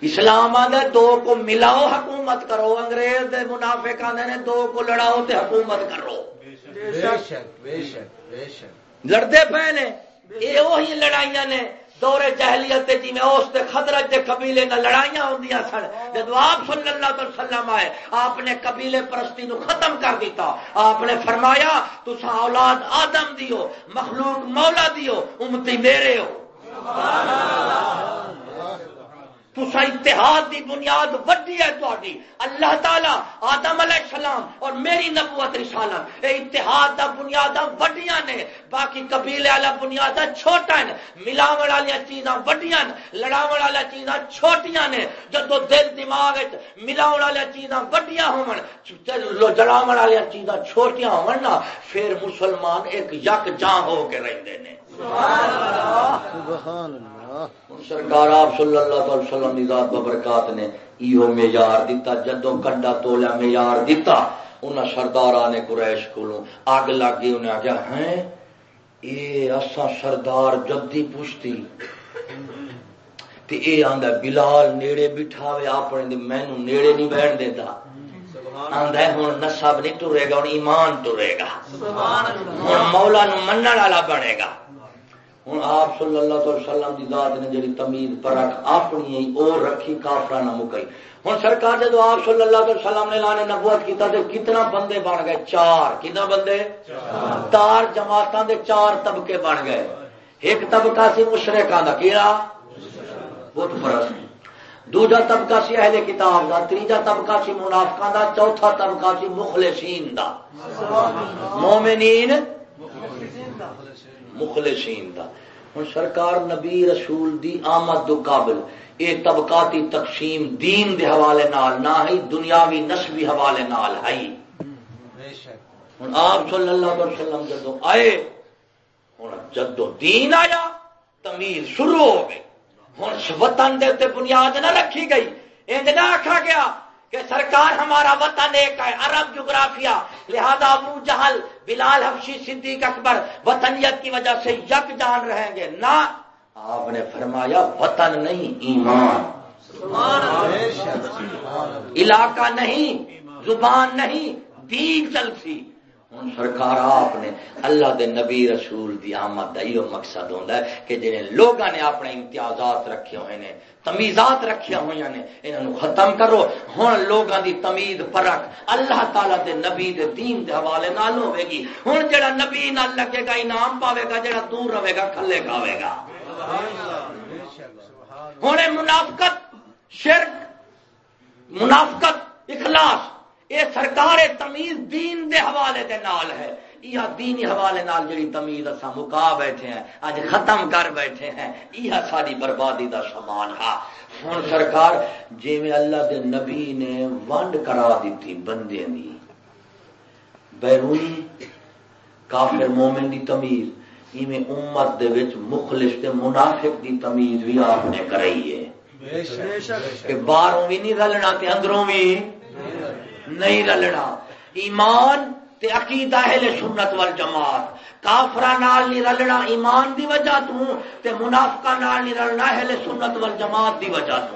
اسلام آدھے دو کو ملاؤ حکومت کرو۔ انگریز دے منافق آدھے نے دو کو لڑاؤ تے حکومت کرو۔ لڑتے پے نے یہ وہی لڑائیاں نے دورے جہلیت جی میں اس خدرت کے قبیلے نہ لڑائیاں ہوں سن۔ جب آپ صلی اللہ علیہ وسلم آئے آپ نے قبیلے پرستی نو ختم کر دیتا۔ آپ نے فرمایا تو اولاد آدم دیو مخلوق مولا دیو امتی میرے ہو۔ تسا اتحاد دی بنیاد وڈی ہے تاری اللہ تعالی آدم علیہ السلام اور میری نبوت رسالت۔ اے اتحاد دا بنیاد وڈیاں نے باقی قبیلے والا بنیاد چھوٹا ہے۔ ملاو والی چیزاں وڈیاں لڑاو والی چیزاں چھوٹیاں نے۔ جدو دل دماغ ملاو والی چیزاں وڈیاں ہون جڑاو والی چیزاں چھوٹیاں ہون نا پھر مسلمان ایک یک جاں ہو کے رہندے نے۔ سبحان اللہ۔ سرکار آپ صلی اللہ علیہ وسلم کی ذات ببرکات نے ایو معیار دیتا جدو کنڈا تولیا معیار دیتا انہاں سردار نے قریش کو اگ لگ گئی انہیں آخیا ہیں؟ اے اسا سردار جدی پوچھتی۔ اے آندا بلال نیڑے بٹھاوے اپنے مینو نیڑے نہیں بیٹھ دیتا آندا ہوں نسب نہیں ٹرے گا ہوں ایمان ٹرے گا۔ ہوں مولا نو من والا بنے گا۔ ہوں آپ صلی اللہ علیہ وسلم کی ذات نے جی تمیز پرکھ اپنی اور رکھی کافرا نہ مکئی ہوں سرکار جب آپ صلی اللہ علیہ وسلم نے لانے نبوت کیتا تو کتنا بندے بن گئے؟ چار۔ کتنا بندے؟ چار جماعتوں کے چار طبقے بن گئے۔ ایک طبقہ سی مشرقہ کا کیڑا؟ بت پرست۔ دوجا طبقہ سی اہل کتاب کا تیجا طبقہ سی منافقہ کا چوتھا طبقہ سی مخلصین دا۔ مومنین مخلصین دا۔ ہوں سرکار نبی رسول دی آمد دو قابل، اے طبقاتی تقسیم دین دے حوالے نال نہ ہی دنیاوی نسبی حوالے نال ہے۔ ہوں آپ صلی اللہ علیہ وسلم جدو آئے ہوں جدو دین آیا، تمیز شروع ہو گئی۔ ہوں وطن دے تے بنیاد نہ رکھی گئی۔ انج نہ آخا گیا کہ سرکار ہمارا وطن ایک ہے، عرب جغرافیہ، لہذا ابو جہل بلال حفشی صدیق اکبر وطنیت کی وجہ سے یک جان رہیں گے۔ نہ آپ نے فرمایا وطن نہیں ایمان۔ علاقہ نہیں زبان نہیں دین چلسی ہوں سرکار آپ نے اللہ دے نبی رسول دی آمد کا یہ مقصد ہوتا ہے کہ جن لوگوں نے اپنے امتیازات رکھے ہوئے ہیں تمیزات رکھیا ہوئی نے۔ انہوں ختم کرو۔ ہوں لوگوں دی تمیز پرکھ۔ اللہ تعالیٰ دے نبی دے دین دے حوالے نال ہوے گی۔ ہوں جڑا نبی نال لگے گا، انعام پاوے گا، جڑا دور رہے گا، کھلے کھاوے گا۔ ہوں منافقت، شرک، منافقت، اخلاص یہ سرکار تمیز دین دے حوالے دے نال ہے۔ یہ دینی حوالے نال جڑی تمیز اصا مکا بیٹھے ہیں اج ختم کر بیٹھے ہیں یہ ساری بربادی دا سامان ہے۔ ہوں سرکار میں اللہ دے نبی نے ونڈ کرا دیتی بندے دی۔ بیرونی کافر مومن دی تمیز ایویں امت دے وچ مخلص تے منافق دی تمیز بھی آپ نے کرائی ہے۔ کہ باہروں بھی نہیں رلنا تے اندروں بھی نہیں رلنا۔ ایمان تے عقیدہ اہل سنت وال جماعت کافرا نال نہیں رلنا ایمان دی وجہ تو تے منافقہ نال نہیں رلنا اہل سنت وال جماعت دی وجہ تو۔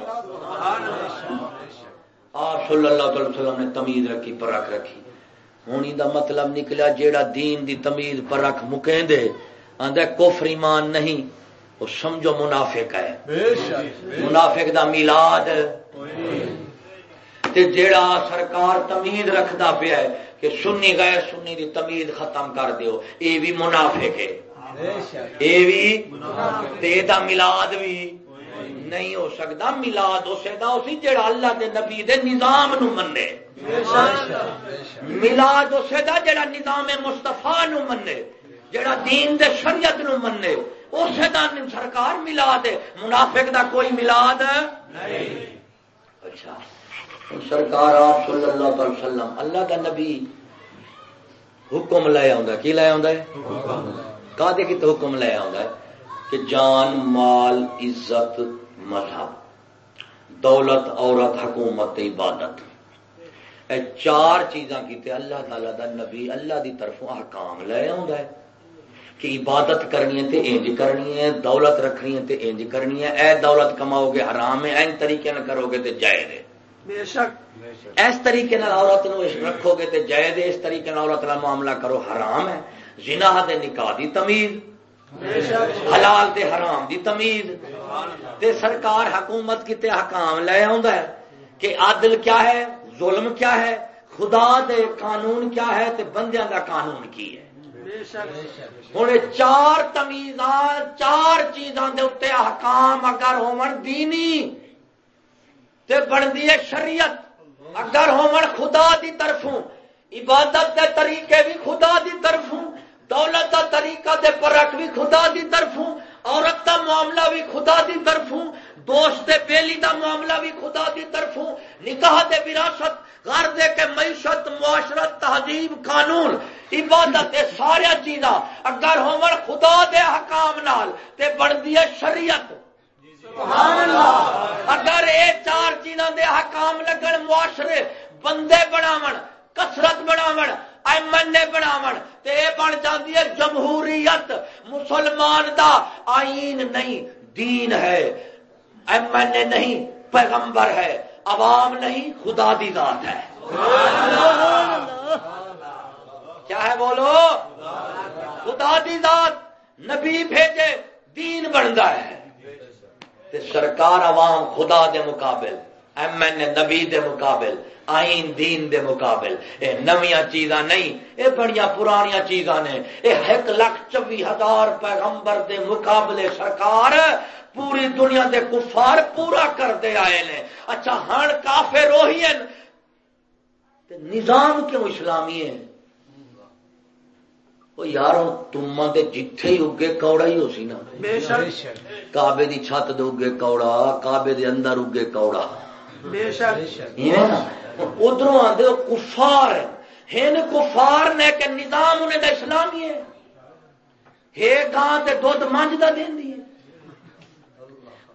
آپ صلی اللہ علیہ وسلم نے تمیز رکھی پرکھ رکھی۔ ہونی دا مطلب نکلا جیڑا دین دی تمیز پرکھ مکیں دے۔ آندے کفر ایمان نہیں وہ سمجھو منافق ہے۔ منافق دا میلاد۔ جیڑا سرکار تمید رکھتا پیا ہے کہ سنی غیر سنی دی تمید ختم کر دیو اے بھی منافق ہے۔ اے بھی دا ملاد بھی نہیں ہو سکتا ملاد اسے دا اسی جڑا اللہ دے نبی دے نظام نو منے ملاد اسے دا جڑا نظام مستفا نو منے جڑا دین دے شریعت نو منے اسے دا سرکار ملاد ہے منافق دا کوئی ملاد نہیں۔ اچھا۔ سرکار آپ صلی اللہ علیہ وسلم، اللہ کا نبی حکم لے آ کی لے آ کت حکم لے آ کہ جان، مال، عزت، مذہب، دولت، عورت، حکومت عبادت۔ اے چار چیزاں کی اللہ تعالی دا نبی اللہ دی طرفوں حکام لے آ کہ عبادت کرنی ہے تے انج کرنی ہے، دولت رکھنی ہے تے انج کرنی ہے۔ اے دولت کماؤ گے حرام ہے، این طریقے نہ کرو گے تے جائز ہے۔ بے شک. اس طریقے عورت نو رکھو گے تے جائز اس طریقے عورت کا معاملہ کرو حرام ہے۔ جنا دے نکاح دی تمیز حلال تے حرام دی تمیز۔ تے سرکار حکومت کی تے حکام لے ہے کہ عادل کیا ہے ظلم کیا ہے خدا دے قانون کیا ہے تے بندیاں دا قانون کی ہے۔ ہوں چار تمیزاں چار چیزاں دے اتنے حکام اگر ہون دینی تے بنتی ہے شریعت۔ اگر ہومن خدا دی طرفوں، عبادت دے طریقے بھی خدا دی طرفوں، دولت دا طریقہ دے پرک بھی خدا دی طرفوں، عورت دا معاملہ بھی خدا دی طرفوں، دوست دے بیلی دا معاملہ بھی خدا دی طرفوں، نکاح دے وراثت گھر دے کے معیشت، معاشرت، تہذیب، قانون، عبادت دے سارا چیزاں اگر ہومن خدا دے حکام نال تے بنتی ہے شریعت۔ اگر یہ چار چیزوں دے حکام لگن، معاشرے بندے بناو کسرت بناو ایمن بناو تے بن جاتی ہے جمہوریت، مسلمان دا آئین نہیں، دین ہے۔ ایمن نہیں، پیغمبر ہے۔ عوام نہیں، خدا دی ذات ہے۔ کیا ہے بولو؟ خدا دی ذات۔ نبی بھیجے، دین بنتا ہے۔ تے سرکار عوام خدا دے مقابل، ایم این اے نبی دے مقابل، آئین دین دے مقابل۔ اے نمیاں چیزاں نہیں، اے بڑیاں پرانیاں چیزاں نے۔ اے ایک لاکھ چوی ہزار پیغمبر دے مقابلے سرکار پوری دنیا دے کفار پورا کرتے آئے نے۔ اچھا ہن کافر روہی ہیں۔ نظام کیوں اسلامی ہے یار تما دے جتھے ہی اگے کوڑا ہی ہو سی نا کابے دی چھت دے اگے کوڑا کابے دے اندر اگے کوڑا ادھر آدھے کفار ہیں کفار نے کہ نظام انہیں دا اسلامی ہے ہے گاں تے دھد منج دا دین دی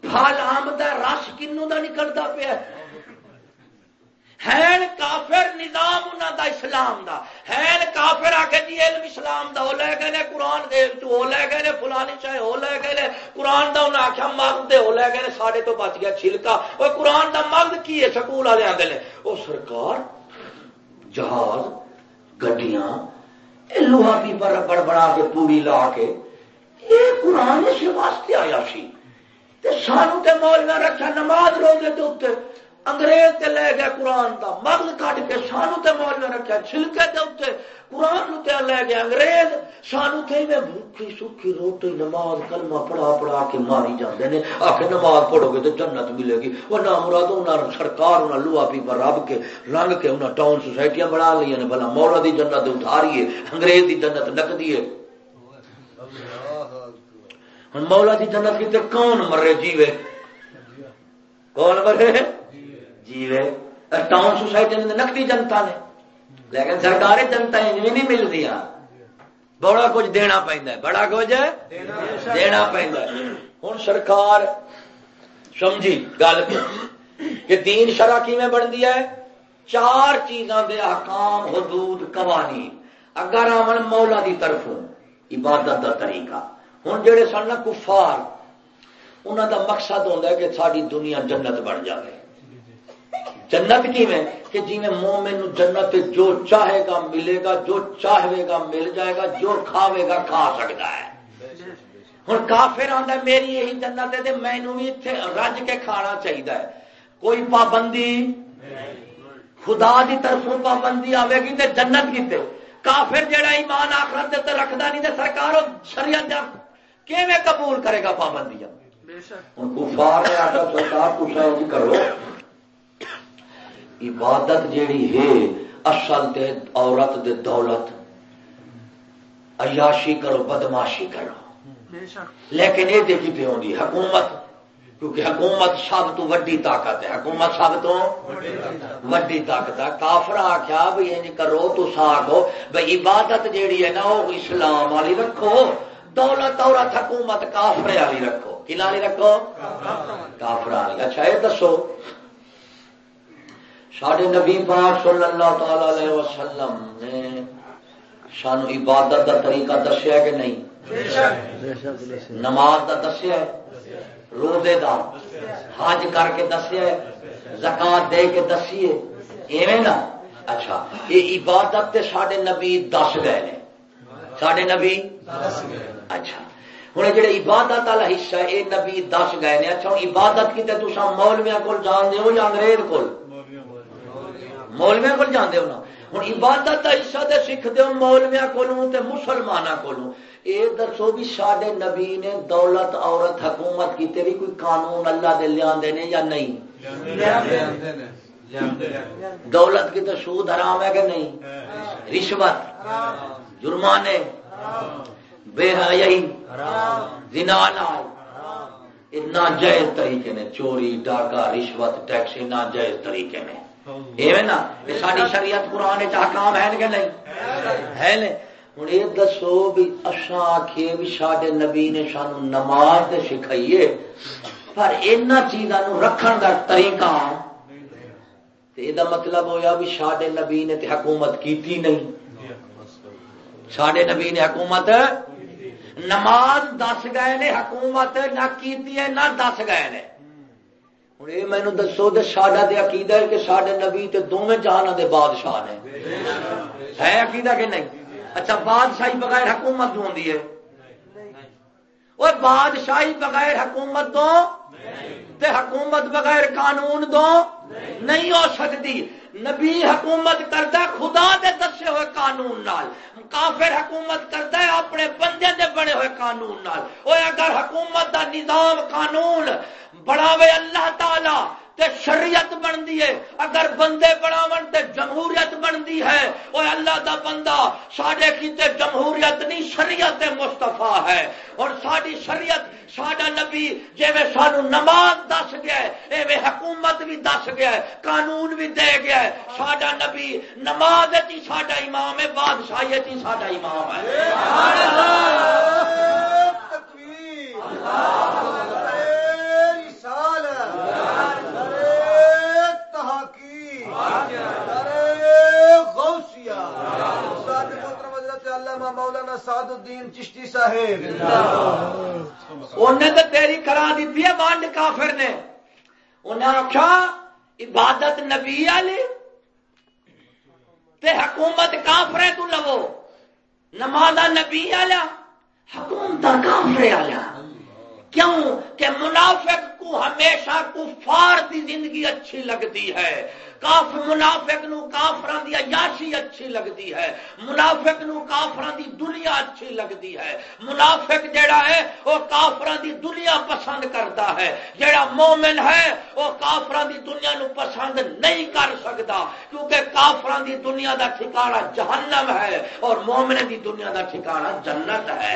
پھل آمد رس کنو دا نکلتا پیا ہے ہین کافر نظام انہوں دا اسلام دا. ہے کافر آ کے جی علم اسلام دا وہ لے گئے نے، قرآن دے تو وہ لے گئے نے، فلانی چاہے وہ لے گئے نے. قرآن دا انہیں آخیا مغد دے وہ لے گئے نے سارے تو بچ گیا چھلکا. وہ قرآن دا مغد کی ہے؟ سکول والے آتے ہیں وہ سرکار، جہاز، گڈیاں لوہا پیپر ربڑ بنا کے پوری لا کے یہ قرآن اس واسطے آیا سی۔ تے سانو تے مولویا رکھا نماز روزے کے اتنے انگریز تے لے گیا قرآن دا مغل کٹ کے سانو تے مولوی رکھا چھلکے دے اتنے قرآن تے لے گیا انگریز۔ سانو تے میں بھوکی سکھی روٹی، نماز کلمہ پڑھا پڑھا کے ماری جاندے نے۔ آخر نماز پڑھو گے تو جنت ملے گی۔ وہ نہ مراد انہوں سرکار انہوں لوہا پی پر رب کے رنگ کے انہوں ٹاؤن سوسائٹیاں بنا لی نے۔ بلا مولا دی جنت اتاری انگریز دی جنت نقدی ہے مولا دی جنت کی تے کون مرے جیوے؟ کون مرے؟ جیوے ٹاؤن سوسائٹی نقدی جنتا نے۔ لیکن سرکاری جنتا نہیں ملتی بڑا کچھ دینا پہنتا ہے۔ بڑا کچھ دینا پہنتا ہے۔ ہوں سرکار، سمجھی گل کہ دین شرح کی بنتی ہے؟ چار چیزاں دے احکام، حدود، قوانین۔ اگر آمن مولا دی طرف عبادت دا طریقہ۔ ہوں جڑے سن کفار انہوں دا مقصد ہوتا ہے کہ ساری دنیا جنت بن جائے جنت کی میں کہ جی میں مومن جنت جو چاہے گا ملے گا جو چاہے گا مل جائے گا جو کھاوے گا کھا سکتا ہے۔ ہوں کافر آتا میری یہی جنت ہے مینو بھی اتنے رج کے کھانا چاہیے کوئی پابندی؟ خدا دی طرفوں پابندی آئے گی تے جنت کیتے کافر جڑا ایمان آخرت تے رکھدا نہیں تے سرکار شریعت کیویں قبول کرے گا پابندیاں؟ ہوں کفار نے سرکار کرو۔ عبادت جیڑی ہے اصل دے عورت دے دولت۔ عیاشی کرو بدماشی کرو۔ لیکن یہ دیکھی پہ ہوگی حکومت۔ کیونکہ حکومت سب تو وڈی طاقت ہے۔ حکومت سب تو وڈی طاقت ہے۔ کافر آخیا بھائی یہ کرو تو آخو بھائی عبادت جیڑی ہے نا وہ اسلام والی رکھو۔ دولت عورت حکومت کافر والی رکھو۔ کی رکھو؟ کافر والی۔ اچھا یہ دسو۔ ساڈے نبی پاک صلی اللہ تعالی علیہ وسلم نے سانو عبادت کا طریقہ دسیا کہ نہیں؟ نماز کا دسیا روزے دا، حج کر کے دسیا زکات دے کے دسیے، ایویں نا؟ اچھا یہ عبادت تے ساڈے نبی دس گئے نے۔ ساڈے نبی اچھا ہوں جڑے عبادت والا حصہ یہ نبی دس گئے نے۔ اچھا عبادت کی تو مولویا کو جان ہو یا انگریز کو مولویا کو جانتے ہو نا ہوں عبادت کا حصہ تو سیکھتے ہو مولویا کو مسلمانوں کو یہ دسو بھی سڈے نبی نے دولت عورت حکومت کی بھی کوئی قانون اللہ دے لیا یا نہیں؟ دولت کی تو سود حرام ہے کہ نہیں؟ رشوت۔ جرمانے۔ بے حیائی۔ ناجائز طریقے نے چوری ڈاکہ رشوت ٹیکس ناجائز طریقے نے۔ ایویں نا یہ ساری شریعت قرآن چاہکام ہے کہ نہیں؟ ہے نہیں ہوں یہ دسو بھی اصا آخیے بھی سڈے نبی نے سانو نماز سکھائیے، پر ان چیزوں رکھن کا طریقہ یہ مطلب ہویا بھی سڈے نبی نے حکومت کیتی نہیں۔ سڈے نبی نے حکومت نماز دس گئے نے، حکومت نہ کیتی ہے نہ دس گئے نے۔ ہوں یہ مینو دسو تو ساڈا تو عقیدہ ہے کہ سڈے نبی دونوں جہان کے بادشاہ نے۔ ہے عقیدہ کہ نہیں؟ اچھا بادشاہی بغیر حکومت ہوتی ہے۔ اور بادشاہی بغیر حکومت دو؟ تے حکومت بغیر قانون دو؟ نہیں ہو سکتی۔ نبی حکومت کرتا خدا دے دسے ہوئے قانون نال۔ کافر حکومت کرتا ہے، اپنے بندے دے بڑے ہوئے قانون نال۔ اگر حکومت دا نظام قانون بڑھاوے اللہ تعالی تے شریعت بنتی ہے۔ اگر بندے بناو تے جمہوریت بنتی ہے وہ اللہ دا بندہ سڈے کیتے جمہوریت نہیں شریعت مستفا ہے۔ اور ساری شریعت سڈا نبی جی سانو نماز دس گیا ایویں حکومت بھی دس گیا قانون بھی دے گیا سڈا نبی نماز ہی سڈا امام ہے بادشاہیت ہی سڈا امام ہے۔ مولانا سعد الدین چشتی صاحب۔ انہیں تو تیری کرا دیتی ہے بانڈ کافر نے۔ انہیں آخیا عبادت نبی والی تے حکومت کافر تو لو نماز نبی والا حکومت کافر والا کیوں؟ کہ منافق کو ہمیشہ کفار دی زندگی اچھی لگتی ہے۔ کاف منافق نو کافران دی عیاشی اچھی لگتی ہے۔ منافق نو کافران دی دنیا اچھی لگتی ہے۔ منافق جیڑا ہے وہ کافران دی دنیا پسند کرتا ہے۔ جیڑا مومن ہے وہ کافران دی دنیا نو پسند نہیں کر سکتا کیونکہ کافران دی دنیا دا ٹھکانہ جہنم ہے اور مومن دی دنیا دا ٹھکانہ جنت ہے۔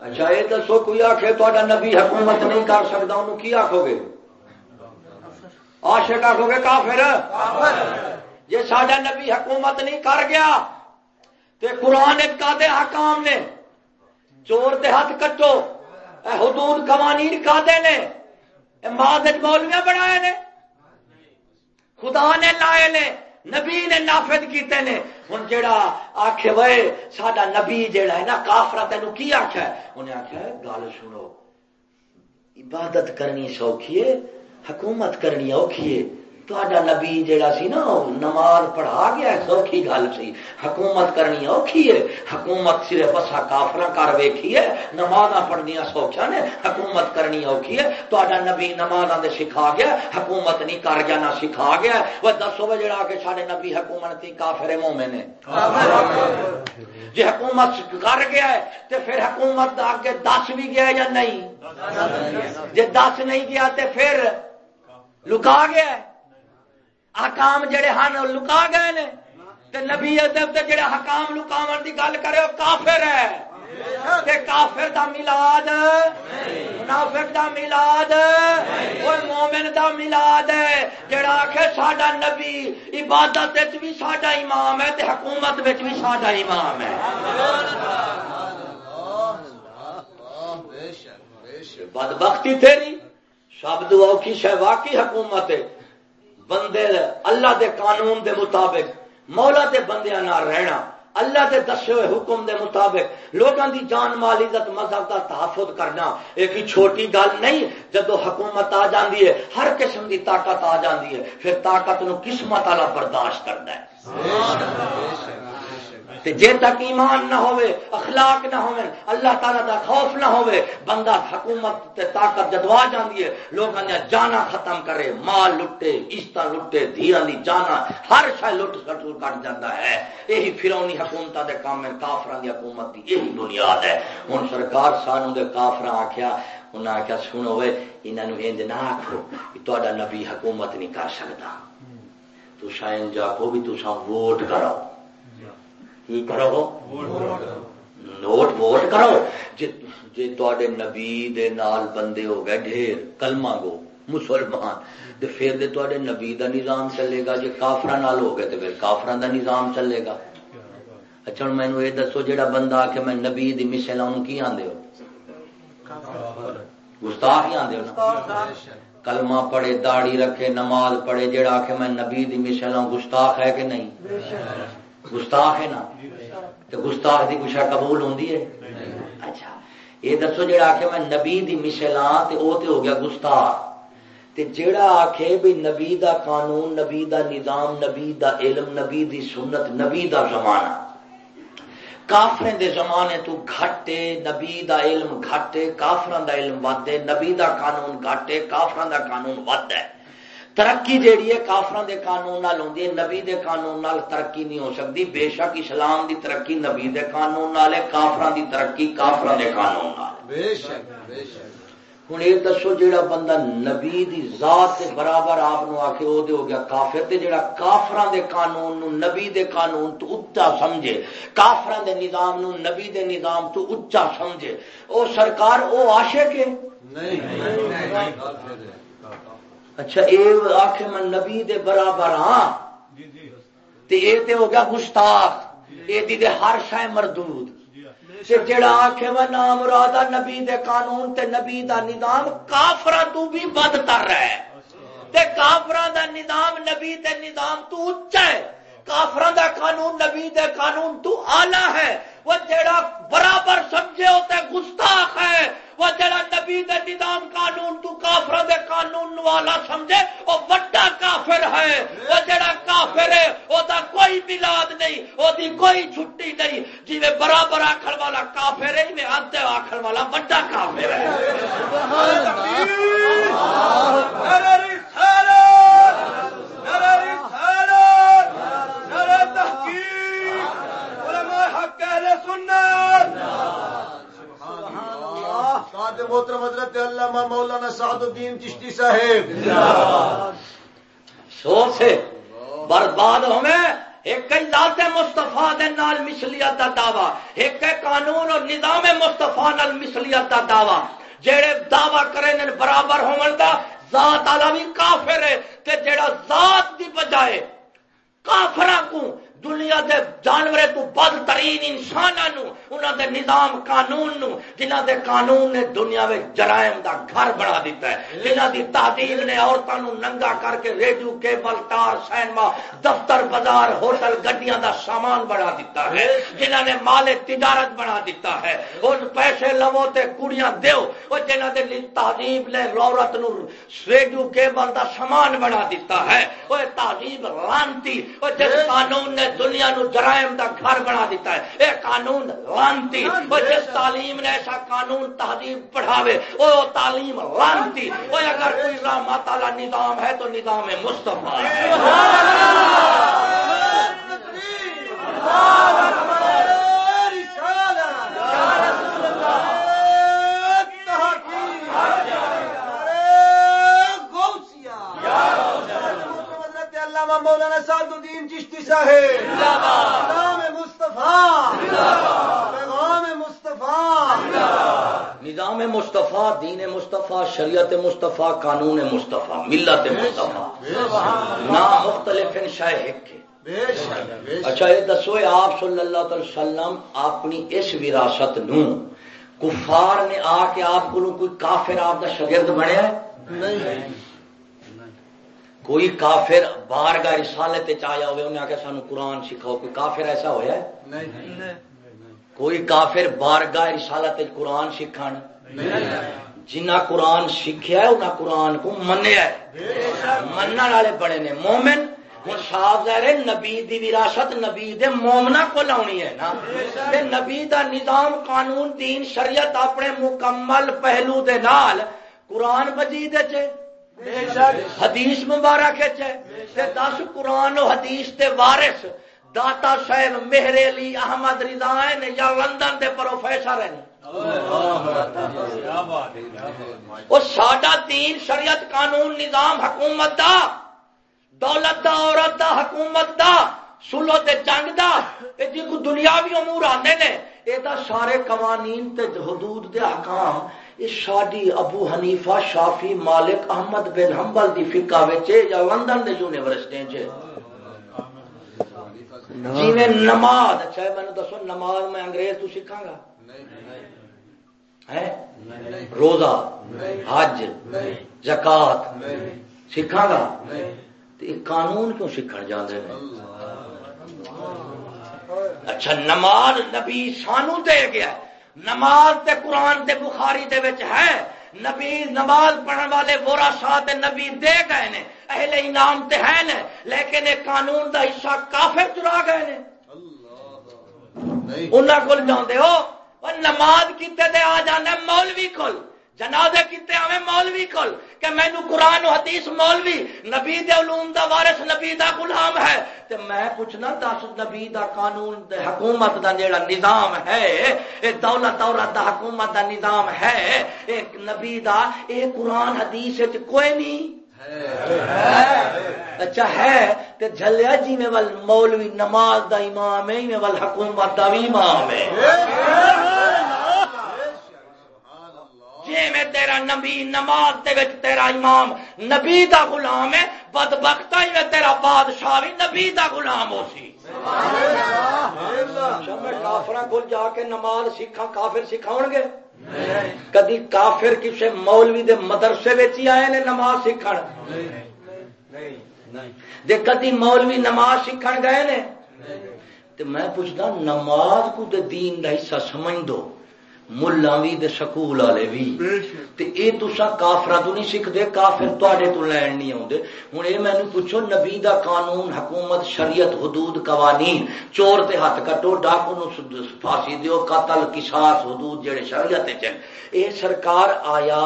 اچھا یہ دسو، کوئی آخ تا نبی حکومت نہیں کر سکتا انہوں کی آخو گے آشک آخو گے کافر؟ جی سڈا نبی حکومت نہیں کر گیا تو قرآن کا دے حکام نے؟ چور دے ہاتھ کٹو، اے حدود قوانین کا دے نے ماد مولویا بنائے نے؟ خدا نے لائے نے؟ نبی نے نافذ کیتے نے۔ ہوں جا آخ وے، ساڈا نبی جیڑا ہے نا کافرا تین کی آخیا انہیں آخیا گل سنو۔ عبادت کرنی سوکھی ہے حکومت کرنی اوکھی ہے تا نبی جیڑا سی نا نماز پڑھا گیا سوکھی گل سی حکومت کرنی اوکھی ہے حکومت صرف بسا کافر کر ویکھی ہے نماز پڑھنیا سوکھا نے حکومت کرنی اوکھی ہے تا نبی نماز دے سکھا گیا حکومت نہیں کر گیا نہ سکھا گیا وہ دسو بے جڑا کہ سارے نبی حکومت تھی کافر مومے نے جی حکومت کر گیا ہے تو پھر حکومت آگے دس بھی گیا یا نہیں جی دس نہیں گیا تو پھر لکا گیا ہے حکام جڑے ہیں لکا گئے نے۔ تے نبی ادب تے جڑے حکام لکاو کی گل کرے وہ کافر ہے۔ تے کافر دا ملاد منافق دا ملاد وہ مومن دا ملاد ہے۔ جڑا آخ ساڈا نبی عبادت وچ بھی ساڈا امام ہے تے حکومت وچ بھی ساڈا امام ہے۔ بد بختی تیری؟ شبد اوکھی شہ واقعی حکومت ہے۔ بندے اللہ دے قانون دے مطابق، مولا دے بندیاں نہ رہنا، اللہ دے دسے ہوئے حکم دے مطابق لوگوں دی جان مال، عزت، مذہب کا تحفظ کرنا ایک چھوٹی گل نہیں، جدو حکومت آ جاندی ہے، ہر قسم دی طاقت آ جاندی ہے، پھر طاقت نو قسمت والا برداشت کرنا ہے۔ جے تک ایمان نہ ہوئے، اخلاق نہ ہوئے، اللہ تعالیٰ دا خوف نہ ہوئے، بندہ حکومت تے طاقت جدوا جاندی ہے لوگوں جانا ختم کرے، مال لٹے عشت لٹے دھیرا دی جانا، ہر شاید لٹ سٹل کٹ جاتا ہے۔ یہی فرونی حکومت دے کام ہے کافران دی حکومت دی، یہی بنیاد ہے۔ ہوں سرکار سانو دے کافر آخیا انہیں آخیا سنو ہوئے انہوں انج نہ آخو کہ تا نبی حکومت نہیں کر سکتا تو شاید جا کو بھی تو ووٹ کرو کی کرو نوٹ ووٹ کرو جی تے نبی دے نال بندے ہو گئے ڈھیر کلمہ گو مسلمان تو پھر دے تے نبی دا نظام چلے گا جی کافر نال ہو گئے تو پھر کافر دا نظام چلے گا اچھا مینو یہ دسو جہاں بندہ آ کے میں نبی دی مسل ان کی آدھے ہو گستاخ ہی آدھے ہو کلمہ پڑھے داڑی رکھے نماز پڑھے جہاں آ کے میں نبی دی مسل گستاخ ہے کہ نہیں گستاخ ہے نا؟ تو گستاخ کی کچھ قبول ہوں اچھا۔ یہ دسو جا آخ میں نبی دی ہاں وہ تو ہو گیا گستاخ۔ تے جیڑا آکھے بھی نبی دا قانون، نبی دا نظام، نبی دا علم، نبی دی سنت، نبی دا زمانہ۔ کافریں دے زمانے تو گھٹے، نبی دا علم گھٹے کافران دا علم ودے نبی دا قانون گھٹے کافران دا قانون ود ہے ترقی جیڑی ہے کافران دے قانون نال ہوندی ہے نبی دے قانون نال ترقی نہیں ہو سکتی۔ بے شک اسلام دی ترقی نبی دے قانون نال ہے کافران دی ترقی کافران دے قانون نال۔ بے شک بے شک۔ ہوں یہ دسو جہاں بندہ نبی دی ذات کے برابر آپ آ کے وہ ہو گیا کافر تے جڑا کافران دے قانون نو نبی دے قانون تو اچا سمجھے۔ کافران دے نظام نو نبی دے نظام تو اچا سمجھے۔ او سرکار او آشے کے نہیں اچھا یہ آخ میں نبی دے برابر ہاں۔ یہ ہو گیا گستاخ۔ یہ ہر شہ مردود۔ جڑا آخ میں نام رادا نبی دے قانون تے نبی دا نظام کافرا تو بھی بد رہا ہے تے کافرا دا نظام نبی دے نظام تو اچا ہے۔ کافرا دا قانون نبی دے قانون تو آلہ ہے۔ وہ جڑا برابر سمجھے ہوتے گستاخ ہے۔ وہ جڑا نبی دے نظام قانون تو کافر دے قانون والا سمجھے، وہ بڑا کافر ہے۔ وہ جڑا کافر ہے، وہ دا کوئی ملاد نہیں، وہ دی کوئی چھٹی نہیں۔ جی میں برابر آخر والا کافر ہے میں آتے آخر والا بڑا کافر ہے۔ تحقیق، علماء حق، اہل سنت۔ محترم حضرت علامہ مولانا سعد الدین چشتی صاحب۔ سو سے برباد ہمیں ایک ذات مستفا نال مسلیت کا دعوی، ایک قانون اور نظام مستفا نال مسلیت کا دعوی۔ جہے دعوی کرے برابر ہون دا، ذات والا بھی کافر ہے، تے جڑا ذات دی بجائے کافر کو دنیا دے جانور تو بدترین انسانوں انہوں دے نظام قانون نو جنہ دے قانون نے دنیا میں جرائم دا گھر بنا دیتا ہے۔ جنہ دی تعدیل نے عورتوں ننگا کر کے ریڈیو کیبل تار سینما دفتر بازار ہوٹل گڈیاں دا سامان بنا دیتا ہے۔ جنہ نے مال تجارت بنا دیتا ہے۔ ان پیسے لو تے کڑیاں دیو۔ وہ جنہ دے تہذیب نے عورت نو ریڈیو کیبل دا سامان بنا دیتا ہے۔ وہ تہذیب رانتی وہ جس قانون نے دنیا نو جرائم دا گھر بنا دیتا ہے۔ اے قانون رانتی وہ جس تعلیم نے ایسا قانون تہذیب پڑھاوے وہ تعلیم رانتی وہ اگر کوئی رحمت والا نظام ہے تو نظام مصطفیٰ۔ ہے مولانا سعد الدین چشتی صاحب نام مصطفیٰ پیغام مصطفیٰ نظام مصطفیٰ دین مصطفیٰ شریعت مصطفیٰ قانون مصطفیٰ ملت مصطفیٰ نام مختلف شاہ اچھا یہ دسو آپ صلی اللہ علیہ وسلم اپنی اس وراثت نو کفار نے آ کے آپ کو کوئی کافر آپ کا شگرد بنیا نہیں کوئی کافر بار گاہ رسالت آیا ہوئے انہیں آخیا سانو قرآن سکھاؤ۔ کوئی کافر ایسا ہوا ہے؟ کوئی کافر بار گاہ رسالت قرآن سکھ جنہ قرآن سیکھا ہے انہیں قرآن کو منیا من والے بڑے نے۔ مومن ہوں صاف ظاہر نبی دی وراثت نبی دے مومنا کو لونی ہے نا۔ نبی دا نظام قانون دین شریعت اپنے مکمل پہلو دے نال قرآن مجید حدیث مبارک دس قرآن و حدیث دے وارث داتا صاحب مہر علی احمد رضا ہیں یا لندن دے پروفیسر ہیں وہ ساڈا دین شریعت قانون نظام حکومت دا، دولت دا، عورت دا، حکومت دا، سلو تے جنگ دا جی کو دنیاوی امور آتے نے یہ سارے قوانین تے حدود دے حکام یہ شادی ابو حنیفہ شافی مالک، احمد بن حنبل دی فقہ وچے یا لندن دے یونیورسٹی چ جی نماز اچھا میں دسو، نماز میں انگریز تو سیکھاں گا؟ روزہ، حج، زکات، سیکھاں گا؟ قانون کیوں سیکھن جاندے ہیں؟ اچھا نماز نبی سانو دے گیا نماز تے قرآن تے بخاری دے وچ ہے۔ نبی نماز پڑھن والے بورا ساتھ نبی دے گئے نے۔ اہل انعام تے ہے نے۔ لیکن قانون دا حصہ کافر چرا گئے نے۔ انہاں کول جاندے ہو۔ نماز کتے دے آ جانے مولوی کول۔ جنازے کیتے آویں مولوی کول کہ مینو قرآن و حدیث مولوی نبی دے علوم دا وارث نبی دا غلام ہے۔ تے میں پوچھنا دس نبی دا قانون دے حکومت دا جیڑا نظام ہے اے دولت دولت دا حکومت دا نظام ہے اے نبی دا اے قرآن حدیث وچ کوئی نہیں۔ اچھا ہے تے جھلیا جی میں ول مولوی نماز دا امام ہے میں ول حکومت دا امام ہے۔ جی میں تیرا نبی نماز دے وچ تیرا امام نبی دا غلام ہے بد ہی میں تیرا بادشاہ بھی نبی دا غلام ہو سی۔ کافر کو جا کے نماز سیکھا کافر سکھاؤ گے؟ کدی کافر کسی مولوی دے مدرسے ہی آئے نے نماز سیکھ دے کدی مولوی نماز سیکھ گئے نے؟ میں پوچھتا نماز کو دین دا حصہ سمجھ دو۔ ملا بھی سکول والے بھی یہ تسا کافر تو نہیں سیکھتے کافر تے تو لین نہیں آتے ہوں یہ مینو پوچھو نبی دا قانون حکومت شریعت حدود قوانین چور تے ہاتھ کٹو ڈاکو پھانسی دیو قتل کساس حدود جڑے شریعت چن اے سرکار آیا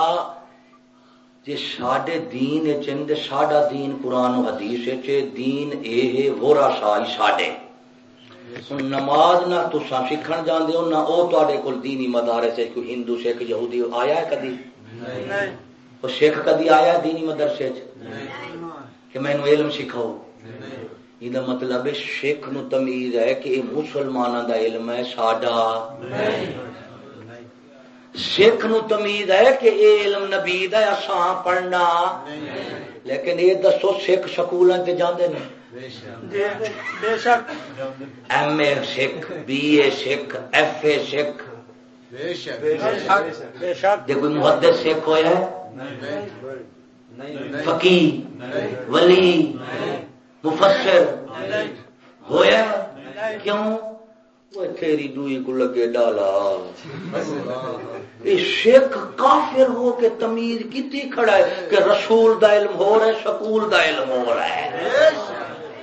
جی سڈے دین چند ساڈا دین قرآن و حدیث دین اے وورا سائی ساڈے۔ نماز نہ تسا سیکھن جانے ہو نہ وہ تے کول دینی مدارے سے کوئی ہندو سکھ یہودی آیا ہے کدی؟ وہ سکھ کدی آیا دینی مدرسے کہ میں علم سکھاؤ یہ مطلب سکھ نو تمیز ہے کہ یہ مسلمانوں دا علم ہے ساڈا۔ سکھ نو تمیز ہے کہ یہ علم نبی ہے اساں پڑھنا۔ لیکن یہ دسو سکھ سکول جانے بے شک ایم اے سکھ بی اے سکھ ایف اے سکھ جی کوئی محدث سکھ ہوا ہے؟ فقی، ولی، مفسر۔ ہویا؟ کیوں؟ تیری دوئی کو لگے ڈالا۔ شیخ کافر ہو کے تمیز کتی کھڑا ہے کہ رسول دا علم ہو رہا ہے، سکول دا علم ہو رہا ہے۔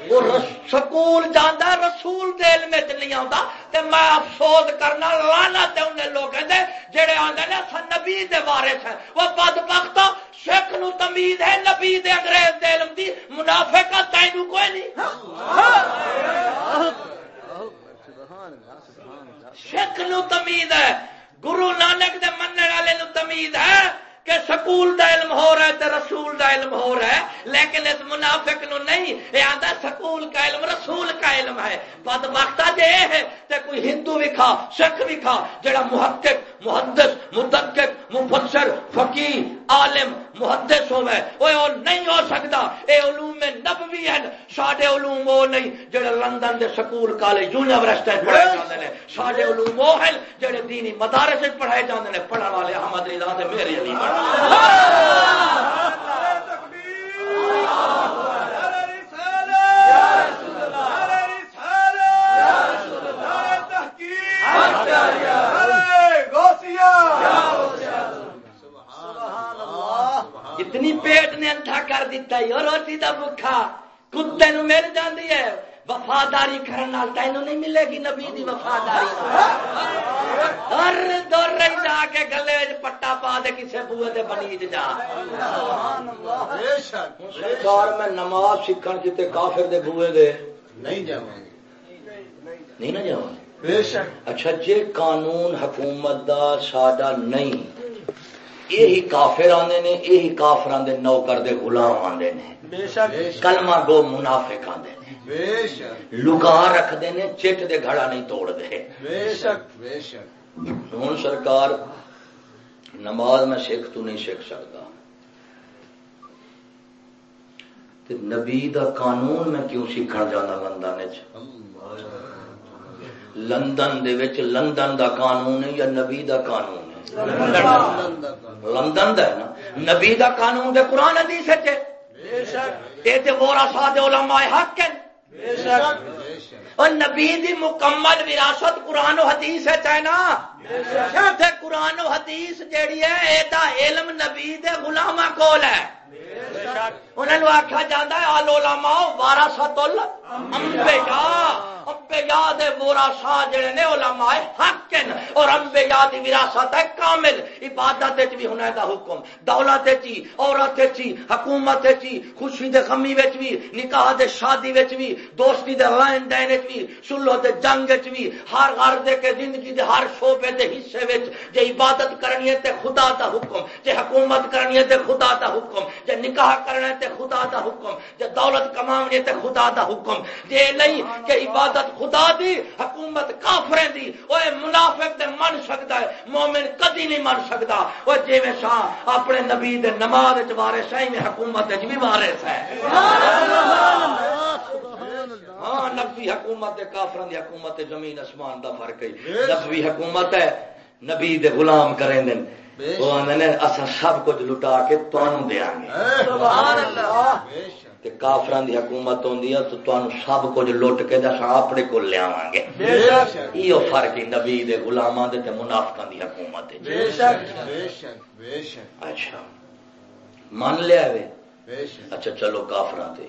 وہ سکول جانا رسول دل میں نہیں آتا تے میں افسوس کرنا لانا تے انہیں لوگ کہتے جڑے آتے ہیں اصل نبی دے وارث ہیں۔ وہ بد بخت سکھ نو تمید ہے، نبی دے انگریز دے علم دی منافع کا تینو کوئی نہیں۔ سکھ نو تمید ہے، گرو نانک دے منع والے نو تمید ہے۔ کہ سکول دا علم ہو رہا ہے تو رسول دا علم ہو رہا ہے، لیکن اس منافق نو نہیں۔ یہ آتا سکول کا علم رسول کا علم ہے۔ بد وقت جی ہے کوئی ہندو بھی کھا، سکھ بھی کھا، جڑا محقق محدث مدقق مفسر فقی عالم محدث ہو وہ نہیں ہو سکتا اے علوم میں نبوی ہیں۔ ساڈے علوم وہ نہیں جڑے لندن دے سکول کالج یونیورسٹی پڑھائے جاتے ہیں ساڈے علوم وہ ہیں جڑے دینی مدارس پڑھائے جاتے ہیں پڑھنے والے احمد رضا میرے علی پیٹ نے انٹھا کر دیتا ہے اور روٹی کا بکھا کتے مل جاتی ہے۔ وفاداری کرنے تینوں نہیں ملے گی نبی دی وفاداری ہر دور جا کے گلے پٹا پا دے کسے بوے دے بنی جا۔ سرکار میں نماز سیکھن کتے کافر دے بوے دے۔ نہیں جا نہیں نہ جا اچھا جے قانون حکومت دا ساڈا نہیں یہی کافر آدھے نے یہی کافر آدھے نوکر دے غلام آدھے نے۔ کلمہ گو منافق آدھے لکا رکھتے ہیں چٹ دے گھڑا نہیں توڑ دے۔ ہوں سرکار نماز میں سکھ تو نہیں سیکھ سکتا۔ نبی دا قانون میں کیوں سیکھنا جانا لندن لندن دے وچ لندن دا قانون ہے یا نبی دا قانون؟ لندن دا نا۔ نبی دا قانون دے قرآن حدیث ہے تے وورا دے علماء حق ہیں۔ اور نبی دی مکمل وراثت قرآن و حدیث ہے نا۔ قرآن و حدیث جیڑی ہے علم نبی دے غلامہ کول ہے۔ انہوں آخیا جا آلولاما بارہ سات امبیا امبیا دے بورا شاہ جڑے نے علماء حق اور امبیا دی وراثت ہے کامل۔ عبادت بھی ہونا دا حکم دولت چی عورت چی حکومت چی خوشی دے خمی وچ بھی نکاح دے شادی وچ بھی دوستی دے لین دین وچ بھی سلو دے جنگ وچ بھی ہر گھر دے کے زندگی دے ہر شعبے دے حصے وچ جے عبادت کرنی ہے تے خدا دا حکم جے حکومت کرنی ہے تے خدا دا حکم جے نکاح کرنا ہے تے خدا دا حکم جے دولت کمانی ہے تے خدا دا حکم۔ جے نہیں کہ عبادت خدا دی حکومت کافریں دی۔ اوے منافق تے من سکتا ہے مومن کدی نہیں من سکتا او جے میں شاہ اپنے نبی دے نماز وچ وارث ہے میں حکومت وچ بھی وارث ہے ہاں نبی حکومت کافران دی حکومت زمین اسمان دا فرق ہے۔ نبی حکومت ہے نبی دے غلام کریں دن۔ وہ آدھے اصا سب کچھ لٹا کے تمہوں دیا گے کافران دی حکومت ہوندی ہے تو تمہیں سب کچھ لٹ کے دس اپنے کو لیا گے یہ فرق نبی دے غلاماں دے تے منافقاں دی حکومت اچھا۔ من لیا وے اچھا چلو کافران تے۔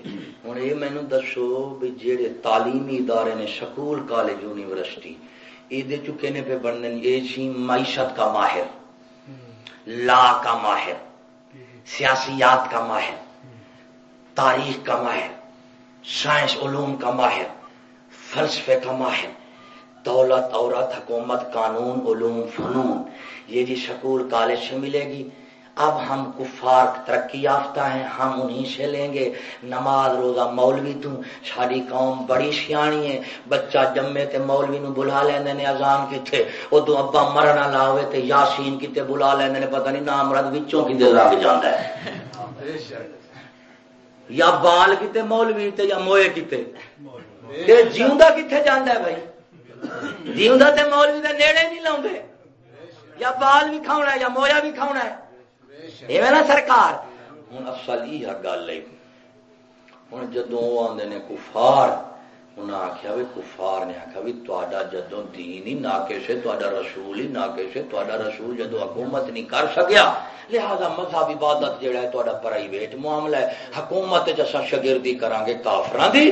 ہوں یہ مینو دسو بھی جہے تعلیمی ادارے نے سکول کالج یونیورسٹی یہ چکے نے پہ بننے یہ معیشت کا ماہر۔ لا کا ماہر سیاسیات کا ماہر، تاریخ کا ماہر، سائنس علوم کا ماہر، فلسفے کا ماہر، دولت، عورت، حکومت، قانون، علوم، فنون، یہ جی سکول کالج سے ملے گی۔ اب ہم کفار ترقی یافتہ ہیں، ہم انہیں سے لیں گے۔ نماز روزہ مولوی توں ساری قوم بڑی سیانی ہے۔ بچہ جمے تے مولوی نو بلا لیندے نے، اذان کتے ادو ابا مرنا لاوے تے یاسین کتے بلا لیندے نے، پتہ نہیں نام مرد وچوں کدے لگ جاندا ہے۔ یا بال کتے مولوی تے، یا موئے کتے جیوا کتنے جانا ہے بھائی؟ جیوا تے مولوی دے نیڑے نہیں لاؤ یا بال بھی کھاؤنا ہے، یا مویا بھی کھاؤنا ہے۔ یہ نا سرکار۔ ہوں اصل یہ گل ہے۔ ہوں جدو آدھے نے کفار انہیں آخیا بھی کفار نے آخیا بھی تا جدو دین ہی نہ کسے تا رسول ہی نہ کسے تا رسول جدو حکومت نہیں کر سکیا۔ لہذا مذہب عبادت جہا ہے تا پرائیویٹ معاملہ ہے۔ حکومت چ شگردی کران گے کافران دی۔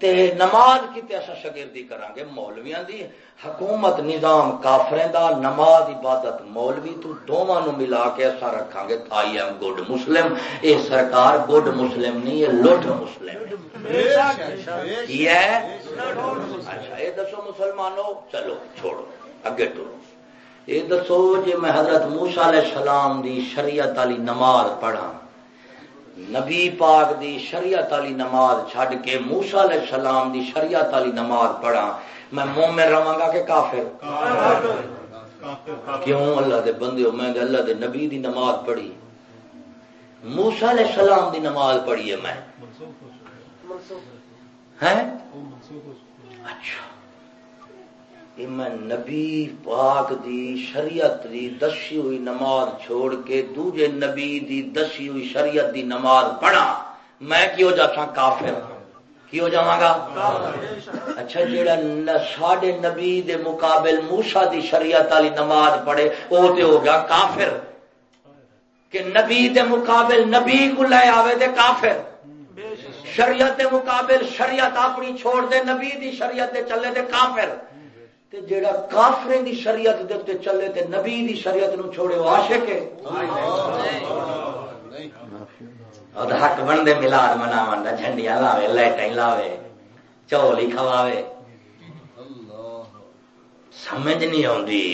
تے نماز کیتے اصا شگردی کران گے مولویاں دی حکومت، نظام، کافریں دا نماز، عبادت، مولوی تو دونوں نو ملا کے اصا رکھاں گے آئی ایم گڈ مسلم، اے سرکار گڈ مسلم نہیں یہ لٹ مسلم ہے۔ اچھا یہ دسو مسلمانوں چلو چھوڑو، اگے ٹرو۔ یہ دسو جی میں حضرت موسا علیہ السلام دی شریعت والی نماز پڑھا نبی پاک دی شریعت والی نماز چھڈ کے موسا علیہ السلام دی شریعت والی نماز پڑھا میں منہ میں رہا گا کہ کافر؟ کیوں؟ اللہ دے بندے ہو میں اللہ دے نبی دی نماز پڑھی۔ موسا علیہ السلام دی نماز پڑھی ہے میں۔ اچھا۔ میں نبی پاک دی شریعت دی دسی ہوئی نماز چھوڑ کے دوجے نبی دی دسی ہوئی شریعت دی نماز پڑھا میں کیوں جا کافر ہاں؟ کی جا گا اچھا جہاں ساڈے نبی دے مقابل موسا دی شریعت والی نماز پڑھے وہ تو ہو گیا کافر۔ کہ نبی دے مقابل نبی کو لے آوے دے کافر۔ شریعت دے مقابل شریعت اپنی چھوڑ دے، نبی دی شریعت دے چلے دے کافر۔ تے جیڑا کافریں دی شریعت دے تے چلے تے نبی دی شریعت نو چھوڑے وہ عاشق ہے۔ اور حق بن دے ملاد مناون دا جھنڈیاں لاوے لائٹیں لاوے، چولی کھواوے۔ سمجھ نہیں آندی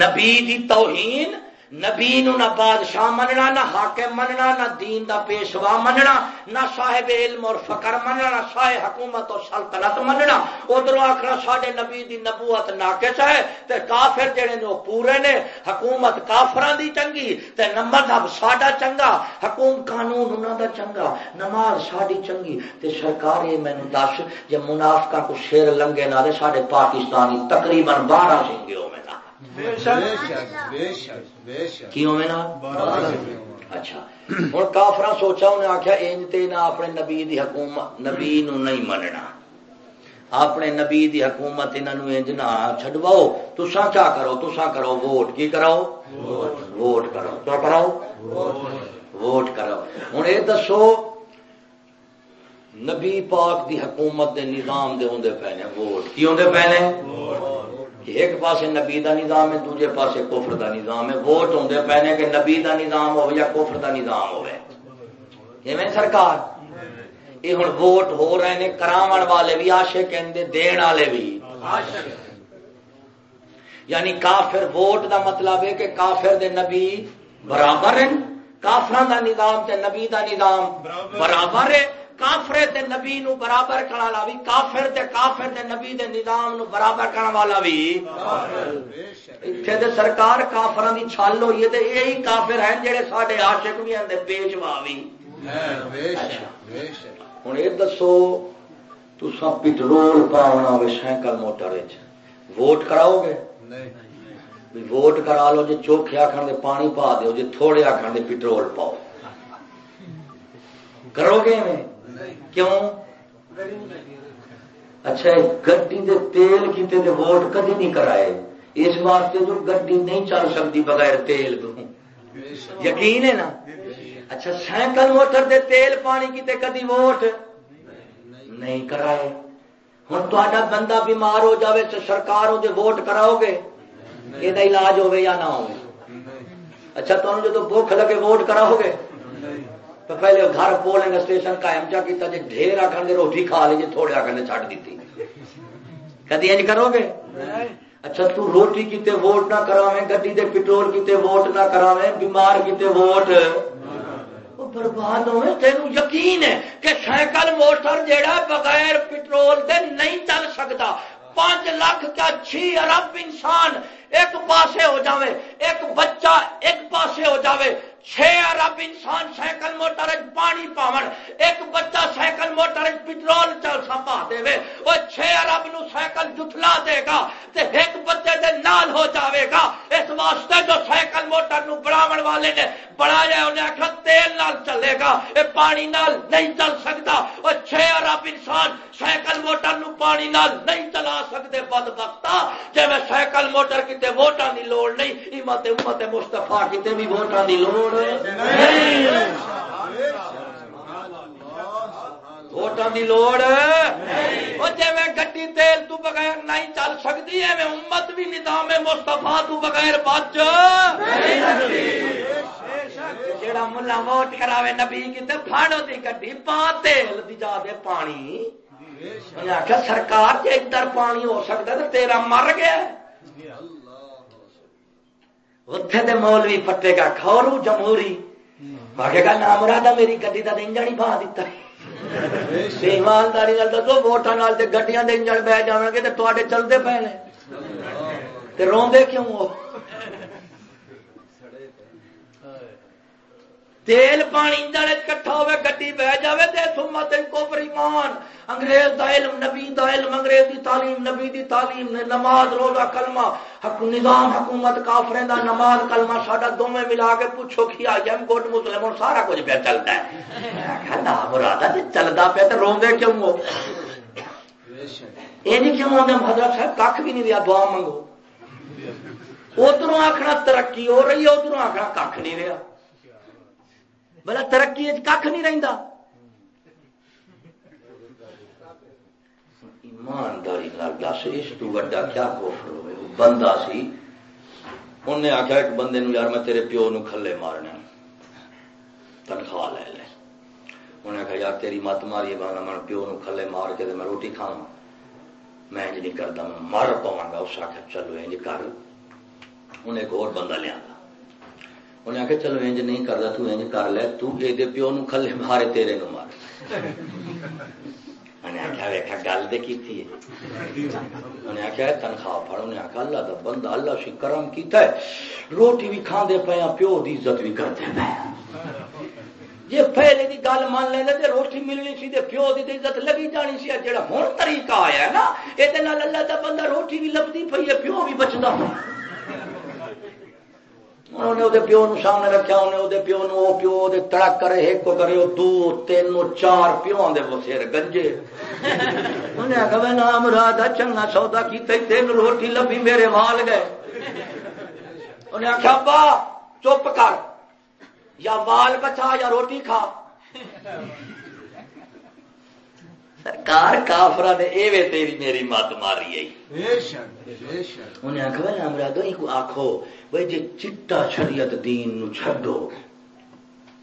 نبی دی توہین نبی نو نہ بادشاہ مننا، نہ حاکم مننا، نہ دین دا پیشوا مننا، نہ صاحب علم اور فقر مننا، نہ صاحب حکومت اور سلطنت مننا۔ ادھر آخر سڈے نبی دی نبوت ناقص ہے تے کافر جڑے نے پورے نے، حکومت کافران دی چنگی تے مذہب ساڈا چنگا حکوم قانون انہوں دا چنگا، نماز ساڈی چنگی تے سرکار یہ مینو دس جی منافقہ کو شیر لنگے نہ سارے پاکستانی تقریباً بارہ اچھا۔ ہوں کافر سوچا انہیں آخیا انج نہ اپنے نبی دی حکومت نبی نو نہیں مننا۔ اپنے نبی دی حکومت انہوں انج نہ چڈواؤ تسا کیا کرو؟ تسا کرو ووٹ۔ کی کراؤ؟ ووٹ۔ کرو۔ کیا کراؤ؟ ووٹ۔ کرو۔ ہوں یہ دسو نبی پاک دی حکومت دے نظام دے ہوں پے ووٹ۔ کی ہوں پے ایک پاسے نبی دا نظام ہے، دوجے پاسے کوفر دا نظام ہے۔ ووٹ ہوں پہنے کہ نبی دا نظام ہو یا کوفر دا نظام ہو سرکار۔ یہ ہوں ووٹ ہو رہے ہیں کراو والے بھی، آشے کہ دین والے بھی۔ یعنی کافر ووٹ دا مطلب ہے کہ کافر دے نبی برابر ہیں۔ کافران دا نظام تے نبی دا نظام برابر ہے کافرے تے نبی نو برابر کرنے والا بھی کافر تے کافر تے نبی دے نظام نو برابر کرنے والا بھی اتنے تے سرکار کافران دی چھال ہوئی ہے تے یہی کافر ہیں جڑے ساڈے عاشق بھی ہیں بیچوا بھی ہوں یہ دسو تسا پٹرول پاؤنا ہوے سائیکل موٹر ووٹ کراؤ گے؟ ووٹ کرا لو جی چوکھے آخر پانی پا دو جی تھوڑے آخر پٹرول پاؤ۔ کرو گے میں کیوں؟ اچھا گڈی دے تیل کیتے دے ووٹ کدی نہیں کرائے؟ اس واسطے جو گڈی نہیں چل سکتی بغیر تیل تو۔ یقین ہے نا؟ اچھا سائیکل موٹر دے تیل پانی کیتے کدی ووٹ؟ نہیں کرائے۔ ہوں تا بندہ بیمار ہو جاوے تو سرکار وہ ووٹ کراؤ گے؟ یہ علاج ہوگی یا نہ ہو اچھا تمہیں جب بھوک لگے ووٹ کراؤ گے؟ تو پہلے گھر پولنگ اسٹیشن قائم چا کیتا جی ڈھیر آخر روٹی کھا لی جی تھوڑے آخر چھڈ دیتی۔ کدی انج کرو گے؟ اچھا تو روٹی کیتے ووٹ نہ کراویں گڈی دے پٹرول کیتے ووٹ نہ کراویں بیمار کیتے ووٹ۔ برباد ہوئے تین یقین ہے کہ سائیکل موٹر جیڑا بغیر پٹرول دے نہیں چل سکتا۔ پانچ لاکھ کیا چھ ارب انسان ایک پاسے ہو جاوے ایک بچہ ایک پاسے ہو جاوے۔ چھ ارب انسان سائیکل موٹر پانی پاون، ایک بچہ سائیکل موٹر پٹرول سپا دے وہ چھ ارب نو سائیکل جتلا دے گا تے ایک بچے دے نال ہو جاوے گا۔ اس واسطے جو سائیکل موٹر نو بڑھاون والے نے بڑھایا انہیں آخر تیل نال چلے گا یہ پانی نال نہیں چل سکتا۔ وہ چھ ارب انسان سائیکل موٹر نو پانی نال نہیں چلا سکتے بد بختا جی میں سائیکل موٹر کتنے ووٹان کی لوڑ نہیں امت امت مستفا کتنے بھی ووٹان کی لوڑ ووٹان کی لوڑ جی میں گڈی تیل تو بغیر نہیں چل سکتی ہے میں امت بھی نظام مستفا تو بغیر بچ جڑا ملا ووٹ کراوے نبی کی فاڑو دی گڈی پا تیل دی جا دے پانی آخیا سرکار جی ادھر پانی ہو سکتا تو تیرا مر گیا اتنے مولوی پٹے گا کھورو جمہوری آگے گا نام رادا میری گڈی کا انجن ہی پا دیتا ایمانداری دسو ووٹان گڈیاں انجن بہ جان گے تو چلتے پے نے روندے کیوں وہ تیل پانی انجن کٹھا ہوے گڈی بہ جاوے تے سمت کوفر ایمان انگریز دا علم نبی دا علم انگریز دی تعلیم نبی دی تعلیم نماز روزہ کلمہ حق نظام حکومت کافریں دا نماز کلمہ ساڈا دوویں ملا کے پوچھو کی آ جائے گوٹ مسلم سارا کچھ پہ چلتا ہے کہنا مرادا جی چلدا پیا تے روندے کیوں ہو یہ نہیں کیوں آدھے حضرت صاحب کھ بھی نہیں دیا دعا منگو ادھر آخنا ترقی ہو رہی ہے ادھر آخنا کھ نہیں رہا بلا ترقی کھ نہیں رہتا ایمانداری دس، اس تو وڈا کیا کوفر ہوئے؟ بندہ سی۔ انہیں آخیا ایک بندے نو یار، میں تیرے پیو نو کھلے مارنے تنخواہ لے لے۔ انہیں آخیا یار، تیری مت ماری بنا میں پیو نو کھلے مار کے میں روٹی کھاوا میں انج نہیں کرتا میں مر پوا گا۔ اس آخر چلو، انج کر۔ انہیں ایک اور بندہ لیا۔ انہیں آخیا چلو انج نہیں کرتا تو انج کر لے تو یہ پیو نو کھلے مارے تیرے نو مار انہیں آخیا ویخا گل تو کی انہیں آخیا تنخواہ پڑ انہیں آخیا اللہ کا بندہ اللہ سی کرم کیتا ہے روٹی بھی کھانے پے پیو کی عزت بھی کرتے پے جی پہلے کی گل مان لینا تو روٹی ملنی سی پیو کی عزت لگی جانی سی جا ہوں طریقہ آیا نا یہ اللہ کا بندہ روٹی بھی لبھی پی ہے پیو بھی بچتا انہوں نے وہ پیو نو سامنے رکھا انہیں وہ پیو نو وہ پیو تڑک کرے ایک کرے دو، تین چار پیو دے سر گنجے۔ انہیں آخر میں نام رات چنگا سودا کی تین روٹی لبھی میرے وال گئے۔ انہیں آخیا با چپ کر۔ یا وال بچا یا روٹی کھا۔ سرکار کافرا نے ایوے تیری میری مت ماری انہیں آخر امراد آخو بھائی جی چٹا شریعت دین نو چھڈو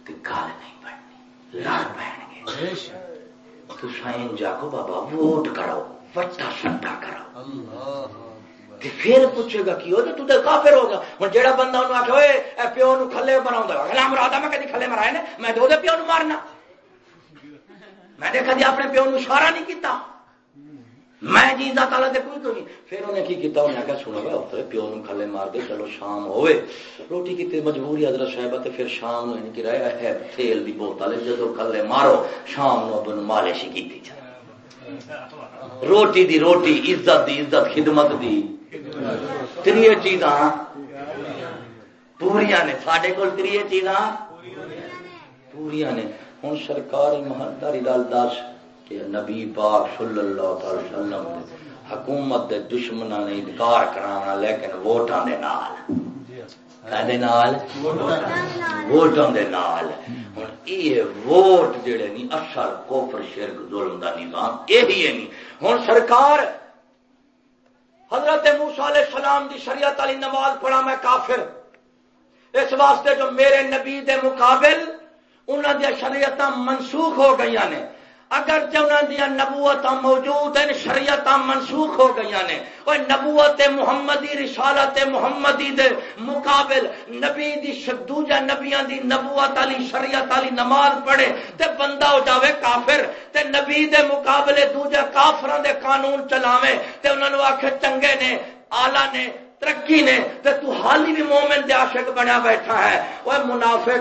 تو گل نہیں بننی لڑ پہن گے۔ تو سائن بابا ووٹ کرو وٹا سٹا کرو پھر پوچھے گا کی ہو تو کافر ہوگا۔ ہوں جہاں بندہ انہوں آخر پیو نو کھلے بنا مراد میں کدی کھلے مرائے میں تو پیو نو مارنا۔ میں نے کدی اپنے پیو نو اشارہ نہیں کیتا۔ میں جی جیتا تالا دے کوئی کوئی پھر انہیں کی کیتا؟ انہیں کہا سنا گیا اترے پیو نو کھلے مار دے، چلو شام ہوئے روٹی کی مجبوری حضرت صاحبہ تے پھر شام نو ان یعنی کی رہا ہے تیل دی بوتل جدو کھلے مارو، شام نو ابن مالشی کیتی چل روٹی دی روٹی، عزت دی عزت، خدمت دی۔ تری چیزاں پوریا نے سڈے کول تری چیزاں پوریا نے۔ ہوں سرکار مہنداری لال دس کہ نبی پاک صلی اللہ تعالی وسلم حکومت دے دشمنوں نے انکار کرانا لیکن ووٹاں دے نال۔ ووٹوں دے نال؟ ہوں یہ ووٹ جڑے نہیں اصل کوفر شرک ظلم دا نظام یہی ہے نہیں ہوں سرکار حضرت موسا علیہ السلام دی شریعت علی نماز پڑھا میں کافر۔ اس واسطے جو میرے نبی دے مقابل انہوں دیا شریعت منسوخ ہو گئی نے۔ اگر دیا نبوت موجود ہیں شریعت منسوخ ہو گئی نے۔ اور نبوت محمدی، رسالت محمدی دے مقابل نبی دی دوجا نبیاں دی نبوت علی، شریعت علی نماز پڑھے تے بندہ ہو جاوے کافر۔ تے نبی دے مقابلے دوجا کافران دے قانون چلاوے تے انہوں نے آخر چنگے نے آلہ نے ترقی نے تے تو حالی بھی مومن دے عاشق بنیا بیٹھا ہے۔ وہ منافع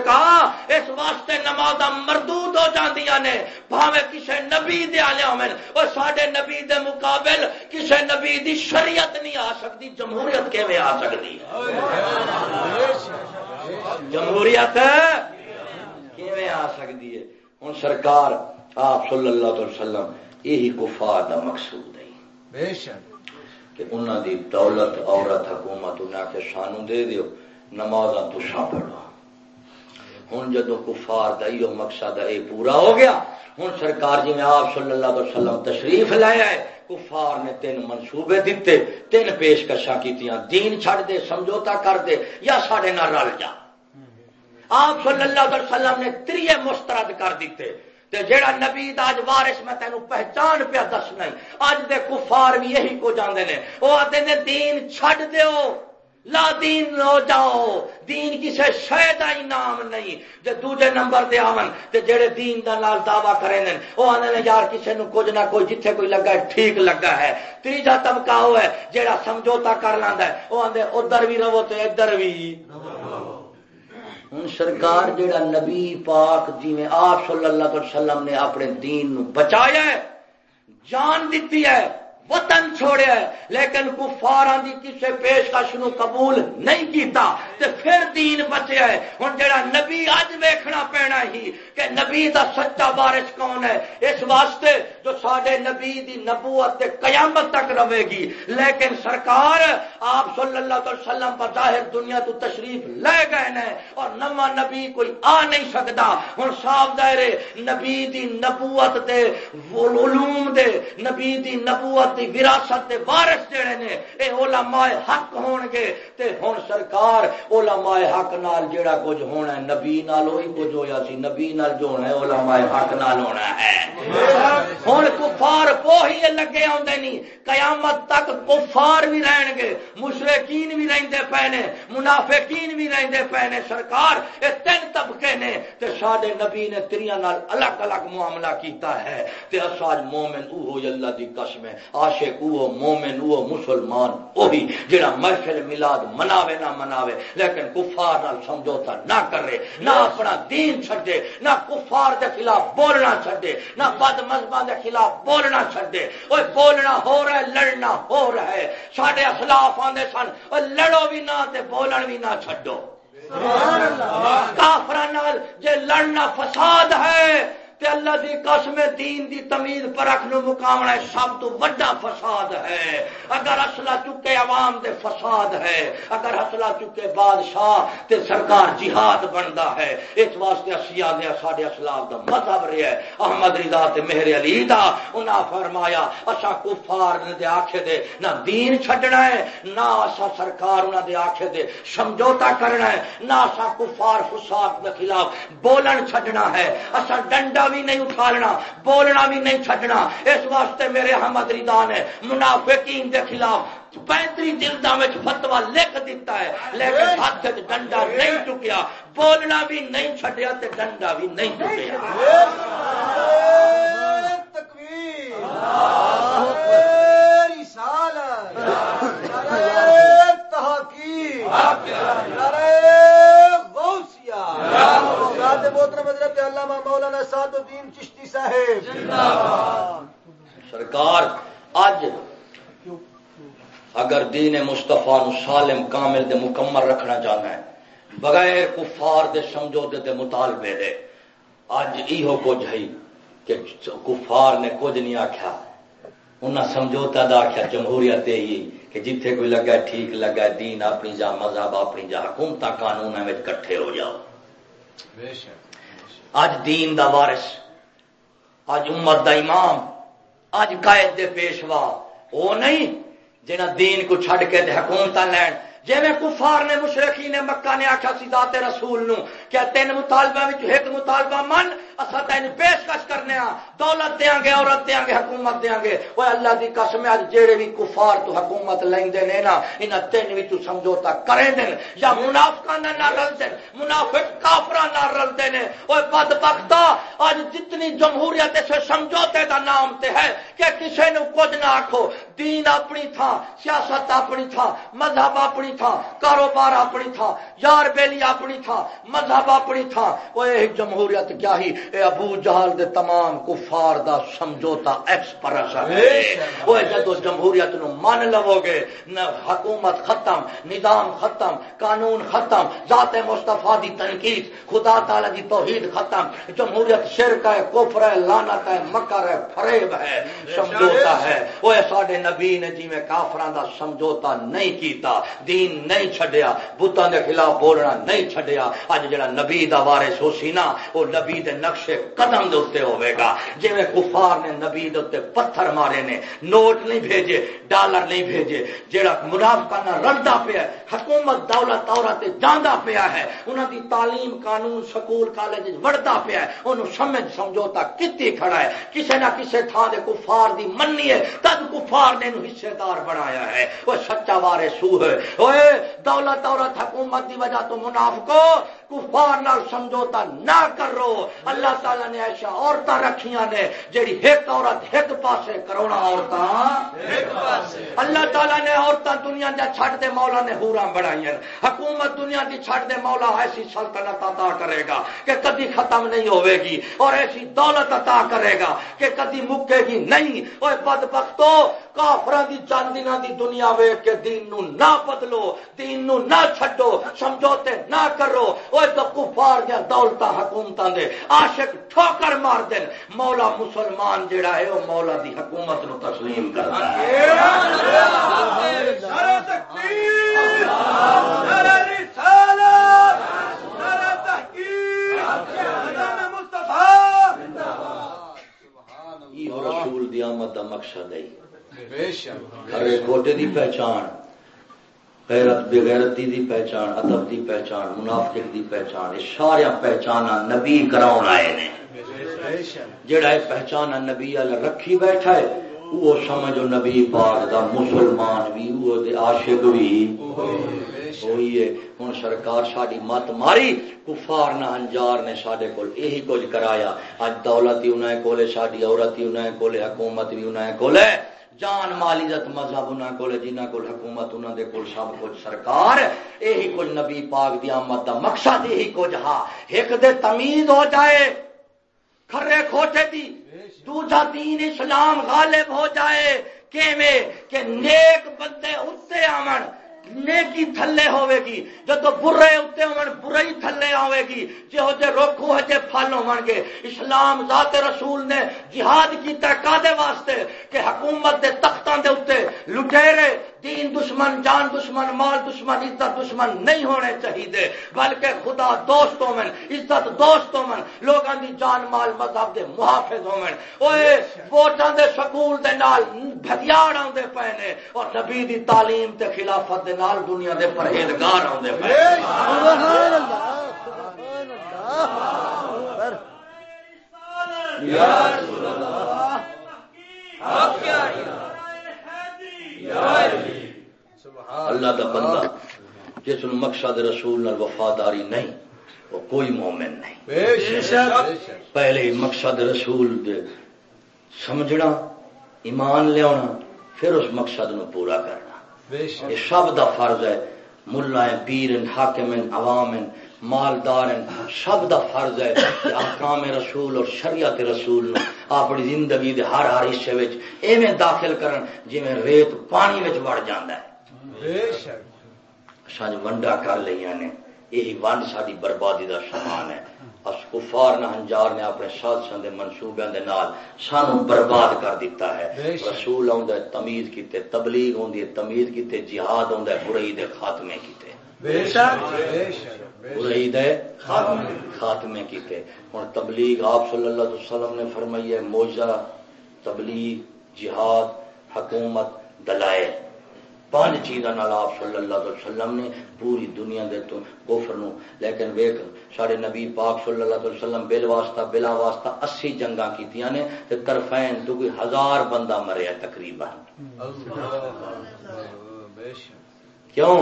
اس واسطے نماز مردود ہو جاندیاں نے۔ بھاوے کسے نبی دے آلے ہومن وہ ساڈے نبی دے مقابل کسے نبی دی شریعت نہیں آ سکتی۔ جمہوریت کیویں آ سکتی؟ جمہوریت کیویں آ سکتی ہے؟ ہن سرکار آپ صلی اللہ علیہ وسلم، یہی کفار دا مقصود ہے۔ بے شک۔ کہ انہوں دی دولت عورت حکومت انہیں کے سانو دے دیو نماز تسا پڑھو ہوں جدو کفار دا مقصد اے پورا ہو گیا ہوں سرکار جی میں آپ صلی اللہ علیہ وسلم تشریف لایا ہے کفار نے تین منصوبے دیتے، تین پیشکشاں کی دین چھڑ دے سمجھوتا کر دے، یا سارے نہ رل جا۔ آپ صلی اللہ علیہ وسلم نے تریے مسترد کر دیتے۔ تے جیڑا نبی اج وارث میں تینوں پہچان پیا دسنا اج دے کفار بھی یہی کو جاندے نے۔ او آتے نے، دین چھڈ دیو، لا دین ہو جاؤ، دین کسے شے دا انعام نہیں۔ جے دوجے نمبر دے آون، تے جڑے دین دا نال دعویٰ کریں نے، او آنے نے، یار کسے نو کچھ نہ کوئی جتھے کوئی لگا ہے، ٹھیک لگا ہے۔ تیجا طبقہ ہو ہے جیڑا سمجھوتا کر لاندا ہے، او آندے ادھر بھی رہو تے ادھر بھی۔ ہوں سرکار جیڑا نبی پاک جی میں آپ صلی اللہ علیہ وسلم نے اپنے دین نو بچایا ہے، جان دیتی ہے، وطن چھوڑیا ہے، لیکن کفاراں دی کسے پیشکش نو قبول نہیں کیتا، تے پھر دین بچیا ہے۔ ہن جڑا نبی اج ویکھنا پینا ہی کہ نبی دا سچا وارث کون ہے؟ اس واسطے جو ساڈے نبی دی نبوت قیامت تک رہے گی۔ لیکن سرکار آپ صلی اللہ علیہ وسلم بظاہر دنیا تو تشریف لے گئے نے اور نواں نبی کوئی آ نہیں سکدا ہن صاف ظاہر نبی دی نبوت تے علوم دے، نبی دی نبوت دی وراثت دے وارث جڑے نے، اے علماء حق ہون گے۔ تے ہن سرکار علماء حق نال جڑا کچھ ہونا ہے، نبی نال وہی کچھ ہویا سی، نبی نال جو ہونا ہے، علماء حق نال ہونا ہے۔ ہن کفار کوہی لگے آندے نہیں قیامت تک کفار بھی رہن گے، مشرکین بھی رہندے پے نے، منافقین بھی رہندے پے نے۔ سرکار اے تین طبقے نے، تے ساڈے نبی نے تریاں نال الگ الگ معاملہ کیتا ہے۔ تے اساج مومن او ہو اللہ دی قسم ہے۔ عاشق وہ مومن وہ مسلمان وہی جڑا محفل میلاد مناوے نہ مناوے، لیکن کفار نال سمجھوتا نہ کرے، نہ اپنا دین چھڈے نہ کفار دے خلاف بولنا چھڈے نہ بد مذہباں دے خلاف بولنا چھڈے۔ اوے بولنا ہو رہا ہے لڑنا ہو رہا ہے۔ ساڈے اسلاف آندے سن او لڑو بھی نہ تے بولن بھی نہ چھڈو۔ کافران جے لڑنا فساد ہے تے اللہ دی قسم دین دی تمیز پرکھ نو مقامنا سب تو بڑا فساد ہے۔ اگر اصلہ چکے عوام دے فساد ہے، اگر اصلہ چکے بادشاہ تے سرکار جہاد بندا ہے، اس واسطے اسیاں دے ساڈے اسلاف دا مذہب رہیا ہے۔ احمد رضا تے مہر علی دا انہاں فرمایا اسا کفار نے دے آکھے دے، نہ دین چھڈنا ہے، نہ اسا سرکار انہاں دے آکھے دے سمجھوتا کرنا ہے، نہ اسا کفار فساد دے خلاف بولن چھڈنا ہے۔ اسا ڈنڈا بھی نہیں اٹھالنا بولنا بھی نہیں چھڈنا۔ اس واسطے میرے احمد ریدان ہے منافقین دے خلاف پینتری جلدا میں فتوا لکھ دیتا ہے لیکن ہاتھ ڈنڈا نہیں چکیا۔ بولنا بھی نہیں چھڈیا تے ڈنڈا بھی نہیں چکیا۔ تحقیق! ذات محترم حضرت علامہ مولانا سعد الدین چشتی صاحب۔ سرکار اج اگر دین مستفا سالم کامل دے مکمل رکھنا چاہنا ہے، بغیر کفار دے سمجھوتے دے مطالبے دے اج یہ کچھ ہے کہ کفار نے کچھ نہیں آخیا انہیں سمجھوتا دا آخیا جمہوریت ہی کہ جتھے کوئی لگا ٹھیک، لگا دین، اپنی جا مذہب، اپنی جا حکومت قانون کٹھے ہو جاؤ۔ اج دین دا وارث اج امت دا امام اج قائد دے پیشوا۔ وہ نہیں، جنہ دین کو چھڈ کے حکومت لین۔ جی میں کفار نے مشرقی نے، مکہ نے آخیا سی ذات رسول نو، کیا تین مطالبہ ایک مطالبہ من اصا تین پیشکش کرنے ہاں۔ دولت دیا گے، عورت دیا گے، حکومت دیا گے۔ وہ اللہ کی قسم اج جہے بھی کفار تو حکومت لیندے نے نا، انہاں تین بھی تو سمجھوتا کریں دین یا منافقہ نہ رل دین منافق کافرہ نہ رل دین وہ بد اج جتنی جمہوریت سے سمجھوتے دا نام تے ہے کہ کسی نے کچھ نہ آکھو۔ دین اپنی تھا، سیاست اپنی تھا، مذہب اپنی تھا، کاروبار اپنی تھا، یار بیلی اپنی تھا، مذہب اپنی تھا۔ وہ جمہوریت کیا ہی؟ اے ابو جہال دے تمام کفار دا سمجھوتا ایکسپرس ہے۔ وہ جدو جمہوریت نو مان لو گے نہ حکومت ختم نظام ختم قانون ختم ذات مستفا دی تنقید خدا تعالی دی توحید ختم جمہوریت شرک ہے کوفر ہے لانت ہے مکر ہے فریب ہے سمجھوتا ہے۔ وہ سارے نبی نے جی میں کافران دا سمجھوتا نہیں کیتا دین نہیں چھڈیا بتان دے خلاف بولنا نہیں چھڈیا اج جڑا نبی دا وارث ہو سی نا وہ نبی دے نقشے قدم دے اوتے ہوے گا۔ جویں کفار نے نبی دے پتھر مارے نے، نوٹ نہیں بھیجے، ڈالر نہیں بھیجے جڑا منافقانہ رلدا پیا حکومت دولت عورت جاندا پیا ہے، انہاں دی تعلیم قانون سکول کالج وڑدا پیا ہے انہوں سمجھ سمجھوتا کتی کھڑا ہے۔ کسے نہ کسے تھان دے کفار دی مننی ہے، تد کفار نے حصے دار بنایا ہے۔ وہ سچا وارے سو ہے۔ اوے دولت عورت حکومت دی وجہ تو منافقو کفار نال سمجھوتا نہ کرو۔ اللہ تعالی نے ایسا عورتیں رکھیاں نے جیڑی ایک عورت ایک پاسے کروڑا عورتیں اللہ تعالی نے عورتیں دنیا دیا چھٹ دے مولا نے ہورا بڑھائی حکومت دنیا دی چھٹ دے مولا ایسی سلطنت عطا کرے گا کہ کدی ختم نہیں ہوے گی اور ایسی دولت عطا کرے گا کہ کدی مکے گی نہیں۔ وہ بد بختو کافر دی چند دن دی دنیا ویک کے دین نو نہ بدلو دین نو نہ چھڈو سمجھوتے نہ کرو۔ وہ تو کفار دیا دولت حکومت دے عاشق ٹھوکر مار دین۔ مولا مسلمان جڑا ہے وہ مولا دی حکومت نو تسلیم کرتا ہے۔ رسول دی آمد دا مقصد ہے۔ ہر کوٹے دی پہچان غیرت بے غیرتی دی پہچان ادب دی پہچان منافق دی پہچان سارا پہچان نبی کراؤن آئے نے۔ جڑا ہے پہچان نبی اللہ رکھی بیٹھا ہے وہ سمجھو نبی پاک دا مسلمان بھی وہ دے عاشق بھی ہوئی ہے۔ ہوں سرکار ساری مت ماری کفار نہ انجار نے سارے کول یہی کچھ کرایا۔ اج دولت ہی انہیں کولے ساری عورت ہی انہیں کولے حکومت بھی انہیں کولے۔ جان مال عزت مذہب انہوں کو جنہ کو حکومت انہوں دے کول سب کچھ سرکار یہی کچھ نبی پاک دی آمد دا مقصد یہی کچھ ہاں ایک دے تمیز ہو جائے، کھرے کھوٹے دی۔ دوجا دین اسلام غالب ہو جائے۔ کہ نیک بندے اتنے آمن۔ نیکی تھلے ہوے گی۔ جدو برے اتنے ہون، برائی تھلے آوے گی۔ جہو جے روکو ہو جے پھل ہون گے۔ اسلام ذات رسول نے جہاد کیا کا واسطے؟ کہ حکومت دے تختاں دے اتنے لٹیرے دین دشمن جان دشمن مال دشمن عزت دشمن نہیں ہونے چاہیے بلکہ خدا دوست ہو من عزت دوست ہو من لوگوں کی جان مال مذہب دے محافظ ہو من اوے ووٹاں دے سکول دے نال بھگیاڑ آندے پے نے اور نبی دی تعلیم تے خلافت دے نال دنیا دے پرہیزگار آندے پے سبحان اللہ سبحان اللہ۔ یا رسول اللہ آپ کیا اللہ دا بندہ جس مقصد رسول نال وفاداری نہیں وہ کوئی مومن نہیں۔ پہلے مقصد رسول دے سمجھنا ایمان لیا پھر اس مقصد نو پورا کرنا۔ یہ سب دا فرض ہے ملا پیر حاکم عوام مالدار سب دا فرض ہے احکام رسول اور شریعت رسول نو اپنی زندگی دے ہر ہر حصے ایویں داخل کرن جی ریت پانی وڑ جانا ہے۔ سج ونڈا کر لیا نے یہی ونڈ ساری بربادی دا سامان ہے۔ اس کفار نہ ہنجار نے اپنے سازشوں کے منصوبے دے نال سانو برباد کر دیتا ہے۔ رسول آ تمیز کیتے تبلیغ آدھی تمیز کیتے جہاد آ برائی دے خاتمے کیتے۔ برائی دے خاتمے کیتے ہوں تبلیغ آپ صلی اللہ علیہ وسلم نے فرمائی ہے موجہ تبلیغ جہاد حکومت دلائے پانچ چیزاں آپ صلی اللہ علیہ وسلم نے پوری دنیا دے تو کفر نو لیکن ویک سارے نبی پاک صلی اللہ علیہ وسلم بل واسطہ بلا واسطہ اسی جنگا کیتیاں نے تے طرفین تو کوئی ہزار بندہ مریا تقریباً کیوں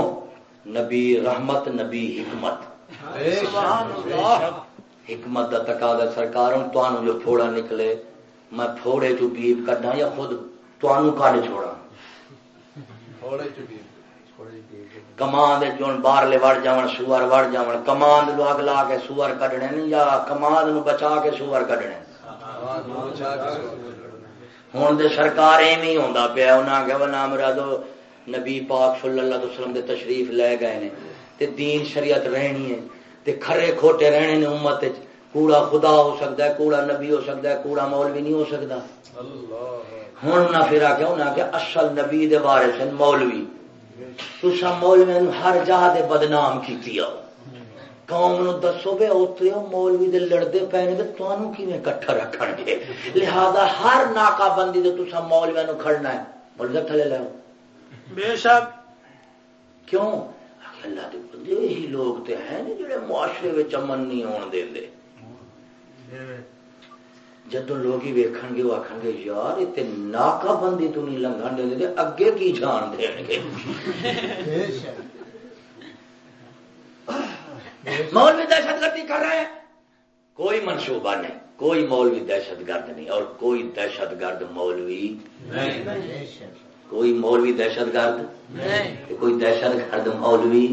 نبی رحمت نبی حکمت حکمت کا تقاضا سرکار ہوں جو تھوڑا نکلے میں تھوڑے چ بیب کڈا یا خود تمہوں کڈ چھوڑا کماند چون باہرلے وڑ جان سور وڑ جان کماند لو اگ لا کے سور کڈنے یا کماند نو بچا کے سور کڈنے؟ ہوں تو سرکار ایویں ہوتا پیا انہیں کہ نام مرادو نبی پاک صلی اللہ علیہ وسلم دے تشریف لے گئے نے۔ تے دین شریعت رہنی ہے تے کھرے کھوٹے رہنے نے امت کوڑا خدا ہو سکتا ہے کوڑا نبی ہو سکتا ہے کوڑا مولوی نہیں ہو سکتا۔ ہوں انہیں پھر آ کے اصل نبی دے بارے سن مولوی۔ تسا مولوی ہر جا دے بدنام کی قوم نو دسو بے اترے مولوی دے لڑتے پے نے تمہوں کی کٹھا رکھ گے؟ لہذا ہر ناکا بندی دے تسا مولوی نو کھڑنا ہے۔ مولوی تھلے لو بے شک۔ کیوں؟ اللہ دے بندے یہی لوگ تے ہیں جڑے معاشرے امن نہیں آن دے جدو لوگ ویکن گے وہ آخ گے یار یہ ناکا بندی تو نہیں لنگن دے اگے کی جان دین گے؟ مولوی دہشت گردی کر رہے ہیں کوئی منصوبہ نہیں کوئی مولوی دہشت گرد نہیں اور کوئی دہشت گرد مولوی کوئی مولوی دہشت گرد؟ کوئی دہشت گرد مولوی؟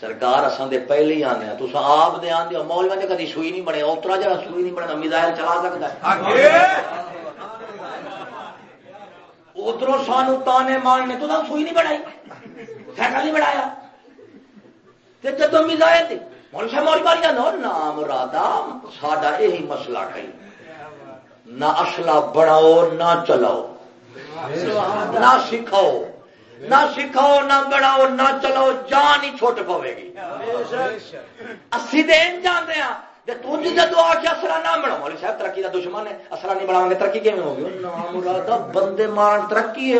سرکار اصل دے پہلے ہی آنے تو آپ دے آدھے مول میں کدی سوئی نہیں بنے اترا جا سوئی نہیں بنے میزائل چلا سکتا ہے۔ ادھر سان تانے مارنے تو سوئی نہیں بنائی سائیکل نہیں بنایا۔ جدو میزائل تھی مول صاحب موری باری جانا نام رادا ساڈا یہی مسئلہ کئی نہ اصلا بڑھاؤ نہ چلاؤ۔ نہ سکھاؤ نہ سکھاؤ نہ بڑھاؤ نہ چلو جان ہی چھوٹ پوے گی۔ اسی دین جدو آ کے نہ بڑھاؤ مولی صاحب ترقی کا دشمن ہے۔ نہیں گے ترقی کیون ہوگی؟ بندے مارن ترقی ہے۔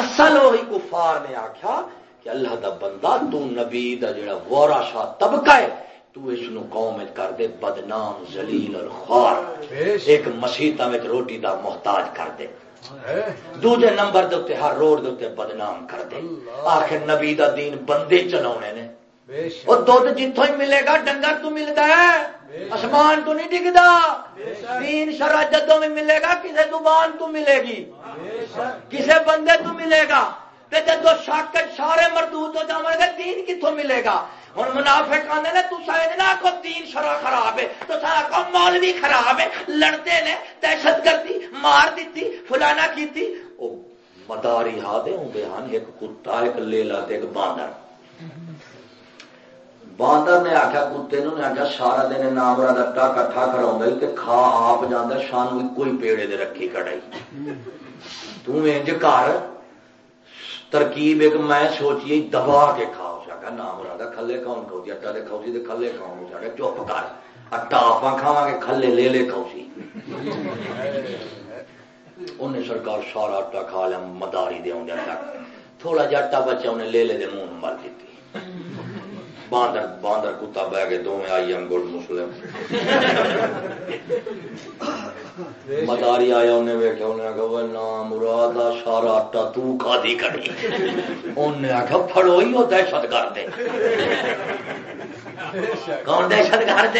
اصل وہی کفار نے آخیا کہ اللہ دا بندہ تو نبی دا جڑا وورا شاہ طبقہ ہے۔ تو اس نو قوم کر دے بدنام زلیل اور خوار۔ ایک مسیحت میں روٹی دا محتاج کر دے۔ دوجے نمبر دے ہر روڈ دے بدنام کر دے۔ آخر نبی دا دین بندے چلا نے۔ وہ دھد جتوں ہی ملے گا ڈنگر تو ملتا ہے۔ آسمان تو نہیں ڈگتا۔ دین شرح جدوں میں ملے گا کسی دبان تو ملے گی۔ کسی بندے تو ملے گا۔ جدو شک سارے مردوت ہو جائیں گے دین کتوں ملے گا؟ ہوں منافق آدھے نے تصا آخو تین شرح خراب ہے تو آخو مال بھی خراب ہے، لڑتے نے، دہشت گردی مار دیتی فلانا کیتی۔ کی مداری ہاتھ ہوں ایک کتا، ایک لیلا ایک باندر۔ باندر نے آخیا کتے نے آخیا سارا دن نامرا دٹا کٹھا کرا کھا آپ جانا سان کوئی پیڑے دے رکھی کڑائی تج کر ترکیب ایک میں سوچیے، دبا کے کھا سکا نام رہا کھلے کون کھوسی اٹا دے کھوسی دے کھلے کھاؤ سکا چپ کر اٹا آپ کھاوا گے کھلے لے لے کھوسی انہیں سرکار سارا آٹا کھا لیا مداری دے تک تھوڑا جا آٹا بچا انہیں لے لے دے منہ مر دیتی باندر باندر کتا بہ کے دونوں آئی انگل مسلم۔ مداری آیا، انہیں ویکیا انہیں آخیا نام مراد سارا آٹا تو کھادی کڑی انہیں آخیا پڑو ہی وہ دہشت گرد کون دہشت گرد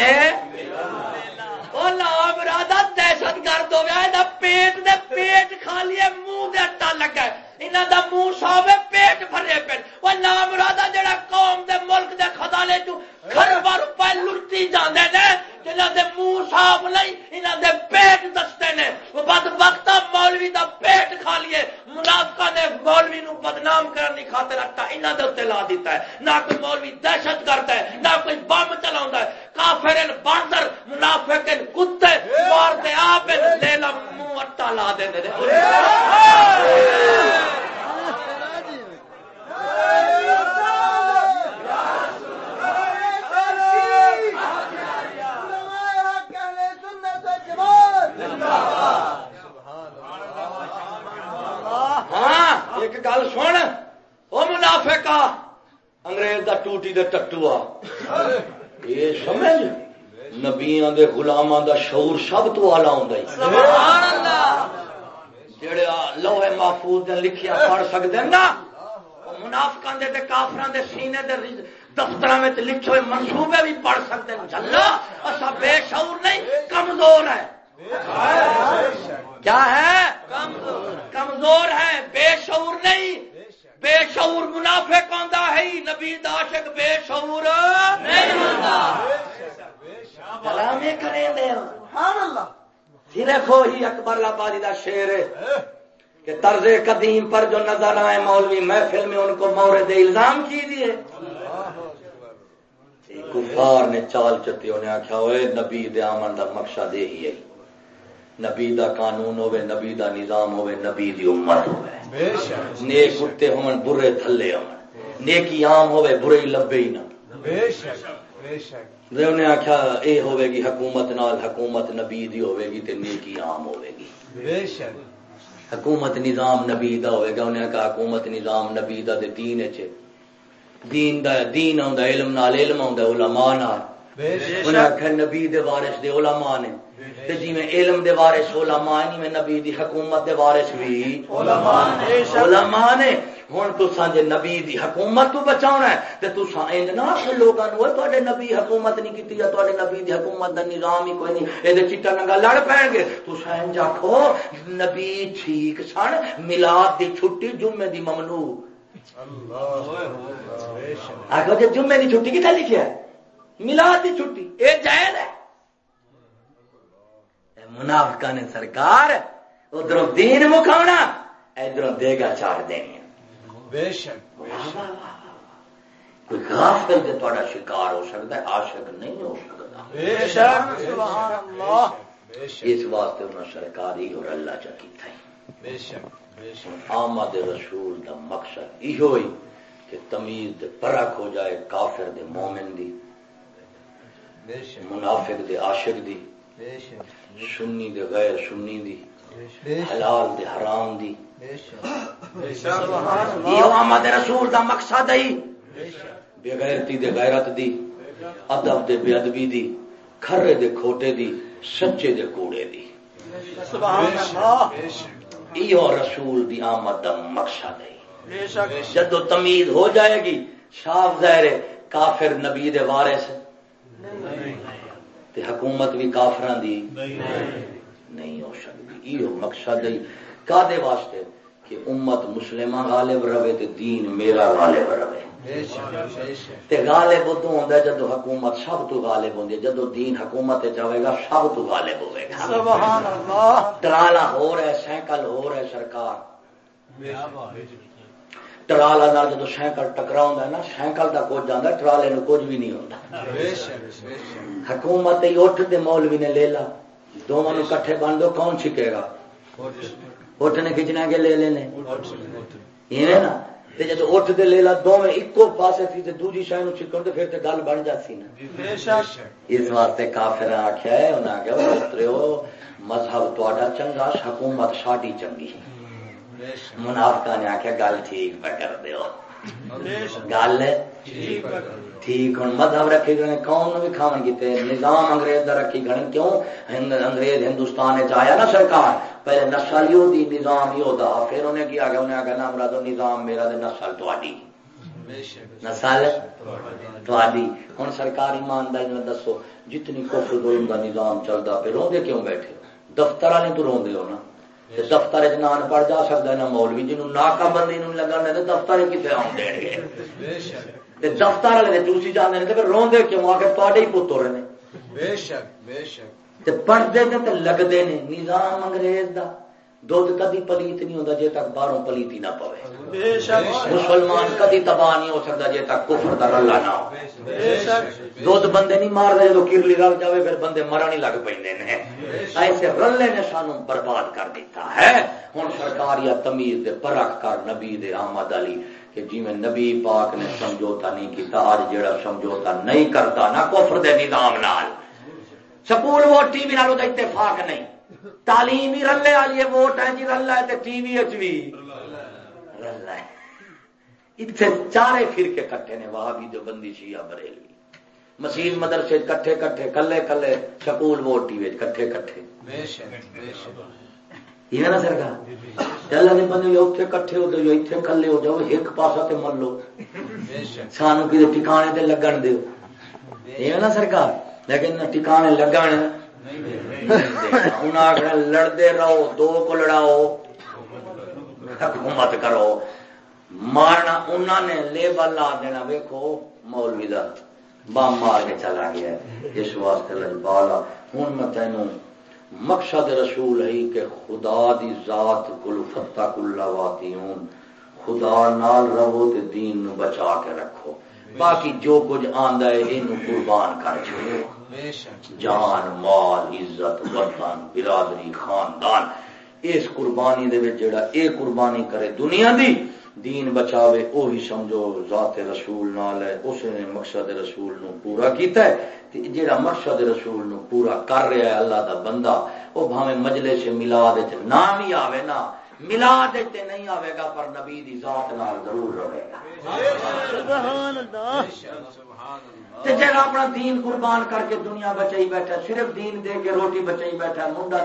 نام مراد دہشت گرد ہو گیا پیٹ دے پیٹ کھا لیے منہ دے آٹا لگا انہوں دا منہ صاحب پیٹ بھرے پیٹ وہ نام مرادہ جڑا قوم دے ملک دے خزانے چ خربا روپے لڑتی جاندے نے، جنہاں دے منہ نہیں، انہاں دے پیٹ دستے نے۔ وہ بد وقت مولوی دا پیٹ کھا لیے۔ نے مولوی نو بدنام خاطر انہاں دے اوتے لا دیتا ہے۔ نہ کوئی مولوی دہشت کرتا ہے، نہ کوئی بم چلاوندا ہے۔ کافر باندر منافق کتے مارتے آپ لیلا منہ اٹا لا دے گل سن وہ منافع کا انگریز کا ٹوٹی دے ٹٹو یہ سمجھ نبیا دے گلاما دا شعور سب تو آلہ ہوں جڑے لوہے محفوظ لکھیا پڑھ سکتے نا منافقان دے تے دے سینے دے دفتر میں لکھے ہوئے منصوبے بھی پڑھ سکتے ہیں چلو بے شعور نہیں کمزور ہے کیا ہے؟ کمزور ہے، بے شعور نہیں۔ بے شعور منافع کوندا ہے نبی داشک بے شعور نہیں کریں دے۔ صرف ہی اکبر آبادی کا شیر ہے کہ طرز قدیم پر جو نظر آئے مولوی محفل میں، ان کو مورد الزام کی دیے جی، کفار نے چال چتی انہیں آخیا ہوئے نبی دے آمن دا مقصد یہی ہے۔ نبی دا قانون ہوے نبی دا نظام ہوے نبی دی امت ہوے نیک کتے ہون برے تھلے ہون نیکی عام ہوے برے لبے ہی نہ۔ بے شک بے شک۔ انہیں آخیا اے ہوے گی حکومت نال حکومت نبی دی ہوے گی تے نیکی عام ہوے گی۔ بے شک۔ حکومت نظام نبی دا ہوے گا انہیں کہا حکومت نظام نبی دا دے دین وچ دین دا دین آندا علم نال علم آندا علماء نال۔ انہیں آخیا نبی دے وارث دے علماء نے۔ تے جی میں علم دے وارث علماء نہیں میں نبی دی حکومت دے وارث بھی۔ علماء علماء نے۔ ہن تساں جے نبی دی حکومت تو بچاونا ہے۔ تے تساں انج نہ کہ لوکاں نو تواڈے نبی حکومت نہیں کیتی یا تواڈے نبی دی حکومت دا نظام ہی کوئی نہیں۔ اے دے چٹا ننگا لڑ پین گے۔ تساں انج آکھو نبی ٹھیک سن میلاد دی چھٹی جمعے دی ممنوع۔ آخو جی جمعے کی چھٹی کتنے لکھا ہے؟ ملاد کی چھٹی یہ جائز ہے۔ منافقہ نے سرکار ادھر دین مکھاونا ادھر دے گا چار دینی بے شک کوئی غافل سے تا شکار ہو سکتا ہے عاشق نہیں ہو سکتا۔ بے شک اس واسطے انہوں سرکاری اور اللہ چکی تھا بے شک آمد رسول دا مقصد یہ ہوئی کہ تمیز دے پرک ہو جائے کافر دے مومن دی منافق دے عاشق دی۔ سنی دے غیر سنی دی حلال دے حرام دی۔ یہ آمد رسول دا مقصد ہے۔ بے غیرتی دے غیرت دی ادب دے بے ادبی دی کھرے دے کھوٹے دی سچے دے کوڑے دی۔ سبحان اللہ۔ یہ رسول دی آمد دا مقصد ہے۔ جدو تمیز ہو جائے گی صاف ظاہر کافر نبی دے وارث۔ تے حکومت بھی کافران دی نہیں ہو سکتی۔ یہ مقصد ہے کادے واسطے؟ کہ امت مسلمہ غالب رہے تے دین میرا غالب رہے۔ تے غالب ادو ہوں جدو حکومت سب تو غالب ہوں جدو دین حکومت چاہے گا سب تو غالب ہوئے گا۔ ٹرالا ہو رہا ہے سائیکل ہو رہا ہے سرکار۔ ٹرالا جدو سائیکل ٹکرا ہوں نا سائیکل کا کچھ جانا ٹرالے میں کچھ بھی نہیں ہوتا حکومت اٹھ دے مولوی نے لے لا دونوں کٹھے بن دو کون چھکے گا اٹھنے کھچنا کے لے لینے نا جب اٹھ دے لے لا دونوں ایکو پاسے تھی تے دوجی شاہ نو چھکن تے پھر تے گل بن جاتی نا اس واسطے کافر آخیا ہے انہیں آخیا پترو مذہب تا چنگا حکومت ساڈی چنگی منافقہ نے آخیا گل ٹھیک پہ کر دیو گل ٹھیک ہوں مذہب رکھے گئے قوم بھی کھاون کیتے نظام انگریز کا رکھی گئے کیوں انگریز ہندوستان آیا نا سرکار پہلے نسل ہی ہوتی نظام ہی ہوتا پھر انہیں کیا گیا انہیں آگے نام تو نظام میرا دے نسل تھی نسل تھی ہوں سرکار ایمانداری میں دسو جتنی کفر ظلم کا نظام چلتا پھر روندے کیوں بیٹھے دفتر والے تو روندے ہو نا دفتر چ نان پڑ جا سکتا ہے مولوی جنوب ناکا بندی لگا دفتر کتنے آن دے گے دفتر والے چوسی جانے ہیں پھر روندے کیوں آ کے تے ہی پتر نے بے شک بے شک پڑھتے تو لگتے ہیں نظام انگریز دا دھد کدی پلیت نہیں ہوتا جی تک باہروں پلیتی نہ پوے۔ مسلمان کدی تباہ نہیں ہو سکتا جی تک کفر کا رلا نہ ہو۔ دھد بندے نہیں مارتے جب کرلی رل جائے پھر بندے مرن ہی لگ پہ ایسے رلے نے سانو برباد کر دیتا ہے۔ ہوں سرکار یا تمیز دے پرکھ کر نبی دے آمد علی کہ جی میں نبی پاک نے سمجھوتا نہیں کیتا آج جڑا سمجھوتا نہیں کرتا نہ کفر دے نظام نال۔ سکول وہ ٹی وی نالوں اتفاق نہیں۔ تعلیم ہی رلے والی ووٹ ہے جی رلا ہے ٹی وی اچ بھی۔ چلنا ہے۔ اتنے چارے پھر کے کٹھے نے وہاں بھی جو بندی شیعہ بریلی۔ مسیح مدرسے کٹھے کٹھے کلے کلے سکول ووٹی ویچ کٹھے کٹھے۔ یہ نا سرکار؟ بندے اتنے کٹھے ہو اتنے کلے ہو جاؤ ایک پاسا تے من لو۔ سانو کسی ٹھکانے تے لگن دیو۔ یہ نا سرکار؟ لیکن ٹھکانے لگن انہیں لڑتے رہو، دو کو لڑاؤ، حکومت کرو۔ مارنا انہوں نے لیبل لا دینا ویکو مولوی کا بم مار کے چلا گیا۔ اس واسطے لجبالا۔ ہوں میں تینوں مقصد رسول ہے کہ خدا دی ذات کل فتح کلا واتی ہوں خدا نال رہو تے دین نو بچا کے رکھو۔ باقی جو کچھ آندا ہے یہ قربان کر چھوڑو۔ جان، مال، عزت، وطن، برادری، خاندان۔ اس قربانی دے جڑا اے قربانی کرے دنیا دی، دین بچاوے وہی سمجھو ذات رسول نال ہے، اس نے مقصد رسول نو پورا کیتا ہے۔ جیڑا مقصد رسول نو پورا کر رہا ہے اللہ دا بندہ وہ بھاوے مجلے سے ملا دے نام ہی آوے نا۔ ملا دے نہیں آوے گا پر نبی دی ذات نال ضرور رہے گا۔ جڑا اپنا دین قربان کر کے دنیا بچائی بیٹھا صرف دین دے کے روٹی بچائی بیٹھا منڈا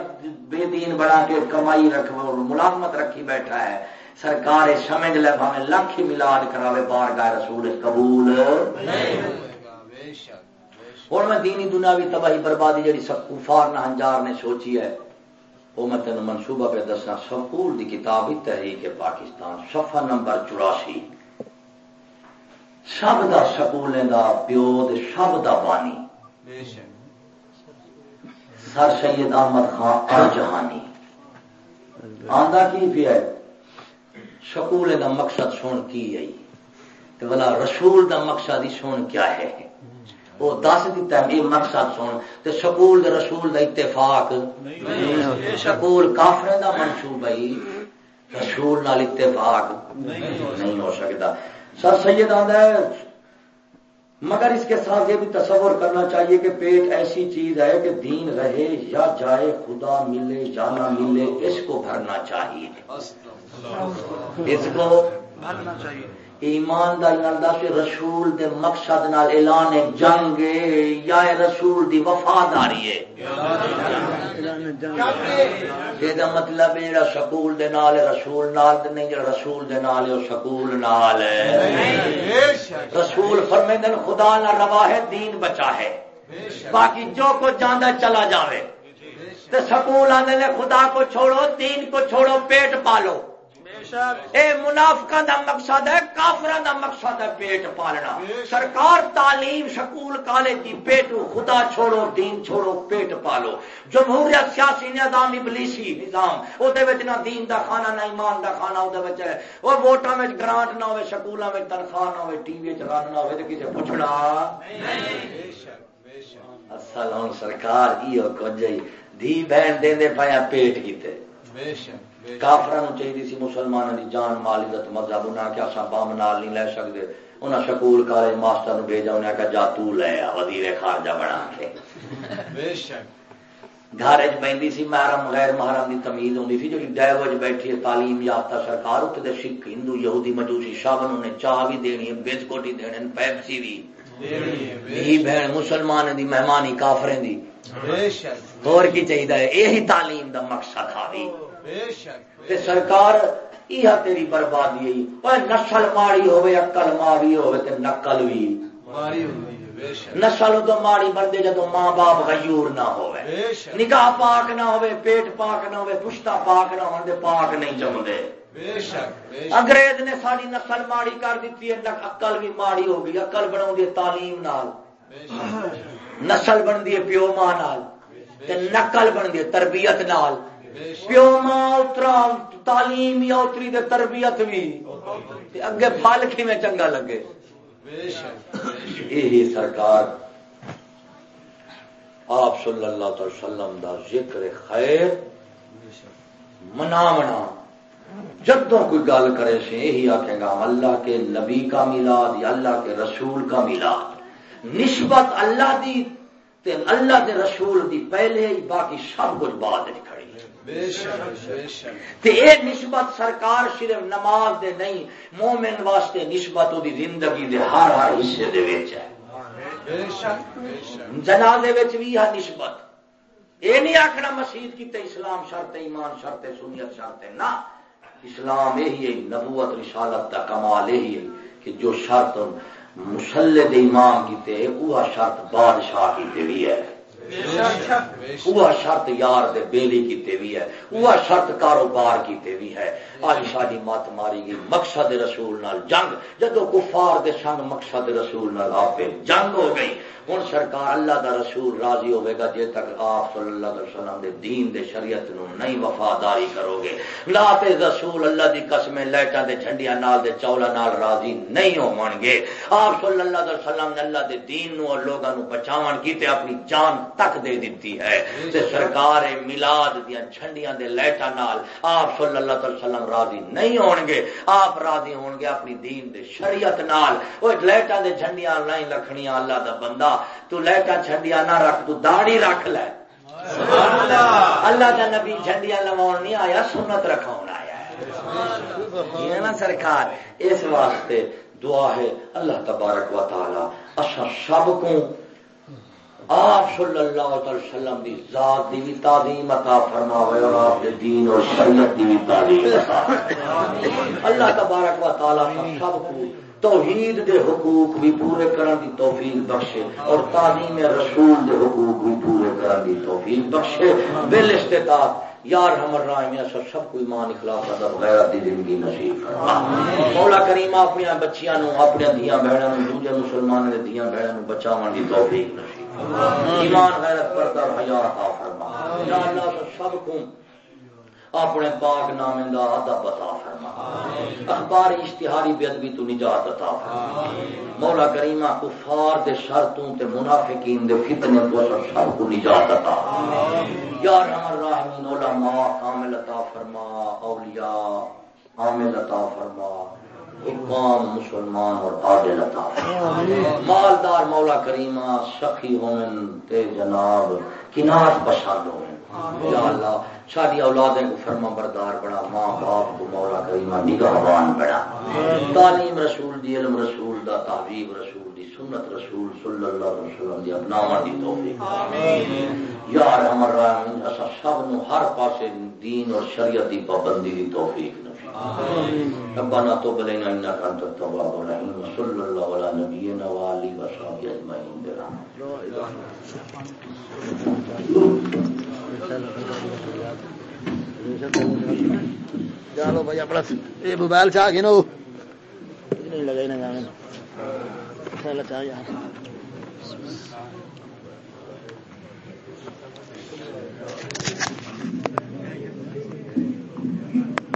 بے دین بڑا کے کمائی رکھ ملازمت رکھی بیٹھا ہے سرکار سمجھ لے بھاوے لکھ ہی ملاد کراوے بار گاہ رسول قبول۔ اور میں دینی دنیاوی تباہی بربادی جڑی سب کفار نہ ہنجار نے سوچی ہے وہ میں تین منصوبہ پہ دسنا سکول دی کتاب ہی تحریک پاکستان صفحہ نمبر چوراسی۔ سب دا سکول دا پیو سب دا بانی۔ سر سید احمد خان جہانی آندہ کی پیا ہے؟ سکول دا مقصد سن کی ہے؟ بلا رسول دا مقصد ہی سن کیا ہے؟ وہ دس دیتا ہے یہ مقصد سن تو سکول دا رسول دا اتفاق۔ سکول کافر دا منصوب بھائی رسول نال اتفاق۔ نہیں ہو سکتا۔ سر سید آدھا ہے مگر اس کے ساتھ یہ بھی تصور کرنا چاہیے کہ پیٹ ایسی چیز ہے کہ دین رہے یا جائے خدا ملے یا نہ ملے اس کو بھرنا چاہیے۔ اس کو بھرنا چاہیے۔ ایمان دا دس رسول دے مقصد نال اعلان جنگ یا رسول دی وفاداری ہے۔ یہ مطلب جڑا سکول دے نال، رسول نال نہیں، جڑا رسول دے نال او سکول نال رسول فرمیندن خدا نہ روا ہے، دین بچا ہے۔ باقی جو کو جانا چلا جاوے۔ تے سکول آنے خدا کو چھوڑو، دین کو چھوڑو، پیٹ پالو۔ اے منافقہ دا مقصد ہے کافر دا مقصد ہے پیٹ پالنا۔ سرکار تعلیم سکول کالج کی پیٹو، خدا چھوڑو، دین چھوڑو، پیٹ پالو۔ جمہوریت، سیاسی نظام، ابلیسی نظام۔ وہ نہ دین دا کھانا نہ ایمان دا کھانا وہ وہ ووٹاں میں گرانٹ نہ ہوئے سکولوں میں تنخواہ نہ ہوئے، ٹی وی چلانا نہ ہوئے تو کسی پوچھنا؟ نہیں بے شک بے شک اصل ہوں سرکار یہ کچھ دھی بہن دے دے پایا پیٹ کیتے۔ بے شک کافر چاہیے سی مسلمان کی جان مال عزت مذہب انہیں کیا سا بم نال نہیں لے سکتے انہیں سکول کالج ماسٹر بھیجا انہیں کہا جا تو لے آ وزیر خارجہ بنا کے۔ گھر چی سی محرم غیر محرم کی تمیز ہوتی سی جی ڈیو بیٹھی ہے تعلیم یافتہ سرکار اتنے سکھ ہندو یہودی مجوسی سب انہیں چاہ بھی دینی ہے بسکٹ ہی دینے پیپسی بھی۔ بہن مسلمان دی مہمانی کافریں دی۔ اور کی چاہیے یہی تعلیم دا مقصد آ تے سرکار یہ تیری بربادی نسل ماڑی ہوے اکل ماڑی ہوے تے نقل بھی۔ نسل تو ماڑی بندے جدو ماں باپ غیور نہ ہوے نگاہ پاک نہ ہوے پیٹ پاک نہ ہوے پشتا پاک نہ ہو پاک نہیں جمدے۔ انگریز نے ساری نسل ماڑی کر دیتی ہے اکل بھی ماڑی ہو گئی اکل بنا تعلیم نال۔ نسل بنتی ہے پیو ماں نال نقل بنتی ہے تربیت نال۔ پیو ماں اترا، تعلیم یا اتری دے تربیت بھی۔ اگے پھل کی میں چنگا لگے؟ یہی سرکار آپ صلی اللہ تعالی وسلم دا ذکر خیر مناونا جدوں کوئی گل کرے سے یہی آخے گا، اللہ کے نبی کا میلاد یا اللہ کے رسول کا میلاد۔ نسبت اللہ دی تے اللہ دے رسول دی پہلے ہی باقی سب کچھ بعد کھڑی تے اے نسبت سرکار صرف نماز دے نہیں مومن واسطے نسبت وہ زندگی دے ہر ہر حصے دے وچ ہے۔ جنازے وچ بھی ہے نسبت۔ یہ نہیں آخنا مسیح کی تے اسلام شرط ایمان شرط سنیت شرط نہ۔ اسلام یہی ہے نبوت رسالت کا کمال یہی ہے کہ جو شرط مسلط ایمان کیتے وہ شرط بادشاہ کیتے بھی ہے۔ اچھا، اچھا۔ وہ شرط یار دے بیلی کیتے بھی ہے وہ شرط کاروبار کیتے بھی ہے۔ آج شادی مت ماری گئی، مقصد رسول نال جنگ۔ جدو کفار دے سنگ مقصد رسول نال آپ جنگ ہو گئی ہوں سرکار اللہ دا رسول راضی ہوے گا جے تک آپ صلی اللہ علیہ وسلم دے دین دے شریعت نو نہیں وفاداری کرو گے۔ لا تے رسول اللہ دی قسم لائٹاں دے جھنڈیاں نال دے چولا نال راضی نہیں ہون گے آپ صلی اللہ علیہ وسلم نے اللہ دے دین نو اور لوگاں نو بچاون کیتے اپنی جان تک دے دیتی ہے۔ تے سرکار میلاد دیاں جھنڈیاں دے لائٹاں نال آپ صلی اللہ علیہ وسلم راضی نہیں ہون گے۔ آپ راضی ہون گے اپنی دین دے شریعت نال۔ او لائٹاں دے جھنڈیاں نہیں لکھنیاں اللہ دا بندہ۔ تو لائٹا چھنڈیا نہ رکھ تو داڑی رکھ لے۔ اللہ۔ کا نبی جھنڈیا لوا نہیں آیا سنت رکھا آیا۔ ہے نا سرکار اس واسطے دعا ہے۔ اللہ تبارک و تعالی اچھا سب کو آپ صلی اللہ علیہ وسلم دی ذات دی بھی تعظیم عطا فرماوے اور آپ کے دین اور شریعت دی بھی تعظیم اللہ تبارک و تعالی سب کو توحید دے حقوق بھی پورے کرن دی توفیق بخشے اور تعلیم رسول دے حقوق بھی پورے کرن دی توفیق بخشے۔ بل استطاعت یار ہمر راہ سب سب کو ایمان، اخلاص، ادب، غیرت دی زندگی نصیب مولا کریم اپنی بچیاں نو اپنی دیاں بہناں نو دوجے مسلمان دے دیاں بہناں نو بچاون دی توفیق نصیب۔ ایمان غیرت پردہ حیا عطا فرما۔ یا اللہ سب کو اپنے پاک نام دا ادب عطا فرما۔ اخبار اشتہاری بے ادبی تو نجات عطا فرما۔ مولا کریمہ کفار دے شرطوں تے منافقین دے فتنے تو سب کو نجات عطا یا رحم الرحمین علماء کامل عطا فرما اولیاء عامل عطا فرما۔ حکام مسلمان اور عادل عطا مالدار مولا کریمہ سخی ہون تے جناب کناس پسند ہون یا اللہ ساری اولادیں کو فرما بردار بڑا ماں باپ کو مولا کریمہ نگہبان بڑا تعلیم رسول دی علم رسول دا تحویب رسول دی سنت رسول صلی اللہ علیہ وسلم دی اپناوا دی توفیق۔ یا رحم اسا سب نو ہر پاسے دین اور شریعت دی پابندی دی توفیق۔ ربنا تو بلینا انك انت التواب الرحيم صلى الله على نبينا وعلى اله وصحبه اجمعين برحمتك چلو بھائی اپنا یہ موبائل چاہ گئے نا لگائی نا گانے چاہ